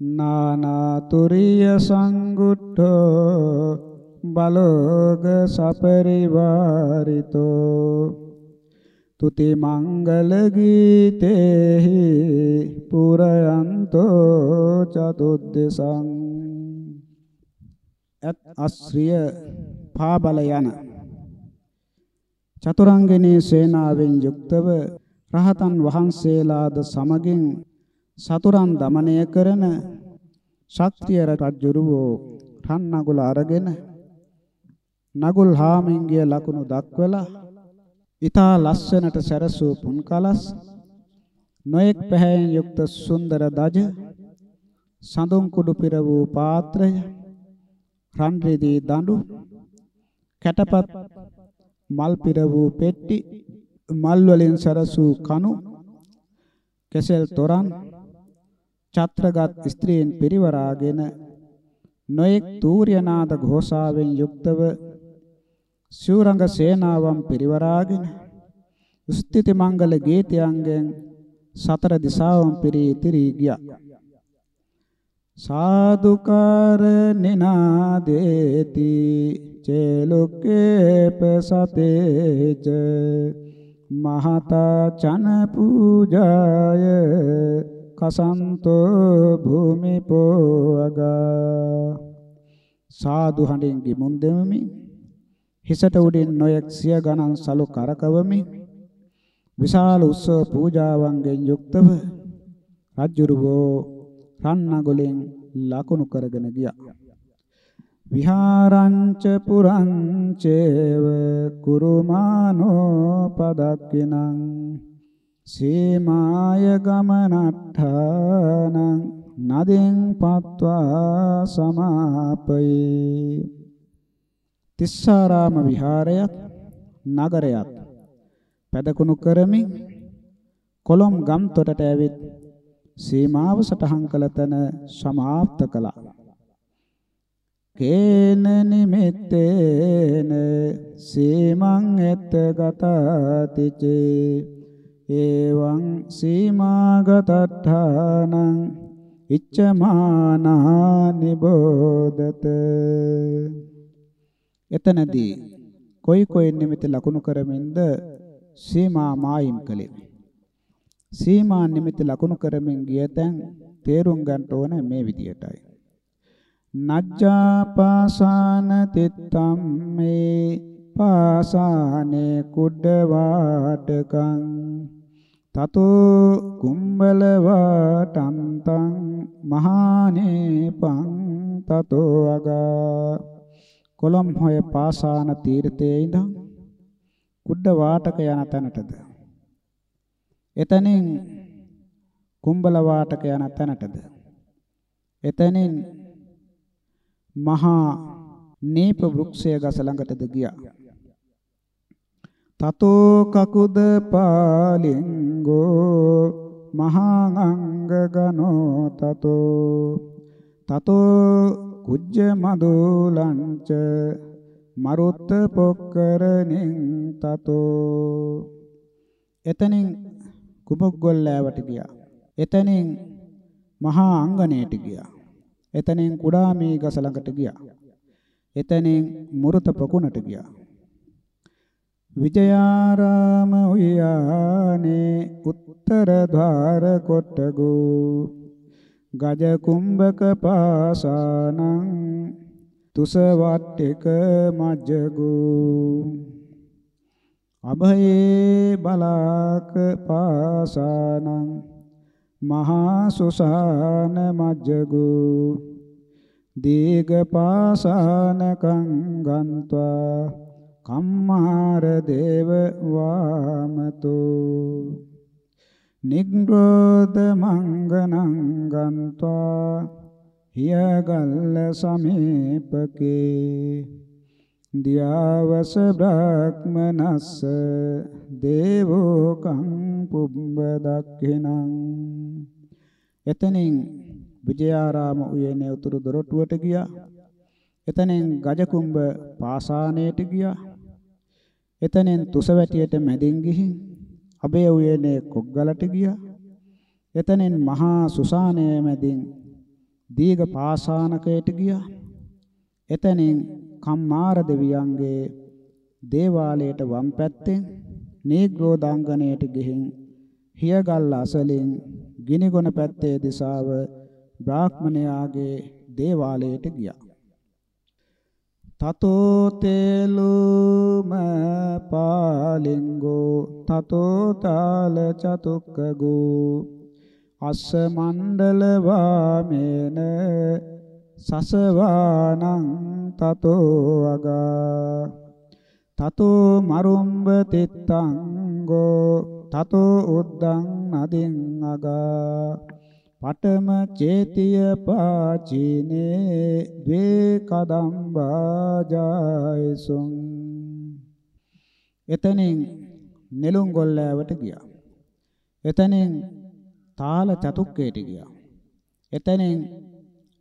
නානාතුරිය සංගුට්ඨෝ බලෝග සපරිවාරිතෝ තුති මංගල ගීතේහි පුරයන්තෝ චතුද්දසං අත් අශ්‍රිය පාබල යන චතුරංගිනී සේනාවෙන් යුක්තව රහතන් වහන්සේලාද සමගින් සතුරන් দমনය කරන ශක්තිය රජුරෝ රන් නගුල අරගෙන නගුල් හාමින්ගේ ලකුණු දක්වලා ඊතා ලස්සනට සැරසූ පුන් කලස් නොඑක් පැහැයෙන් යුක්ත සුන්දර දජ සඳුන් කුඩු පිර වූ පාත්‍රය රන් රිදී දඬු කැටපත් මල් පිර වූ පෙට්ටි මල් වලින් සරසූ කණු කෙසෙල් තොරන් ඡත්‍රගත් ස්ත්‍රීන් පිරිවරාගෙන නොඑක් තූර්යනාද ഘോഷාවෙන් යුක්තව ශූරංග සේනාවන් පිරිවරාගෙන ස්තුති මංගල ගීතයන්ගෙන් සතර දිසාවන් පිරී ඉතිරී ගියා. සාදුකාර නිනාදේති චේලොක්කේප සතේච මහතා චන පූජාය. කසන්තෝ භූමිපෝ අගා සාදු හඬින් ගිමුන් දෙමි හිසට උඩින් නොයෙක් සිය ගණන් සලු කරකවමි. විශාල උත්සව පූජාවන්ගෙන් යුක්තව රජ්ජුරුවෝ රන්නගොලෙන් ලකුණු කරගෙන ගියා. විහාරංච පුරංචේව කුරුමානෝ පදක්කිනං සීමාය ගමනට්ඨානං නදෙන් පත්වා සමාපයි. තිස්සාරාම විහාරයත් නගරයත් පැදකුණු කරමින් කොළොම් ගම් තොටට ඇවිත් සීමාව සටහන් කළ තැන සමාප්ත කළා. කේන නිමෙත්තේන සීමං එත්ත ගතතිචේ. එවං සීමාගතඨානං ඉච්ඡමානා නිබෝධත එතනදී කොයි කොයි නිමිති ලකුණු කරමින්ද සීමා මායිම් කලේ සීමා නිමිති ලකුණු කරමින් ගිය තැන් තේරුම් ගන්න ඕන මේ විදියටයි. නජ්ජාපාසාන තිත්තම් මේ පාසානේ කුඩ වාටකං තතෝ කුම්බල වාටන්තං මහානේ පං තතෝ අගා කොළම් හොය පාසාන තීර්ථයේ ඉඳන් කුඩ වාටක යන තැනටද? එතනින් කුම්බල වාටක යන තැනටද? එතනින් මහා නීප වෘක්ෂය ගස ළඟටද ගියා. තතෝ කකුද පාලිංගෝ මහා අංග ගනෝ තතෝ තතෝ කුජ්ජ මදුලංච මරුත් පොක්කරණින් තතෝ එතනින් කුබොග්ගොල්ලෑවට ගියා. එතනින් මහා අංගණයට ගියා. එතනින් කුඩා මේ ගස ළඟට ගියා. එතනින් මුරුත පොකුණට ගියා. විජයාරාම උයානේ උත්තර ద్వාර කොට්ටගෝ ගජ කුම්භක පාසානං තුස වට්ටක මජ්ජගෝ අභයේ බලාක පාසානං මහා සුසාන මජ්ජගෝ දීඝපාසානකං ගන්්වා කම්මාර දේව වාමතෝ නිග්‍රෝධ මංගනං ගන්්වා හියගල්ල සමීපකේ දියාවස බ්‍රහ්මනස්ස දේවෝ කං පුබ්බ දක්ඛිනං එතනින් විජයාරාම උයනේ උතුරු දොරටුවට ගියා. එතනින් ගජකුඹ පාසානයට ගියා. එතනින් තුසවැටියට මැදින් ගිහින් අබේ උයනේ කොග්ගලට ගියා. එතනින් මහා සුසානයේ මැදින් දීඝ පාසානකයට ගියා. එතනින් කම්මාර දෙවියන්ගේ දේවාලයට වම් පැත්තෙන් නීග්‍රෝදාංගණයට ගිහින් හියගල් අසලින් ගිනිගොන පැත්තේ දිශාව බ්‍රාහ්මණයාගේ දේවාලයට ගියා. තතෝ තේලුම පාලිංගෝ තතෝ තාල චතුක්කගෝ අස්ස මණ්ඩල වාමේන සසවානං තතෝ අගා තතෝ මරුම්බ තිත්තංගෝ තතෝ උද්දං නදින් අගා පඨම චේතිය පාචීනේ ද්වේ කදම්බාජායසුං එතනින් නෙළුම් ගොල්ලෑවට ගියා. එතනින් තාල චතුක්කයට ගියා. එතනින්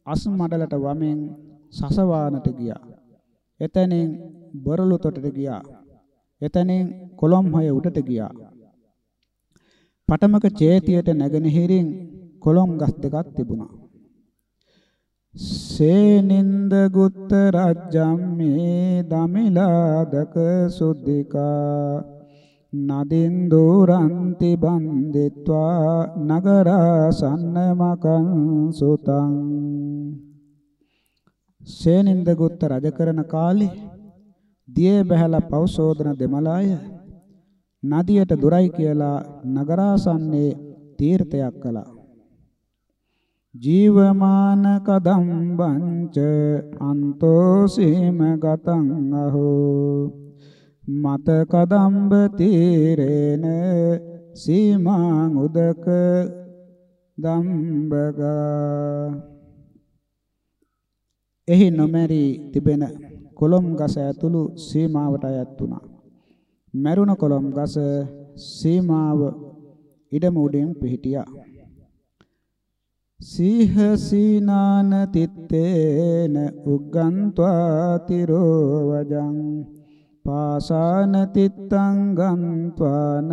අස් මඩලට වමෙන් සසවානට ගියා. එතනින් බොරළු තොටට ගියා. එතනින් කොළොම් හය උඩට ගියා. පටමක චේතියට නැගෙනහිරින් කොළොම් ගස් දෙකක් තිබුණා. සේනින්ද ගුත්ත රජ්ජම්මේ දමිලාදක සුද්ධිකා නදින් දුරන්ති බන්දිත්වා නගරා සන්නමකං සුතං සේනින්ද ගුත්ත රජ කරන කාලේ දියේ බහැලා පෞසෝදන දෙමළාය නදියට දුරයි කියලා නගරාසන්නේ තීර්ථයක් කළා. ජීවමාන කදම්බංච අන්තෝ සීම ගතං අහෝ. මත කදම්බ තීරේන සීමාං උදක දම්බගා. එහි නොමැරි තිබෙන කොළොම් ගස ඇතුළු සීමාවට අයත් වුණා. මැරුණ කොළොම් ගස සීමාව ඉඩම උඩින් පිහිටියා. සීහ සීනාන තිත්තේන උග්ගන්්වා තිරෝ වජං පාසාන තිත්තං ගන්්වාන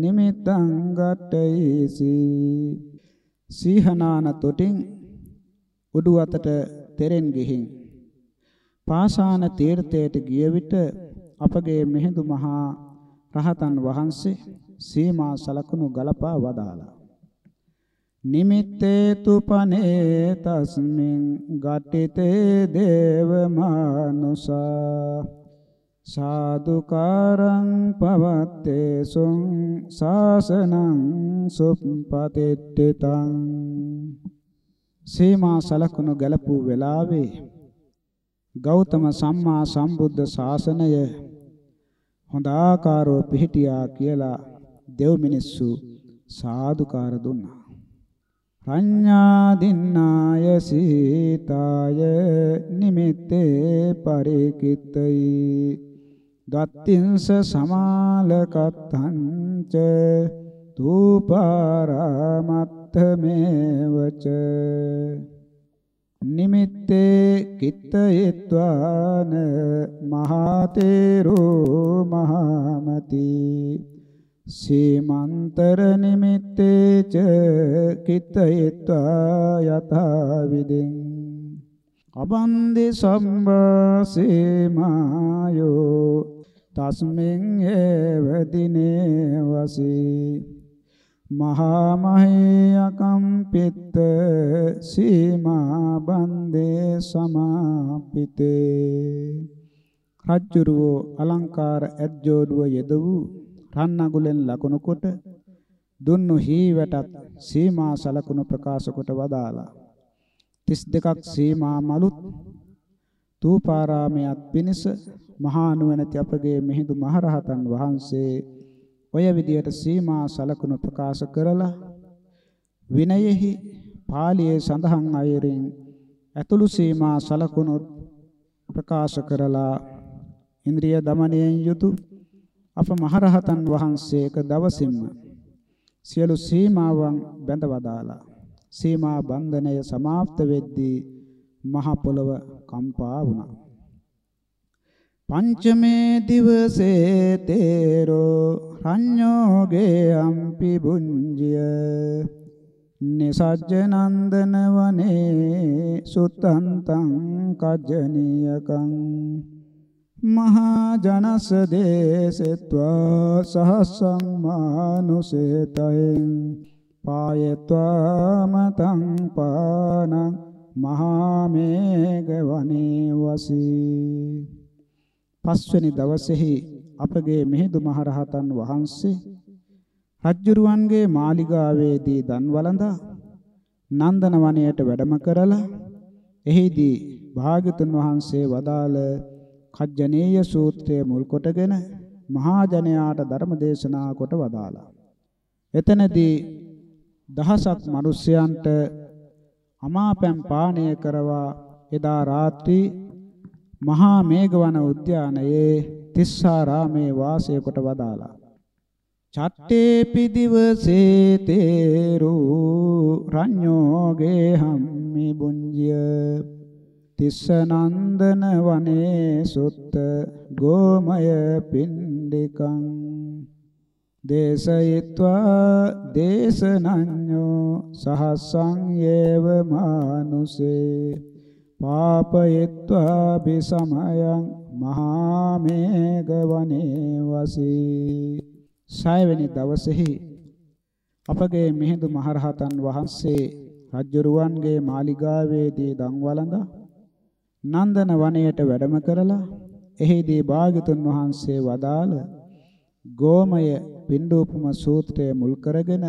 නිමිත්තං ගට්ටයිසි සීහනාන තොටින් උඩු අතට තෙරෙන් ගිහින් පාසාන තීර්ථයට ගිය විට අපගේ මෙහෙඳු මහා රහතන් වහන්සේ සීමා සලකුණු ගලපා වදාලා නිමිත්තේතු පනේ තස්මින් ගට්ටිතේ දේව මානුසා සාදුකාරං පවත්තේ සුං සාසනං සුප්පතිට්ඨිතං. සීමා සලකුණු ගැලපූ වෙලාවේ ගෞතම සම්මා සම්බුද්ධ ශාසනය හොඳ ආකාරව පිහිටියා කියලා දෙව් මිනිස්සු සාදුකාර දුන්නා. රඤ්ඤා දින්නාය සීතාය නිමිත්තේ පරිකිත්තයි. දත්තිංස සමාලකත්තංච තූපාරමත්තමේවච නිමිත්තේ කිත්තයත්වාන මහතේරෝ මහමති සීමන්තර නිමිත්තේච කිත්තයත්වා යථා විදින් අබන්දි සම්බාසීමායෝ තස්මින් ඒව දිනේ වසී මහා මහේයකම්පිත සීමා බන්දේ සමාපිතේ. රජ්ජුරුවෝ අලංකාර ඇද්ජෝඩුව යෙද වූ රන්නගුලෙන් ලකුණු කොට දුන්නු හීවැටත් සීමා සලකුණු ප්‍රකාශ කොට වදාලා 32ක් සීමා මලුත් තූපාරාමයක් පිණිස මහා නුවණැති අපගේ මිහිඳු මහරහතන් වහන්සේ ඔය විදියට සීමා සලකුණු ප්‍රකාශ කරලා විනයෙහි පාළියේ සඳහන් අයරින් ඇතුළු සීමා සලකුණු ප්‍රකාශ කරලා ඉන්ද්‍රිය දමනයෙන් යුතු අප මහරහතන් වහන්සේක දවසින්ම සියලු සීමාවන් බැඳවදාලා සීමා බන්ධනය સમાપ્ત වෙද්දී මහ පොළව කම්පා වුණා පංචමේ දිවසේ තේරෝ රඤ්ඤෝගේ අම්පි බුඤ්ජිය නිසජ්ජනන්දන වනේ සුත්තන්තං කජ්ජනීයකං. මහා ජනස දේසෙත්වා සහස්සං මානුසේතයෙන්. පායත්වා මතං පානං මහා මේඝ වනේ වසී. පස්වෙනි දවසේහි අපගේ මිහිඳු මහරහතන් වහන්සේ රජ්ජුරුවන්ගේ මාලිගාවේදී දන් වළඳා නන්දන වනයේට වැඩම කරලා එහිදී භාග්‍යතුන් වහන්සේ වදාළ කජ්ජනීය සූත්‍රය මුල් කොටගෙන මහා ජනයාට ධර්ම දේශනා කොට වදාලා. එතනදී දහසක් මිනිසයන්ට අමාපැම් පානය කරවා එදා රාත්‍රී මහා මේඝවන උද්‍යානයේ තිස්සාරාමේ වාසය කොට වදාලා චට්ටේපි දිවසේ තේරු රඤ්ඤෝගේ හම්මි බුඤ්ජිය. තිස්ස නන්දන වනේ සුත්ත ගෝමය පින්ඩිකං. දේශයත්වා දේශනඤ්ඤෝ සහස්සං යේව මානුසේ. පාපයත්වා බිසමයං මහා මේඝ වනේ වසී. සයවෙනි දවසේහි අපගේ මිහිඳු මහරහතන් වහන්සේ රජ්ජුරුවන්ගේ මාලිගාවේදී දන් වළඳා නන්දන වනයේට වැඩම කරලා එහිදී භාග්‍යතුන් වහන්සේ වදාළ ගෝමය පින්ඩූපම සූත්‍රය මුල් කරගෙන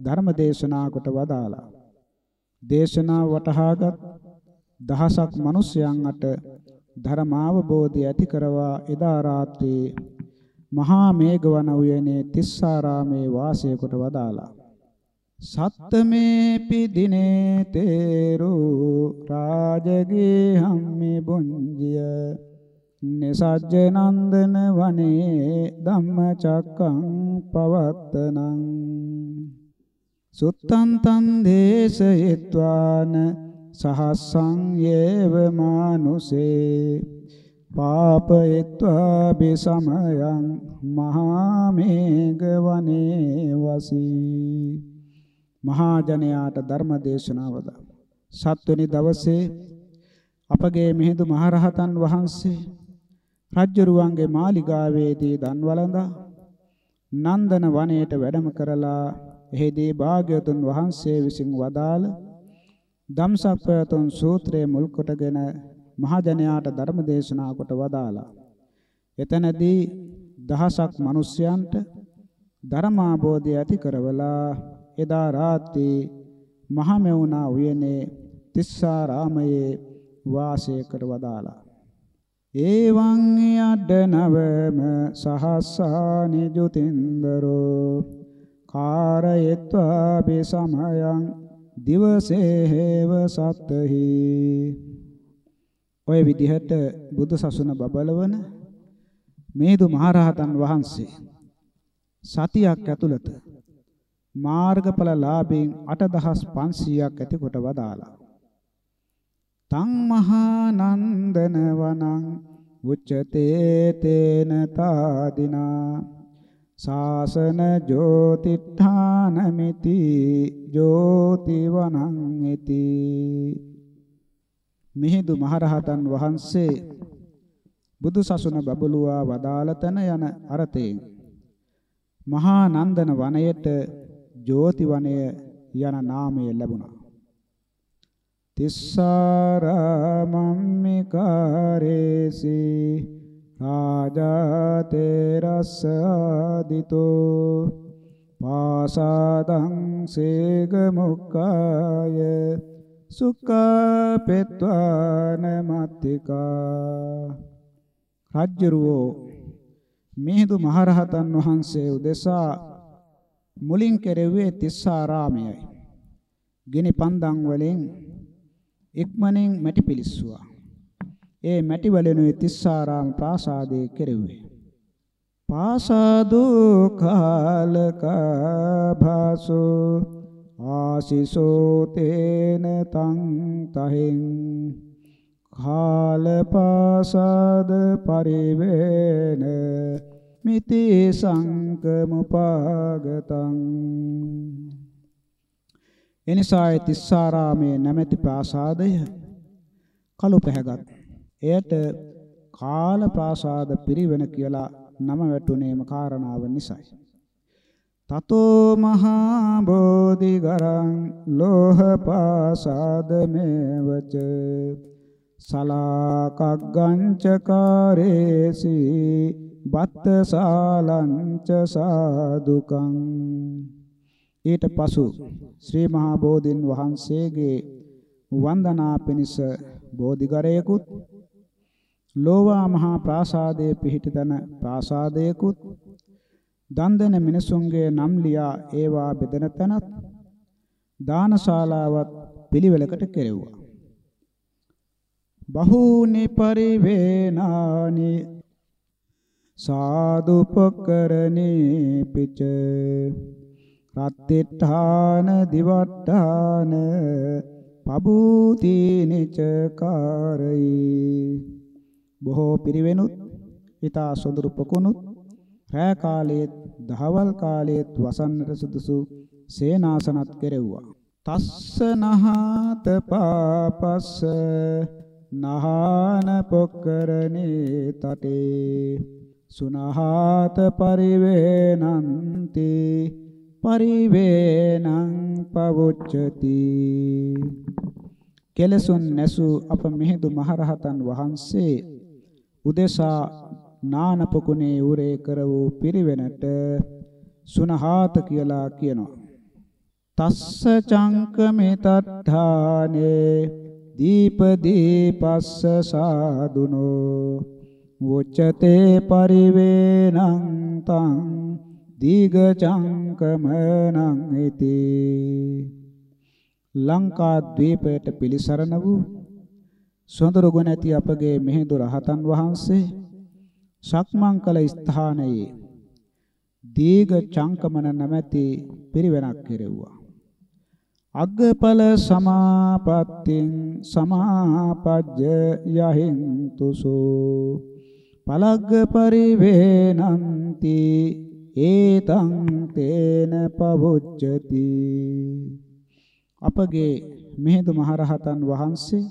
ධර්ම දේශනා කොට වදාලා දේශනා වටහාගත් දහසක් මිනිසයන් අට ධර්මාවබෝධය ඇති කරවා එදා රාත්‍රියේ මහා මේඝවන උයනේ තිස්සාරාමේ වාසය කොට වදාලා සත්තමේ පිදිනේ තේරු රාජගේ හම්මේ බොංජිය නිසජ්ජ නන්දන වනේ ධම්මචක්කං පවත්තනං. සුත්තං තන් දේශයත්වාන සහස්සං යේව මානුසේ පාපයත්වා බිසමයං මහා මේඝ වනේ වසී මහා ජනයාට ධර්ම දේශනාවද සත්වෙනි දවසේ අපගේ මිහිඳු මහරහතන් වහන්සේ රජ්ජුරුවන්ගේ මාලිගාවේදී දන් වළඳා නන්දන වනයේට වැඩම කරලා එහිදී භාග්‍යවතුන් වහන්සේ විසින් වදාළ ධම්සක්පයතුන් සූත්‍රයේ මුල් කොටගෙන මහජනයාට ධර්ම දේශනා කොට වදාලා එතනදී දහසක් මිනිසයන්ට ධර්මාබෝධය ඇති කරවලා එදා රාත්‍රී මහමෙවුනා උයනේ තිස්සාරාමයේ වාසය කර වදාලා ඒවං යඩ නවම සහස්සානි ජුතින්දරෝ කාරයත්වා බිසමයං දිවසේව සත්තහි ඔය විදිහට බුදු සසුන බබලවන මේදු මහරහතන් වහන්සේ සතියක් ඇතුළත මාර්ගඵල ලාභයෙන් 8500ක් ඇති කොට වදාලා තං මහා නන්දන වනං උච්චතේ තේන තාදිනා. ශාසන ජෝතිඨානමිති ජෝති වනං ඉති. මිහිඳු මහරහතන් වහන්සේ බුදු සසුන බබළුවා වදාළ තැන යන අරතේ මහා නන්දන වනයේට ජෝති වනය යන නාමය ලැබුණා. තිස්සාරාමම්මිකාරේසි රාජාතේ රස්සාදිතෝ පාසාදං සේගමුක්කාය සුඛපෙත්වාන මත්තිකා රජ්ජරුවෝ මිහිඳු මහරහතන් වහන්සේ උදෙසා මුලින් කෙරෙව්වේ තිස්සාරාමයයි. ගිනි පන්දම් වලින් ඉක්මනින් මැටි පිලිස්සුවා. ඒ මැටි වලිනුයි තිස්සාරාම ප්‍රාසාදයේ කෙරෙව්වේ. පාසාදෝ කාලක භාසෝ ආසිසෝ තේන තං තහෙන්. කාලපාසාද පරිවේන මිති සංකමුපාගතං. එනිසා තිස්සාරාමේ නැමැති ප්‍රාසාදය කළු පැහැගත්. එයට කාල ප්‍රාසාද පිරිවෙන කියලා නම වැටුනේම කාරණාව නිසායි. තතෝ මහා බෝධිගරං ලෝහ පාසාද මේවච සලාකග්ගංච කාරේසි බත්ත සාලංච සාදුකං. ඊට පසු ශ්‍රී මහා බෝධින් වහන්සේගේ වන්දනා පිණිස බෝධිගරයකුත් ලෝවා මහා ප්‍රාසාදයේ පිහිටි තන ප්‍රාසාදයකුත් දන් දෙන මිනිසුන්ගේ නම් ලියා ඒවා බෙදෙන තැනත් දානශාලාවත් පිළිවෙලකට කෙරෙව්වා. බහූනි පරිවේනානි සාදුපකරණේ පිච රත්තිඨාන දිවට්ඨාන පබූතිනිච කාරයි බොහෝ පිරිවෙනුත් ඊතා සොඳුරු පොකුණුත් රෑ කාලයේත් දහවල් කාලයේත් වසන්නට සුදුසු සේනාසනත් කෙරෙව්වා. තස්ස නහත පාපස්ස නහාන පොක්කරණේ තටේ. සුනහාත පරිවේනන්ති පරිවේනං පවොච්චති කෙලසුන් නැසු අප මිහිඳු මහරහතන් වහන්සේ උදෙසා නානපකුණේ උරේ කර වූ පිරිවෙනට සුනහාත කියලා කියනවා. තස්ස චංකමේ තත්ථානේ දීප දීපස්ස සාදුනෝ. වොච්චතේ පරිවේනං තං දීග චංකමනං ඉති. ලංකා ද්වීපයට පිලිසරණ වූ සොඳුරු ගුණ ඇති අපගේ මෙහෙඳු රහතන් වහන්සේ සක්මන් කළ ස්ථානයේ දීග චංකමන නැමැති පිරිවෙනක් කෙරෙව්වා. අග්ගඵල සමාපත්තින් සමාපජ්ජ යහින්තුසෝ පලග්ග පරිවේනන්ති ඒතං තේන පවොච්චති අපගේ මිහිඳු මහරහතන් වහන්සේ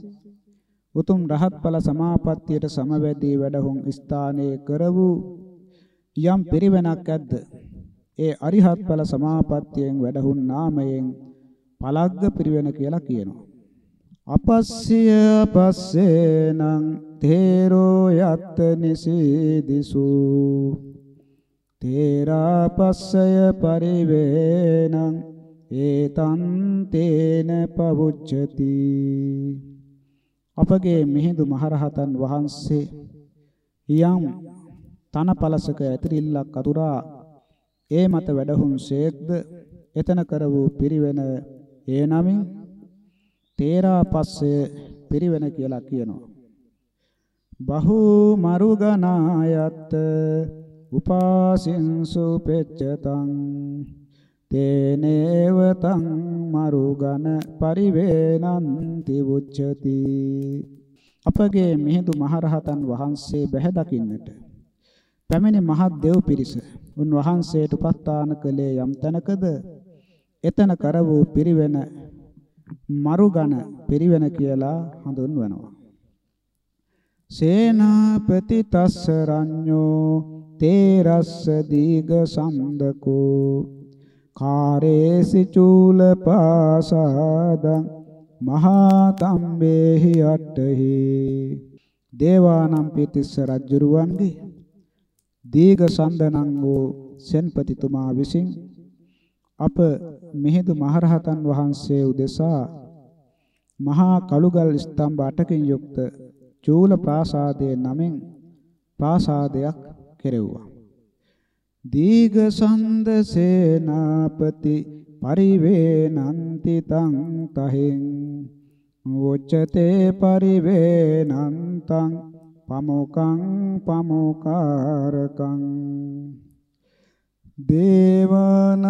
උතුම් රහත් ඵල සමාපත්තියට සමවැදී වැඩහුන් ස්ථානයේ කර වූ යම් පිරිවෙනක් ඇද්ද? ඒ අරිහත් ඵල සමාපත්තියෙන් වැඩහුන් නාමයෙන් පලග්ග පිරිවෙන කියලා කියනවා. අපස්සිය පස්සේනං තේරෝ යත් නිසීදිසු. තේරා පස්සය පරිවේනං ඒතං තේන පවුච්චති අපගේ මිහිඳු මහරහතන් වහන්සේ යම් තනපලසක ඇතිරිල්ලක් අතුරා ඒ මත වැඩහුන් ශේක්ද එතන කර වූ පිරිවෙන ඒ නමින් තේරා පස්සය පිරිවෙන කියලා කියනවා. බහු මරුගනායත් උපාසින්සු පෙච්චතං තේනේවතං මරුගන පරිවේනන්ති උච්චති. අපගේ මිහිඳු මහරහතන් වහන්සේ බැහැ දකින්නට. පැමිණි මහත් දෙව් පිරිස උන්වහන්සේට උපස්ථාන කළේ යම් තැනකද? එතන කර වූ පිරිවෙන මරුගණ පිරිවෙන කියලා හඳුන්වනවා. සේනාපති තස්ස රඤ්ඤෝ තේරස්ස දීග සම්දකෝ. කාරේසි චූල පාසාදං මහා තම්බේහි අට්ඨහි දේවානම් පිතිස්ස රජුරුවන්ගේ දීග සම්දනං වූ සෙන්පතිතුමා විසින් අප මෙහෙදු මහරහතන් වහන්සේ උදෙසා මහා කළුගල් ස්තම්භ 8කින් යුක්ත චූල ප්‍රාසාදයේ නමින් ප්‍රාසාදයක් කෙරෙව්වා. දීඝ සන්ද සේනාපති පරිවේනන්ති තං තහෙන්. වොච්චතේ පරිවේනන්තං පමෝකං පමෝකාරකං දේවානං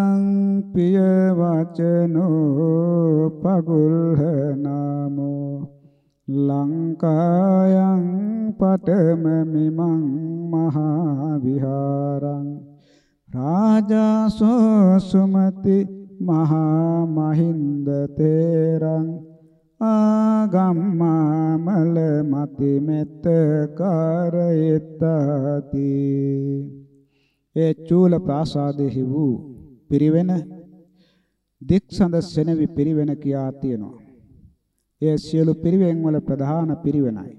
පිය වචනෝ පගුල්හ නාමෝ ලංකායන් පඨම මිමං මහා විහාරං. රාජාසෝ සුමති මහා මහින්ද තේරං ආගම්මාමල මති මෙත්ත කරයත්තති ඒ චූල ප්‍රාසාදෙහි වූ පිරිවෙන දික්සඳ සෙනවි පිරිවෙන කියා තියෙනවා. ඒ සියලු පිරිවෙන් වල ප්‍රධාන පිරිවෙනයි.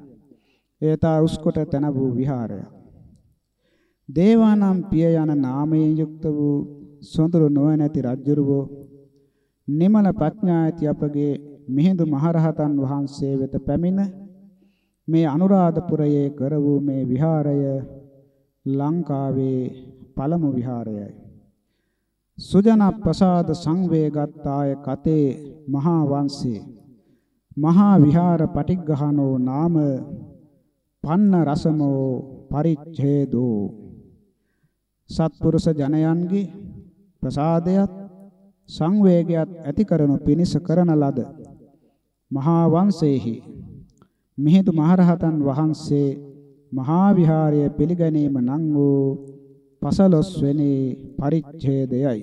ඒ තා උස්කොට තන වූ විහාරය. දේවානම් පිය යන නාමයෙන් යුක්ත වූ සොඳුරු නොවැනැති රජුරුවෝ නිමල ප්‍රඥා ඇති අපගේ මිහිඳු මහරහතන් වහන්සේ වෙත පැමිණ මේ අනුරාධපුරයේ කර වූ මේ විහාරය ලංකාවේ පළමු විහාරයයි. සුජන ප්‍රසාද සංවේගත්තාය කතේ මහා වංශේ මහා විහාර පටිග්ගහනෝ නාම පන්න රසමෝ පරිච්ඡේදෝ සත්පුරුෂ ජනයන්ගේ ප්‍රසාදයත් සංවේගයත් ඇති කරනු පිණිස කරන ලද මහා වංශේහි මිහිඳු මහරහතන් වහන්සේ මහා විහාරය පිළිගැනීම නම් වූ පසළොස්වෙනි පරිච්ඡේදයයි.